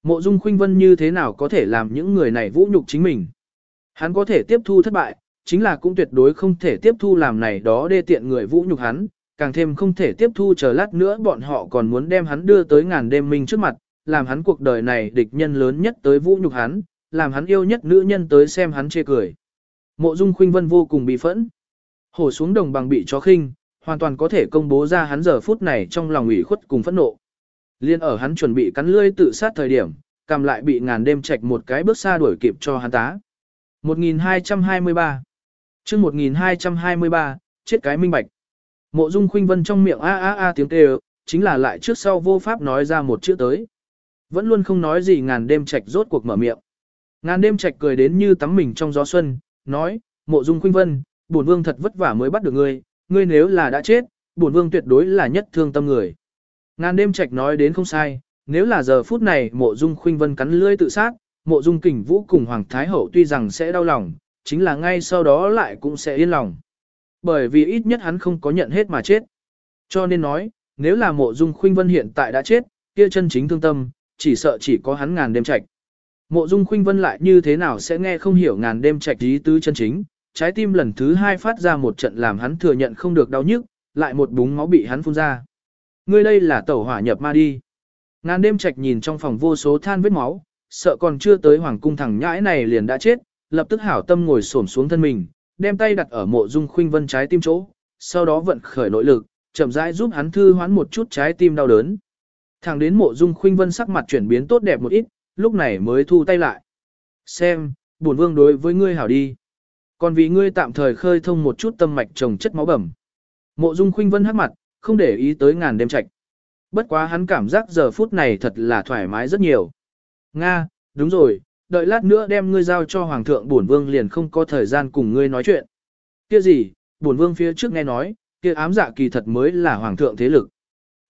Mộ dung khuynh vân như thế nào có thể làm những người này vũ nhục chính mình. Hắn có thể tiếp thu thất bại, chính là cũng tuyệt đối không thể tiếp thu làm này đó đê tiện người vũ nhục hắn, càng thêm không thể tiếp thu chờ lát nữa bọn họ còn muốn đem hắn đưa tới ngàn đêm minh trước mặt, làm hắn cuộc đời này địch nhân lớn nhất tới vũ nhục hắn, làm hắn yêu nhất nữ nhân tới xem hắn chê cười. Mộ Dung Khuynh Vân vô cùng bị phẫn. Hổ xuống đồng bằng bị chó khinh, hoàn toàn có thể công bố ra hắn giờ phút này trong lòng ủy khuất cùng phẫn nộ. Liên ở hắn chuẩn bị cắn lưỡi tự sát thời điểm, cầm lại bị ngàn đêm trạch một cái bước xa đuổi kịp cho hắn tá. 1223 chương 1223, chết cái minh bạch. Mộ Dung Khuynh Vân trong miệng a a a tiếng kêu, chính là lại trước sau vô pháp nói ra một chữ tới. Vẫn luôn không nói gì ngàn đêm trạch rốt cuộc mở miệng. Ngàn đêm trạch cười đến như tắm mình trong gió xuân, nói, Mộ Dung Khuynh Vân, bổn vương thật vất vả mới bắt được ngươi, ngươi nếu là đã chết, bổn vương tuyệt đối là nhất thương tâm người. Ngàn đêm trạch nói đến không sai, nếu là giờ phút này Mộ Dung Khuynh Vân cắn lưỡi tự sát, Mộ Dung Kình Vũ cùng Hoàng Thái Hậu tuy rằng sẽ đau lòng, chính là ngay sau đó lại cũng sẽ yên lòng. Bởi vì ít nhất hắn không có nhận hết mà chết. Cho nên nói, nếu là mộ dung khuynh vân hiện tại đã chết, kia chân chính thương tâm, chỉ sợ chỉ có hắn ngàn đêm trạch. Mộ dung khuynh vân lại như thế nào sẽ nghe không hiểu ngàn đêm trạch ý tứ chân chính, trái tim lần thứ hai phát ra một trận làm hắn thừa nhận không được đau nhức, lại một búng máu bị hắn phun ra. Ngươi đây là tẩu hỏa nhập ma đi. Ngàn đêm trạch nhìn trong phòng vô số than vết máu, sợ còn chưa tới hoàng cung thẳng nhãi này liền đã chết, lập tức hảo tâm ngồi xổm xuống thân mình, đem tay đặt ở mộ dung khuynh vân trái tim chỗ, sau đó vận khởi nội lực, chậm rãi giúp hắn thư hoán một chút trái tim đau đớn. Thẳng đến mộ dung khuynh vân sắc mặt chuyển biến tốt đẹp một ít, lúc này mới thu tay lại. Xem, bổn vương đối với ngươi hảo đi. Còn vì ngươi tạm thời khơi thông một chút tâm mạch trồng chất máu bẩm. Mộ dung khuynh vân hắc mặt, không để ý tới ngàn đêm trạch. Bất quá hắn cảm giác giờ phút này thật là thoải mái rất nhiều. Nga, đúng rồi, đợi lát nữa đem ngươi giao cho hoàng thượng bổn vương liền không có thời gian cùng ngươi nói chuyện. Kia gì, bổn vương phía trước nghe nói, kia ám dạ kỳ thật mới là hoàng thượng thế lực.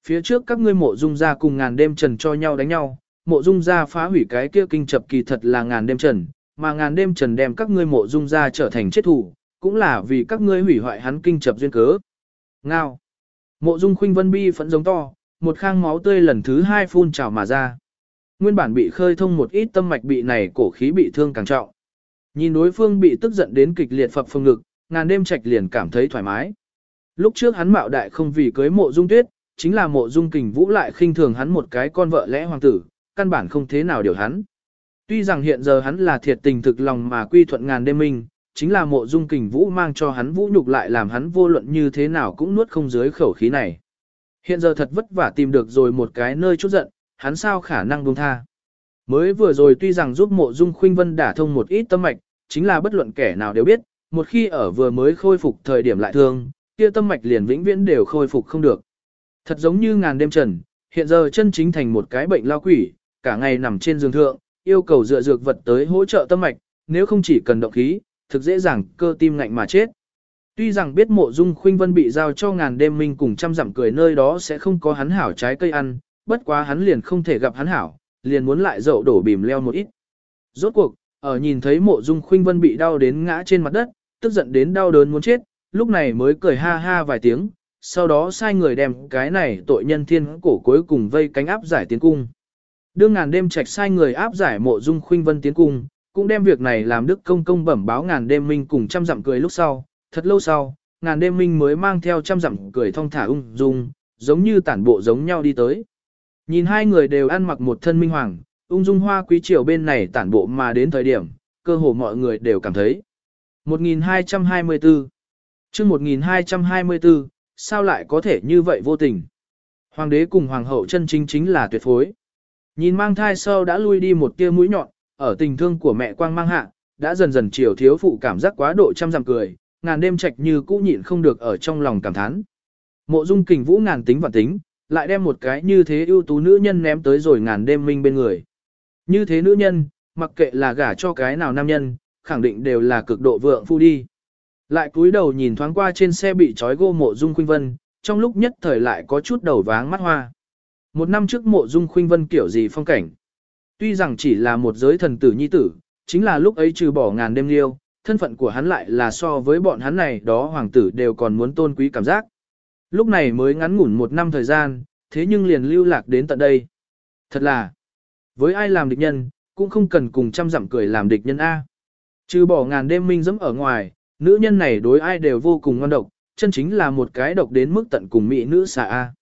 Phía trước các ngươi mộ dung gia cùng ngàn đêm trần cho nhau đánh nhau, mộ dung gia phá hủy cái kia kinh chập kỳ thật là ngàn đêm trần, mà ngàn đêm trần đem các ngươi mộ dung gia trở thành chết thủ, cũng là vì các ngươi hủy hoại hắn kinh chập duyên cớ. Ngao. Mộ dung khuynh vân bi phẫn giống to, một khang máu tươi lần thứ hai phun trào mà ra. Nguyên bản bị khơi thông một ít tâm mạch bị này cổ khí bị thương càng trọng. Nhìn đối phương bị tức giận đến kịch liệt phập phồng ngực, ngàn đêm trạch liền cảm thấy thoải mái. Lúc trước hắn mạo đại không vì cưới mộ dung tuyết, chính là mộ dung kình vũ lại khinh thường hắn một cái con vợ lẽ hoàng tử, căn bản không thế nào điều hắn. Tuy rằng hiện giờ hắn là thiệt tình thực lòng mà quy thuận ngàn đêm minh, chính là mộ dung kình vũ mang cho hắn vũ nhục lại làm hắn vô luận như thế nào cũng nuốt không dưới khẩu khí này. Hiện giờ thật vất vả tìm được rồi một cái nơi chút giận, hắn sao khả năng buông tha. Mới vừa rồi tuy rằng giúp mộ dung khuynh vân đả thông một ít tâm mạch, chính là bất luận kẻ nào đều biết, một khi ở vừa mới khôi phục thời điểm lại thương, kia tâm mạch liền vĩnh viễn đều khôi phục không được. Thật giống như ngàn đêm trần, hiện giờ chân chính thành một cái bệnh lao quỷ, cả ngày nằm trên giường thượng, yêu cầu dựa dược vật tới hỗ trợ tâm mạch, nếu không chỉ cần động khí, thực dễ dàng cơ tim ngạnh mà chết. Tuy rằng biết mộ dung khuynh vân bị giao cho ngàn đêm minh cùng trăm dặm cười nơi đó sẽ không có hắn hảo trái cây ăn, bất quá hắn liền không thể gặp hắn hảo, liền muốn lại dậu đổ bìm leo một ít. Rốt cuộc, ở nhìn thấy mộ dung khuynh vân bị đau đến ngã trên mặt đất, tức giận đến đau đớn muốn chết, lúc này mới cười ha ha vài tiếng, sau đó sai người đem cái này tội nhân thiên cổ cuối cùng vây cánh áp giải tiến cung. Đương ngàn đêm trạch sai người áp giải mộ dung khuynh vân tiến cung, cũng đem việc này làm đức công công bẩm báo ngàn đêm minh cùng trăm dặm cười lúc sau, thật lâu sau, ngàn đêm minh mới mang theo trăm dặm cười thong thả ung dung, giống như tản bộ giống nhau đi tới. Nhìn hai người đều ăn mặc một thân minh hoàng, ung dung hoa quý triều bên này tản bộ mà đến thời điểm, cơ hồ mọi người đều cảm thấy. 1224 chương 1224, sao lại có thể như vậy vô tình? Hoàng đế cùng hoàng hậu chân chính chính là tuyệt phối. Nhìn mang thai sau đã lui đi một tia mũi nhọn, ở tình thương của mẹ quang mang hạ, đã dần dần chiều thiếu phụ cảm giác quá độ trăm dặm cười, ngàn đêm trạch như cũ nhịn không được ở trong lòng cảm thán. Mộ dung kình vũ ngàn tính và tính, lại đem một cái như thế ưu tú nữ nhân ném tới rồi ngàn đêm minh bên người. Như thế nữ nhân, mặc kệ là gả cho cái nào nam nhân, khẳng định đều là cực độ vượng phu đi. Lại cúi đầu nhìn thoáng qua trên xe bị trói gô mộ dung khuynh vân, trong lúc nhất thời lại có chút đầu váng mắt hoa. Một năm trước mộ dung khuynh vân kiểu gì phong cảnh. Tuy rằng chỉ là một giới thần tử nhi tử, chính là lúc ấy trừ bỏ ngàn đêm liêu, thân phận của hắn lại là so với bọn hắn này đó hoàng tử đều còn muốn tôn quý cảm giác. Lúc này mới ngắn ngủn một năm thời gian, thế nhưng liền lưu lạc đến tận đây. Thật là, với ai làm địch nhân, cũng không cần cùng trăm dặm cười làm địch nhân A. Trừ bỏ ngàn đêm minh dẫm ở ngoài, nữ nhân này đối ai đều vô cùng ngon độc, chân chính là một cái độc đến mức tận cùng mỹ nữ xà A.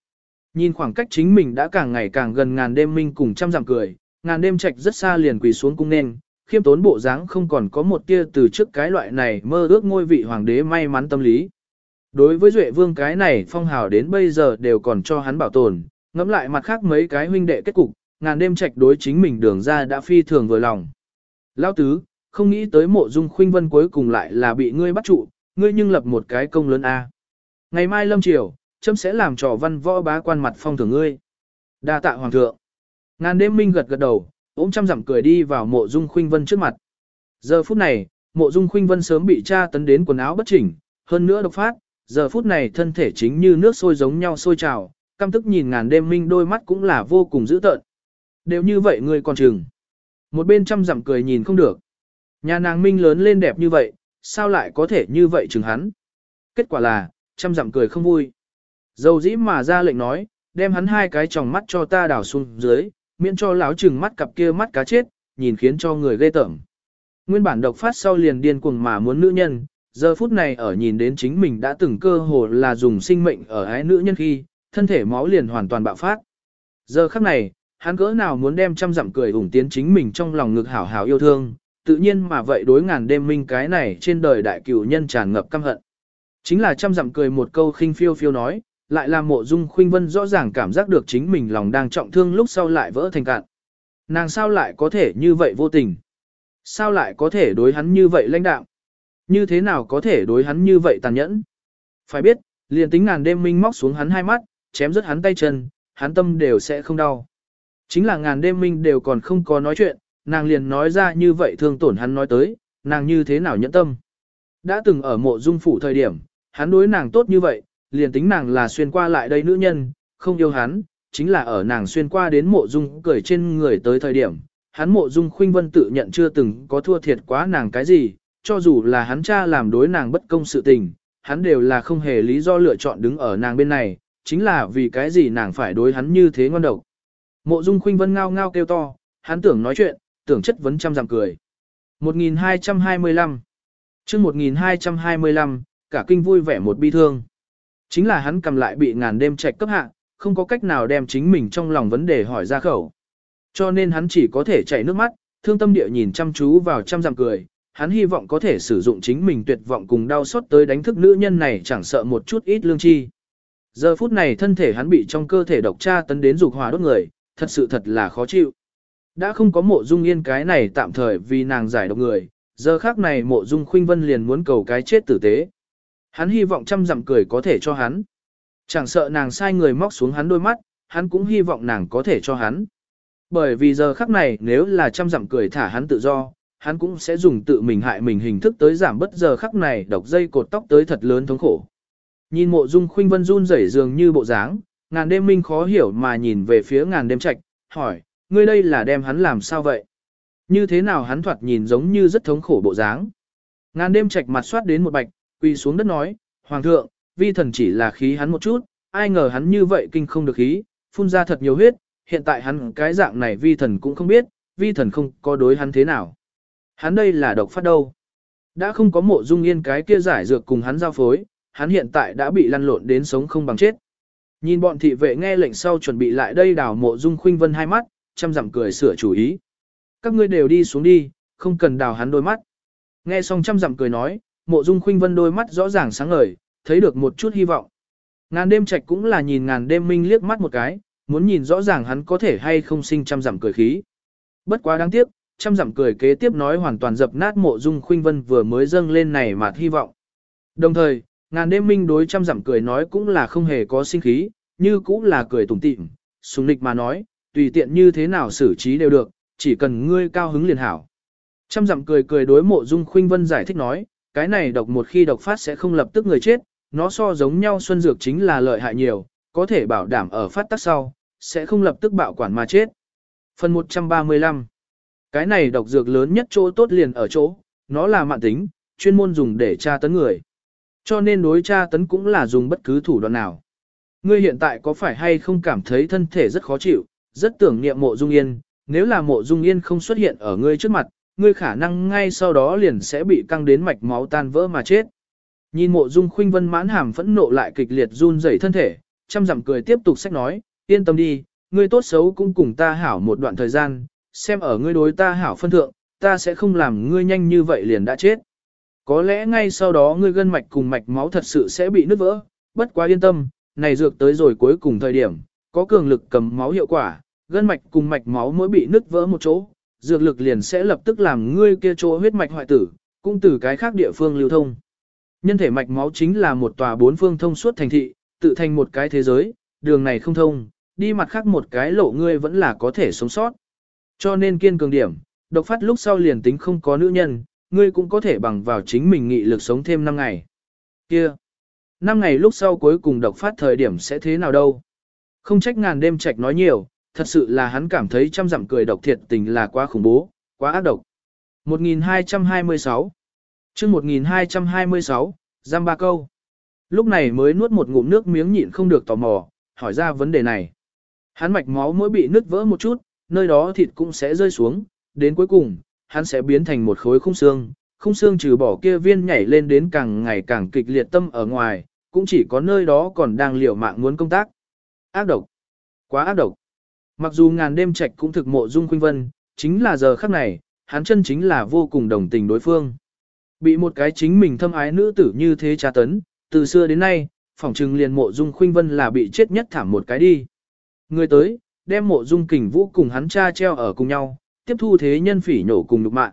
Nhìn khoảng cách chính mình đã càng ngày càng gần ngàn đêm minh cùng trăm dặm cười, ngàn đêm trạch rất xa liền quỳ xuống cung nên, khiêm tốn bộ dáng không còn có một tia từ trước cái loại này mơ ước ngôi vị hoàng đế may mắn tâm lý. Đối với Duệ Vương cái này phong hào đến bây giờ đều còn cho hắn bảo tồn, ngẫm lại mặt khác mấy cái huynh đệ kết cục, ngàn đêm trạch đối chính mình đường ra đã phi thường vừa lòng. Lão tứ, không nghĩ tới mộ dung khuynh vân cuối cùng lại là bị ngươi bắt trụ, ngươi nhưng lập một cái công lớn A. Ngày mai lâm triều, chấm sẽ làm trò văn võ bá quan mặt phong thưởng ngươi. đa tạ hoàng thượng. Ngàn đêm minh gật gật đầu, ôm trăm dặm cười đi vào mộ dung khuynh vân trước mặt. Giờ phút này, mộ dung khuynh vân sớm bị tra tấn đến quần áo bất chỉnh, hơn nữa độc phát, giờ phút này thân thể chính như nước sôi giống nhau sôi trào, căm tức nhìn ngàn đêm minh đôi mắt cũng là vô cùng dữ tợn. Đều như vậy ngươi còn chừng. Một bên trăm dặm cười nhìn không được. Nhà nàng minh lớn lên đẹp như vậy, sao lại có thể như vậy chừng hắn. Kết quả là, trăm dặm cười không vui. Dầu dĩ mà ra lệnh nói, đem hắn hai cái tròng mắt cho ta đảo xuống dưới, miễn cho lão chừng mắt cặp kia mắt cá chết, nhìn khiến cho người ghê tởm. Nguyên bản độc phát sau liền điên cuồng mà muốn nữ nhân, giờ phút này ở nhìn đến chính mình đã từng cơ hồ là dùng sinh mệnh ở ái nữ nhân khi, thân thể máu liền hoàn toàn bạo phát. Giờ khắc này, hắn cỡ nào muốn đem trăm dặm cười ủng tiến chính mình trong lòng ngực hảo hảo yêu thương, tự nhiên mà vậy đối ngàn đêm minh cái này trên đời đại cửu nhân tràn ngập căm hận. Chính là trăm dặm cười một câu khinh phiêu phiêu nói, lại làm mộ dung khuynh vân rõ ràng cảm giác được chính mình lòng đang trọng thương lúc sau lại vỡ thành cạn. Nàng sao lại có thể như vậy vô tình? Sao lại có thể đối hắn như vậy lãnh đạo? Như thế nào có thể đối hắn như vậy tàn nhẫn? Phải biết, liền tính ngàn đêm minh móc xuống hắn hai mắt, chém rứt hắn tay chân, hắn tâm đều sẽ không đau. Chính là ngàn đêm minh đều còn không có nói chuyện, nàng liền nói ra như vậy thương tổn hắn nói tới, nàng như thế nào nhẫn tâm. Đã từng ở mộ dung phủ thời điểm, hắn đối nàng tốt như vậy, liền tính nàng là xuyên qua lại đây nữ nhân, không yêu hắn, chính là ở nàng xuyên qua đến mộ dung cười trên người tới thời điểm, hắn mộ dung khuynh vân tự nhận chưa từng có thua thiệt quá nàng cái gì, cho dù là hắn cha làm đối nàng bất công sự tình, hắn đều là không hề lý do lựa chọn đứng ở nàng bên này, chính là vì cái gì nàng phải đối hắn như thế ngon độc. Mộ dung khuynh vân ngao ngao kêu to, hắn tưởng nói chuyện, tưởng chất vấn trăm giảm cười. 1225 chương 1225, cả kinh vui vẻ một bi thương. Chính là hắn cầm lại bị ngàn đêm trạch cấp hạ, không có cách nào đem chính mình trong lòng vấn đề hỏi ra khẩu. Cho nên hắn chỉ có thể chảy nước mắt, thương tâm địa nhìn chăm chú vào trăm dặm cười, hắn hy vọng có thể sử dụng chính mình tuyệt vọng cùng đau xót tới đánh thức nữ nhân này chẳng sợ một chút ít lương chi. Giờ phút này thân thể hắn bị trong cơ thể độc tra tấn đến dục hỏa đốt người, thật sự thật là khó chịu. Đã không có mộ dung yên cái này tạm thời vì nàng giải độc người, giờ khác này mộ dung khuynh vân liền muốn cầu cái chết tử tế. Hắn hy vọng trăm dặm cười có thể cho hắn. Chẳng sợ nàng sai người móc xuống hắn đôi mắt, hắn cũng hy vọng nàng có thể cho hắn. Bởi vì giờ khắc này nếu là trăm dặm cười thả hắn tự do, hắn cũng sẽ dùng tự mình hại mình hình thức tới giảm bất giờ khắc này độc dây cột tóc tới thật lớn thống khổ. Nhìn mộ dung khuynh vân run rẩy dường như bộ dáng, ngàn đêm minh khó hiểu mà nhìn về phía ngàn đêm trạch, hỏi, ngươi đây là đem hắn làm sao vậy? Như thế nào hắn thoạt nhìn giống như rất thống khổ bộ dáng? Ngàn đêm trạch mặt soát đến một bạch, quỳ xuống đất nói, Hoàng thượng, vi thần chỉ là khí hắn một chút, ai ngờ hắn như vậy kinh không được khí, phun ra thật nhiều huyết, hiện tại hắn cái dạng này vi thần cũng không biết, vi thần không có đối hắn thế nào. Hắn đây là độc phát đâu. Đã không có mộ dung yên cái kia giải dược cùng hắn giao phối, hắn hiện tại đã bị lăn lộn đến sống không bằng chết. Nhìn bọn thị vệ nghe lệnh sau chuẩn bị lại đây đào mộ dung khuynh vân hai mắt, chăm dặm cười sửa chủ ý. Các ngươi đều đi xuống đi, không cần đào hắn đôi mắt. Nghe xong chăm dặm cười nói, mộ dung khuynh vân đôi mắt rõ ràng sáng ngời, thấy được một chút hy vọng. Ngàn đêm trạch cũng là nhìn ngàn đêm minh liếc mắt một cái, muốn nhìn rõ ràng hắn có thể hay không sinh chăm dặm cười khí. Bất quá đáng tiếc, trăm dặm cười kế tiếp nói hoàn toàn dập nát mộ dung khuynh vân vừa mới dâng lên này mà hy vọng. Đồng thời, ngàn đêm minh đối trăm dặm cười nói cũng là không hề có sinh khí, như cũng là cười tủm tỉm, sùng nịch mà nói, tùy tiện như thế nào xử trí đều được, chỉ cần ngươi cao hứng liền hảo. Trăm dặm cười cười đối mộ dung khuynh vân giải thích nói, cái này độc một khi độc phát sẽ không lập tức người chết, nó so giống nhau xuân dược chính là lợi hại nhiều, có thể bảo đảm ở phát tác sau, sẽ không lập tức bạo quản mà chết. Phần 135 cái này độc dược lớn nhất chỗ tốt liền ở chỗ, nó là mạng tính, chuyên môn dùng để tra tấn người. Cho nên đối tra tấn cũng là dùng bất cứ thủ đoạn nào. Ngươi hiện tại có phải hay không cảm thấy thân thể rất khó chịu, rất tưởng niệm mộ dung yên, nếu là mộ dung yên không xuất hiện ở ngươi trước mặt, ngươi khả năng ngay sau đó liền sẽ bị căng đến mạch máu tan vỡ mà chết. Nhìn mộ dung khuynh vân mãn hàm phẫn nộ lại kịch liệt run rẩy thân thể, chăm dặm cười tiếp tục sách nói, yên tâm đi, ngươi tốt xấu cũng cùng ta hảo một đoạn thời gian, xem ở ngươi đối ta hảo phân thượng, ta sẽ không làm ngươi nhanh như vậy liền đã chết. Có lẽ ngay sau đó ngươi gân mạch cùng mạch máu thật sự sẽ bị nứt vỡ, bất quá yên tâm, này dược tới rồi cuối cùng thời điểm, có cường lực cầm máu hiệu quả, gân mạch cùng mạch máu mỗi bị nứt vỡ một chỗ, dược lực liền sẽ lập tức làm ngươi kia chỗ huyết mạch hoại tử, cũng từ cái khác địa phương lưu thông. Nhân thể mạch máu chính là một tòa bốn phương thông suốt thành thị, tự thành một cái thế giới, đường này không thông, đi mặt khác một cái lộ ngươi vẫn là có thể sống sót. Cho nên kiên cường điểm, độc phát lúc sau liền tính không có nữ nhân, ngươi cũng có thể bằng vào chính mình nghị lực sống thêm 5 ngày. Kia, 5 ngày lúc sau cuối cùng độc phát thời điểm sẽ thế nào đâu? Không trách ngàn đêm trạch nói nhiều, thật sự là hắn cảm thấy trăm dặm cười độc thiệt tình là quá khủng bố, quá ác độc. 1226 chương 1226, giam ba câu. Lúc này mới nuốt một ngụm nước miếng nhịn không được tò mò, hỏi ra vấn đề này. Hắn mạch máu mỗi bị nứt vỡ một chút, nơi đó thịt cũng sẽ rơi xuống, đến cuối cùng, hắn sẽ biến thành một khối khung xương. Khung xương trừ bỏ kia viên nhảy lên đến càng ngày càng kịch liệt tâm ở ngoài, cũng chỉ có nơi đó còn đang liều mạng muốn công tác. Ác độc. Quá ác độc. Mặc dù ngàn đêm trạch cũng thực mộ dung khuynh vân, chính là giờ khắc này, hắn chân chính là vô cùng đồng tình đối phương. Bị một cái chính mình thâm ái nữ tử như thế tra tấn, từ xưa đến nay, phỏng trừng liền mộ dung khuynh vân là bị chết nhất thảm một cái đi. Người tới, đem mộ dung kình vũ cùng hắn cha treo ở cùng nhau, tiếp thu thế nhân phỉ nhổ cùng nhục mạng.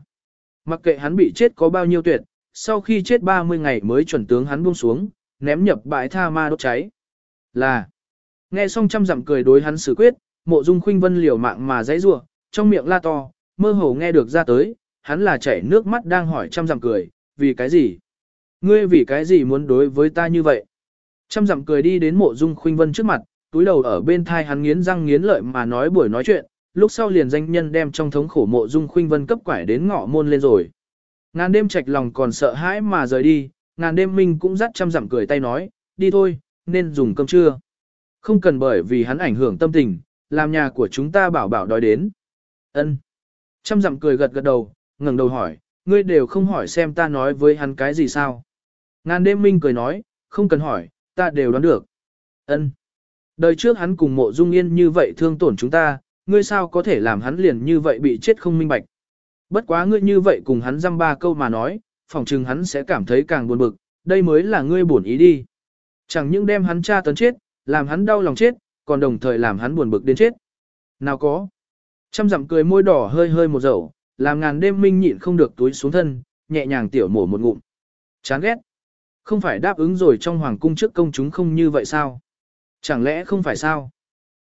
Mặc kệ hắn bị chết có bao nhiêu tuyệt, sau khi chết 30 ngày mới chuẩn tướng hắn buông xuống, ném nhập bãi tha ma đốt cháy. Là, nghe xong trăm dặm cười đối hắn xử quyết, mộ dung khuynh vân liều mạng mà dãy rủa trong miệng la to, mơ hồ nghe được ra tới, hắn là chảy nước mắt đang hỏi trăm dặm cười, vì cái gì? Ngươi vì cái gì muốn đối với ta như vậy? Trăm dặm cười đi đến mộ dung khuynh vân trước mặt, túi đầu ở bên thai hắn nghiến răng nghiến lợi mà nói buổi nói chuyện, lúc sau liền danh nhân đem trong thống khổ mộ dung khuynh vân cấp quải đến ngọ môn lên rồi. Ngàn đêm trạch lòng còn sợ hãi mà rời đi, ngàn đêm minh cũng dắt trăm dặm cười tay nói, đi thôi, nên dùng cơm trưa. Không cần bởi vì hắn ảnh hưởng tâm tình, làm nhà của chúng ta bảo bảo đói đến. Ân. Trăm dặm cười gật gật đầu, ngẩng đầu hỏi, ngươi đều không hỏi xem ta nói với hắn cái gì sao. Ngàn đêm minh cười nói, không cần hỏi, ta đều đoán được. Ân. Đời trước hắn cùng mộ dung yên như vậy thương tổn chúng ta, ngươi sao có thể làm hắn liền như vậy bị chết không minh bạch. Bất quá ngươi như vậy cùng hắn dăm ba câu mà nói, phỏng chừng hắn sẽ cảm thấy càng buồn bực, đây mới là ngươi buồn ý đi. Chẳng những đem hắn cha tấn chết, làm hắn đau lòng chết, còn đồng thời làm hắn buồn bực đến chết. Nào có. Trăm dặm cười môi đỏ hơi hơi một dầu, làm ngàn đêm minh nhịn không được túi xuống thân, nhẹ nhàng tiểu mổ một ngụm. Chán ghét. Không phải đáp ứng rồi trong hoàng cung trước công chúng không như vậy sao? Chẳng lẽ không phải sao?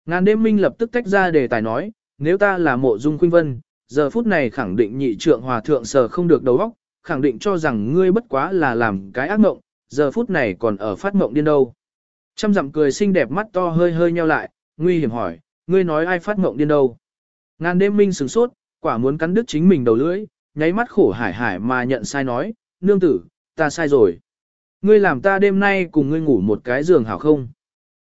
Ngàn đêm minh lập tức tách ra đề tài nói, nếu ta là mộ dung khuynh vân, giờ phút này khẳng định nhị trượng hòa thượng sở không được đầu óc, khẳng định cho rằng ngươi bất quá là làm cái ác mộng, giờ phút này còn ở phát mộng điên đâu. Trăm dặm cười xinh đẹp mắt to hơi hơi nheo lại, nguy hiểm hỏi, ngươi nói ai phát mộng điên đâu. Ngàn đêm minh sửng sốt, quả muốn cắn đứt chính mình đầu lưỡi, nháy mắt khổ hải hải mà nhận sai nói, nương tử, ta sai rồi. Ngươi làm ta đêm nay cùng ngươi ngủ một cái giường hảo không?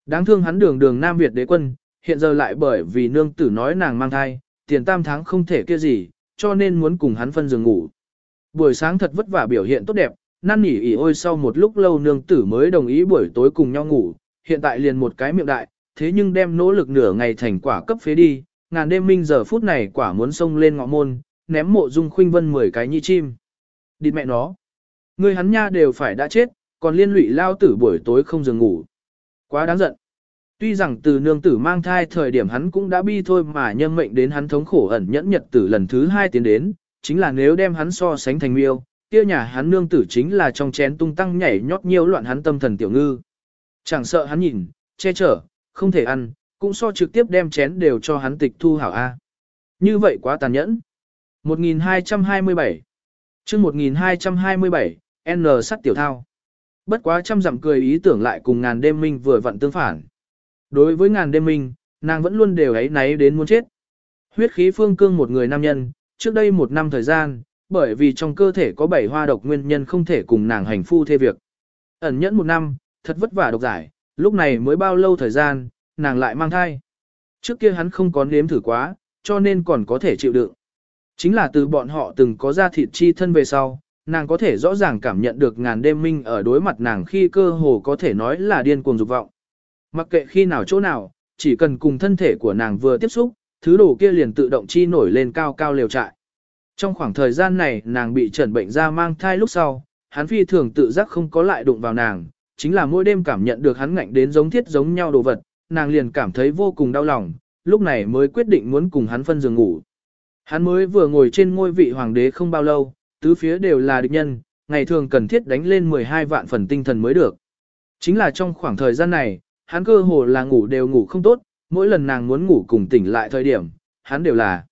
Đáng thương hắn đường đường Nam Việt đế quân, hiện giờ lại bởi vì nương tử nói nàng mang thai, tiền tam tháng không thể kia gì, cho nên muốn cùng hắn phân giường ngủ. Buổi sáng thật vất vả biểu hiện tốt đẹp, năn nỉ ỉ ôi sau một lúc lâu nương tử mới đồng ý buổi tối cùng nhau ngủ, hiện tại liền một cái miệng đại, thế nhưng đem nỗ lực nửa ngày thành quả cấp phế đi, ngàn đêm minh giờ phút này quả muốn xông lên ngọ môn, ném mộ dung khuynh vân 10 cái nhi chim. Địt mẹ nó. Người hắn nha đều phải đã chết, còn liên lụy lao tử buổi tối không giường ngủ. Quá đáng giận. Tuy rằng từ nương tử mang thai thời điểm hắn cũng đã bi thôi mà nhân mệnh đến hắn thống khổ ẩn nhẫn nhật tử lần thứ hai tiến đến, chính là nếu đem hắn so sánh thành miêu, kia nhà hắn nương tử chính là trong chén tung tăng nhảy nhót nhiều loạn hắn tâm thần tiểu ngư. Chẳng sợ hắn nhìn, che chở, không thể ăn, cũng so trực tiếp đem chén đều cho hắn tịch thu hảo A. Như vậy quá tàn nhẫn. 1227 chương 1227, N sắt tiểu thao. Bất quá trăm dặm cười ý tưởng lại cùng ngàn đêm minh vừa vặn tương phản. Đối với ngàn đêm minh, nàng vẫn luôn đều ấy náy đến muốn chết. Huyết khí phương cương một người nam nhân, trước đây một năm thời gian, bởi vì trong cơ thể có bảy hoa độc nguyên nhân không thể cùng nàng hành phu thê việc. Ẩn nhẫn một năm, thật vất vả độc giải, lúc này mới bao lâu thời gian, nàng lại mang thai. Trước kia hắn không có nếm thử quá, cho nên còn có thể chịu đựng. Chính là từ bọn họ từng có ra thịt chi thân về sau, nàng có thể rõ ràng cảm nhận được ngàn đêm minh ở đối mặt nàng khi cơ hồ có thể nói là điên cuồng dục vọng. Mặc kệ khi nào chỗ nào, chỉ cần cùng thân thể của nàng vừa tiếp xúc, thứ đồ kia liền tự động chi nổi lên cao cao liều trại. Trong khoảng thời gian này nàng bị trần bệnh ra mang thai lúc sau, hắn phi thường tự giác không có lại đụng vào nàng, chính là mỗi đêm cảm nhận được hắn ngạnh đến giống thiết giống nhau đồ vật, nàng liền cảm thấy vô cùng đau lòng, lúc này mới quyết định muốn cùng hắn phân giường ngủ. Hắn mới vừa ngồi trên ngôi vị hoàng đế không bao lâu, tứ phía đều là địch nhân, ngày thường cần thiết đánh lên 12 vạn phần tinh thần mới được. Chính là trong khoảng thời gian này, hắn cơ hồ là ngủ đều ngủ không tốt, mỗi lần nàng muốn ngủ cùng tỉnh lại thời điểm, hắn đều là